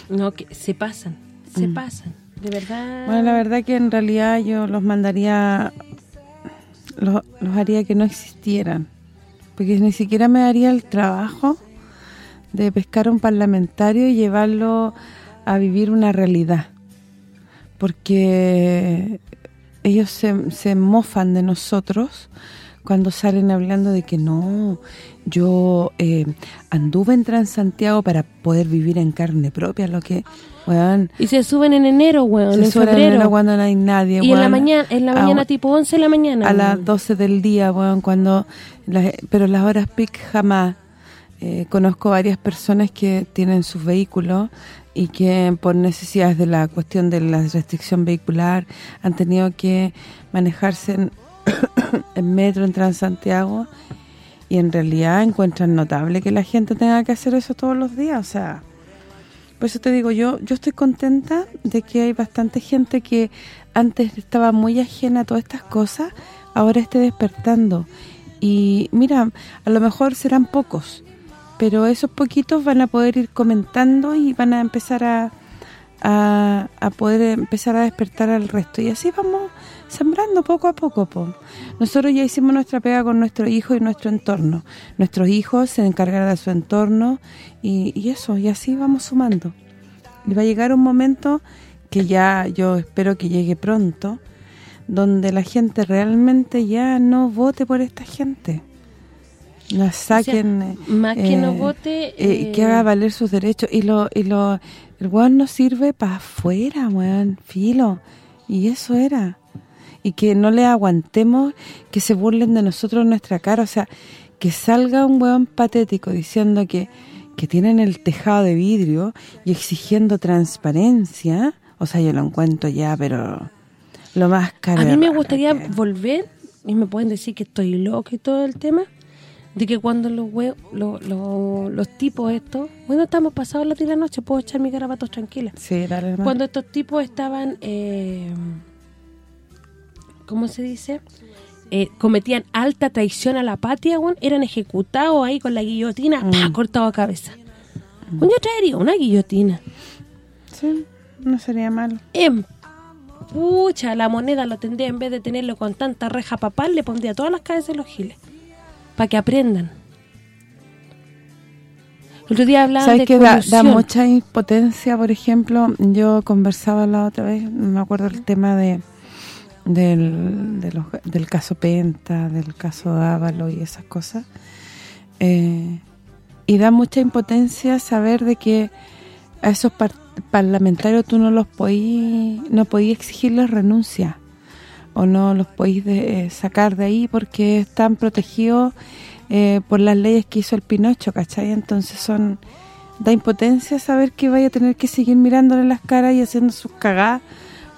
No, que se pasan, se Mm. pasan. De verdad. Bueno, la verdad que en realidad yo los mandaría, los, haría que no existieran. Porque ni siquiera me daría el trabajo de pescar a un parlamentario y llevarlo a vivir una realidad. Porque ellos se, se mofan de nosotros cuando salen hablando de que no, yo eh, anduve en Transantiago para poder vivir en carne propia, lo que, weón, Y se suben en enero, weón, se en suena en enero cuando no hay nadie, y en la mañana, en la A- mañana tipo 11 de la mañana. a las weón. 12 del día, weón, cuando las- pero las horas peak jamás. Eh, conozco varias personas que tienen sus vehículos y que por necesidades de la cuestión de la restricción vehicular han tenido que manejarse en, en metro, en Transantiago y en realidad encuentran notable que la gente tenga que hacer eso todos los días, o sea... Por eso te digo, yo yo estoy contenta de que hay bastante gente que antes estaba muy ajena a todas estas cosas, ahora esté despertando. Y mira, a lo mejor serán pocos, pero esos poquitos van a poder ir comentando y van a empezar a, a, a poder empezar a despertar al resto. Y así vamos sembrando poco a poco. po. Nosotros ya hicimos nuestra pega con nuestro hijo y nuestro entorno. Nuestros hijos se encargarán de su entorno y, y eso, y así vamos sumando. Y va a llegar un momento que ya yo espero que llegue pronto, donde la gente realmente ya no vote por esta gente. La saquen... eh, más que no eh, vote, eh, eh, que haga valer sus derechos. Y lo y lo el weón no sirve para afuera, weón, filo. Y eso era. Y que no le aguantemos que se burlen de nosotros en nuestra cara. O sea, que salga un weón patético diciendo que, que tienen el tejado de vidrio y exigiendo transparencia. O sea, yo lo encuentro ya, pero lo más caro. A mí me gustaría que- volver, y me pueden decir que estoy loco y todo el tema, de que cuando los hue- lo- lo- los tipos estos, bueno, estamos pasados las 10 de la noche, puedo echar mis garabatos tranquila. Sí, dale. Cuando estos tipos estaban, eh, ¿cómo se dice? Eh, cometían alta traición a la patria, weón, eran ejecutados ahí con la guillotina, Mm. ¡pah! cortado a cabeza. Bueno, yo traería una guillotina. Sí, no sería malo. En pucha, la moneda lo tendría en vez de tenerlo con tanta reja papal, le pondría todas las cabezas de los giles. Para que aprendan. El otro día hablaban ¿Sabes de que da, da mucha impotencia, por ejemplo? Yo conversaba la otra vez, no me acuerdo el tema de del, de los- del caso Penta, del caso Ávalo y esas cosas. Eh, y da mucha impotencia saber de que a esos par- parlamentarios tú no los podís no podís exigirles renuncia o no los podéis de- eh, sacar de ahí porque están protegidos eh, por las leyes que hizo el Pinocho, ¿cachai? Entonces son da impotencia saber que vaya a tener que seguir mirándole las caras y haciendo sus cagadas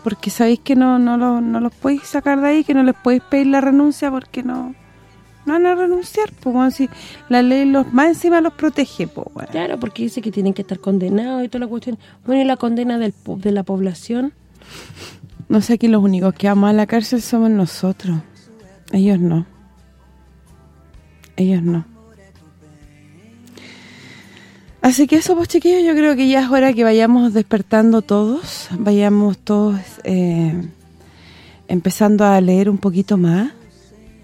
porque sabéis que no no, lo- no los podéis sacar de ahí, que no les podéis pedir la renuncia porque no no van a renunciar, pues bueno, si la ley los más encima los protege, pues bueno. Claro, porque dice que tienen que estar condenados y toda la cuestión. Bueno, y la condena del, de la población. No sé, aquí los únicos que vamos a la cárcel somos nosotros. Ellos no. Ellos no. Así que eso, pues chiquillos, yo creo que ya es hora que vayamos despertando todos. Vayamos todos eh, empezando a leer un poquito más.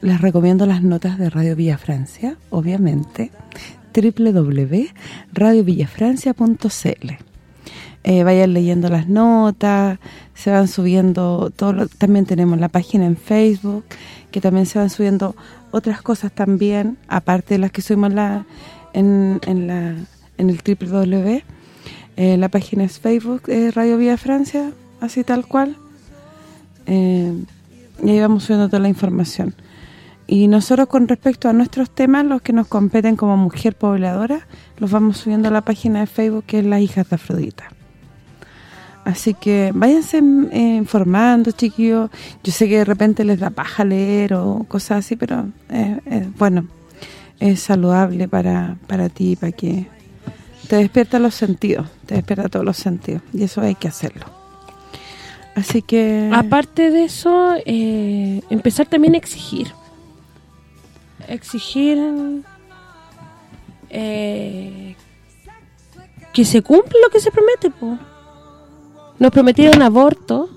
Les recomiendo las notas de Radio Villa Francia, obviamente. www.radiovillafrancia.cl eh, vayan leyendo las notas, se van subiendo, todo lo- también tenemos la página en Facebook, que también se van subiendo otras cosas también, aparte de las que subimos la, en, en, la, en el www. Eh, la página es Facebook, eh, Radio Vía Francia, así tal cual. Eh, y ahí vamos subiendo toda la información. Y nosotros con respecto a nuestros temas, los que nos competen como mujer pobladora, los vamos subiendo a la página de Facebook que es Las Hijas de Afrodita. Así que váyanse eh, informando, chiquillos. Yo sé que de repente les da paja leer o cosas así, pero eh, bueno, es saludable para, para ti, para que te despierta los sentidos, te despierta todos los sentidos. Y eso hay que hacerlo. Así que... Aparte de eso, eh, empezar también a exigir. Exigir eh, que se cumpla lo que se promete, po. Nos prometieron aborto,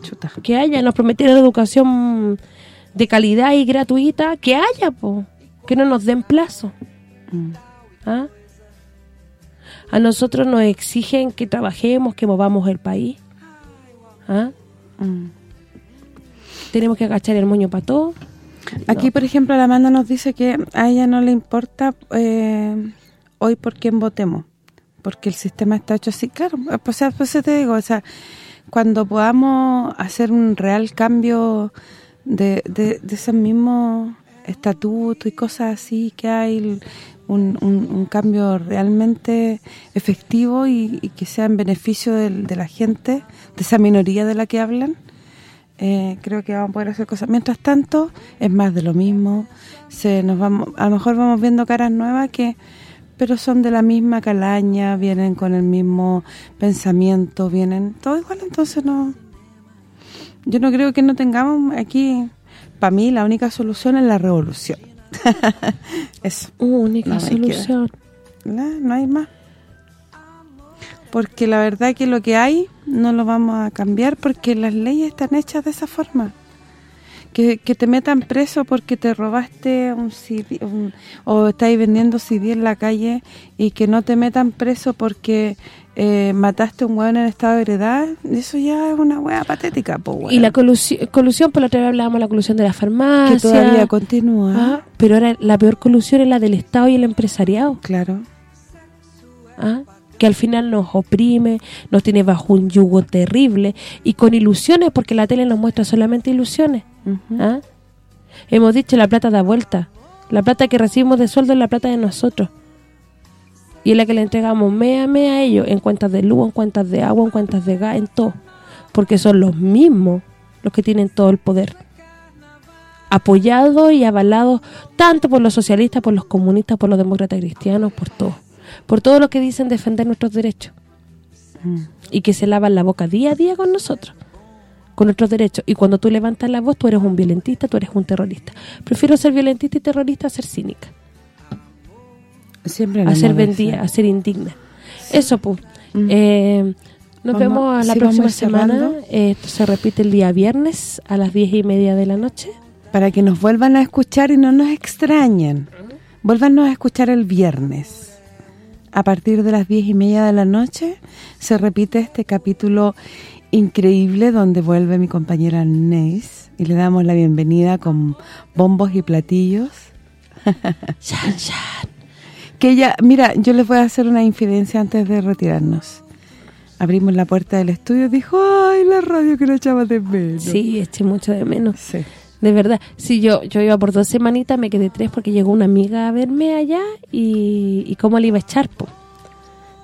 que haya, nos prometieron educación de calidad y gratuita, que haya, po. Que no nos den plazo. Mm. ¿Ah? A nosotros nos exigen que trabajemos, que movamos el país. ¿Ah? Mm. Tenemos que agachar el moño para todo. Aquí, por ejemplo, la Amanda nos dice que a ella no le importa eh, hoy por quién votemos, porque el sistema está hecho así. Claro, sea, pues te digo, o sea, cuando podamos hacer un real cambio de, de, de esos mismos estatutos y cosas así que hay, un, cambio realmente efectivo y, que sea en beneficio de la gente, de esa minoría de la que hablan, eh, creo que vamos a poder hacer cosas. Mientras tanto, es más de lo mismo. se nos vamos A lo mejor vamos viendo caras nuevas que pero son de la misma calaña, vienen con el mismo pensamiento, vienen todo igual, entonces no... Yo no creo que no tengamos aquí... Para mí la única solución es la revolución. Eso. Única No solución. no, no hay más. Porque la verdad que lo que hay no lo vamos a cambiar porque las leyes están hechas de esa forma. Que, que te metan preso porque te robaste un CD un- o estáis vendiendo CD en la calle y que no te metan preso porque eh, mataste a un hueón en estado de heredad, eso ya es una hueá patética, po. Y la colusión, colusión, por la otra vez hablábamos de la colusión de la farmacia. que todavía continúa. Ah, pero ahora la peor colusión es la del Estado y el empresariado. Claro. Ah, que al final nos oprime, nos tiene bajo un yugo terrible y con ilusiones, porque la tele nos muestra solamente ilusiones. ¿Ah? Hemos dicho la plata da vuelta. La plata que recibimos de sueldo es la plata de nosotros. Y es la que le entregamos mes a mes a ellos, en cuentas de luz, en cuentas de agua, en cuentas de gas, en todo. Porque son los mismos los que tienen todo el poder. Apoyados y avalados tanto por los socialistas, por los comunistas, por los demócratas cristianos, por todo. Por todo lo que dicen defender nuestros derechos. Y que se lavan la boca día a día con nosotros con nuestros derechos. Y cuando tú levantas la voz, tú eres un violentista, tú eres un terrorista. Prefiero ser violentista y terrorista a ser cínica. Siempre a ser vendida, hacer. a ser indigna. Eso, pues. Eh, nos Vamos- vemos la sí, próxima semana. Esto se repite el día viernes a las diez y media de la noche. Para que nos vuelvan a escuchar y no nos extrañen. Vuélvanos a escuchar el viernes a partir de las diez y media de la noche, se repite este capítulo increíble donde vuelve mi compañera Neis y le damos la bienvenida con bombos y platillos. Shan, shan. Que ella, mira, yo les voy a hacer una infidencia antes de retirarnos. Abrimos la puerta del estudio dijo, ay, la radio que la echaba de menos. Sí, eché mucho de menos. Sí. De verdad. Sí, yo yo iba por dos semanitas, me quedé tres porque llegó una amiga a verme allá y, y cómo le iba a echar, po.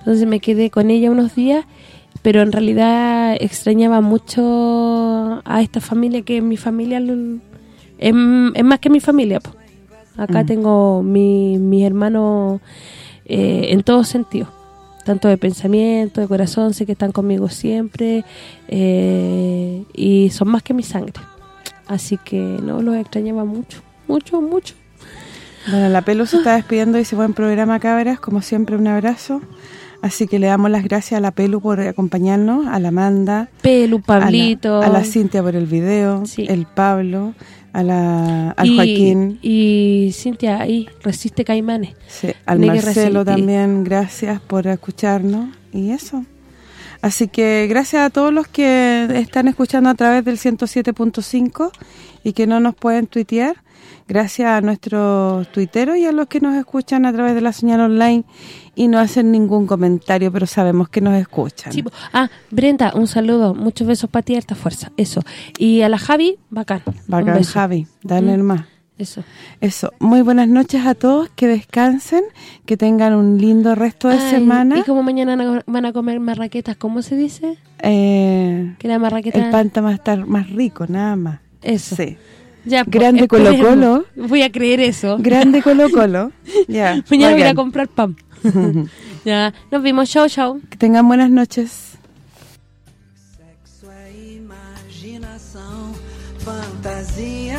Entonces me quedé con ella unos días, pero en realidad extrañaba mucho a esta familia que es mi familia, es, es más que mi familia, po. Acá Mm. tengo mi, mis hermanos eh, en todos sentidos, tanto de pensamiento, de corazón, sé que están conmigo siempre eh, y son más que mi sangre. Así que no, los extrañaba mucho, mucho, mucho. Bueno, la Pelu se está despidiendo y dice buen programa, cabras. Como siempre, un abrazo. Así que le damos las gracias a la Pelu por acompañarnos, a la Amanda, Pelu, a la- Pablito. a la, Cintia por el video, Sí. el Pablo, a la, al y, Joaquín, Y Cintia, ahí, resiste Caimanes. sí, al Marcelo también, gracias por escucharnos y eso. Así que gracias a todos los que están escuchando a través del 107.5 y que no nos pueden tuitear. Gracias a nuestros tuiteros y a los que nos escuchan a través de la señal online y no hacen ningún comentario, pero sabemos que nos escuchan. Sí, ah, Brenda, un saludo. Muchos besos para ti, harta fuerza. Eso. Y a la Javi, bacán. Bacán. Javi, dale Mm. más. Eso. Eso, muy buenas noches a todos, que descansen, que tengan un lindo resto de Ay, semana. Y como mañana van a- van a comer marraquetas, ¿cómo se dice? Eh, Que la marraqueta... el pan va a estar más rico, nada más. Eso. Sí. Ya, po, Grande Colo esperemos. Colo. Voy a creer eso. Grande Colo Colo. ya. Mañana voy a ir a bacán. comprar pan. ya, nos vimos. Chau, chau. Que tengan buenas noches. Sexo é imaginação, fantasia.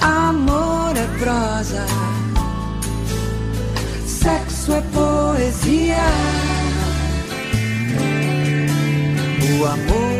Amor é prosa. Sexo é poesia. O amor.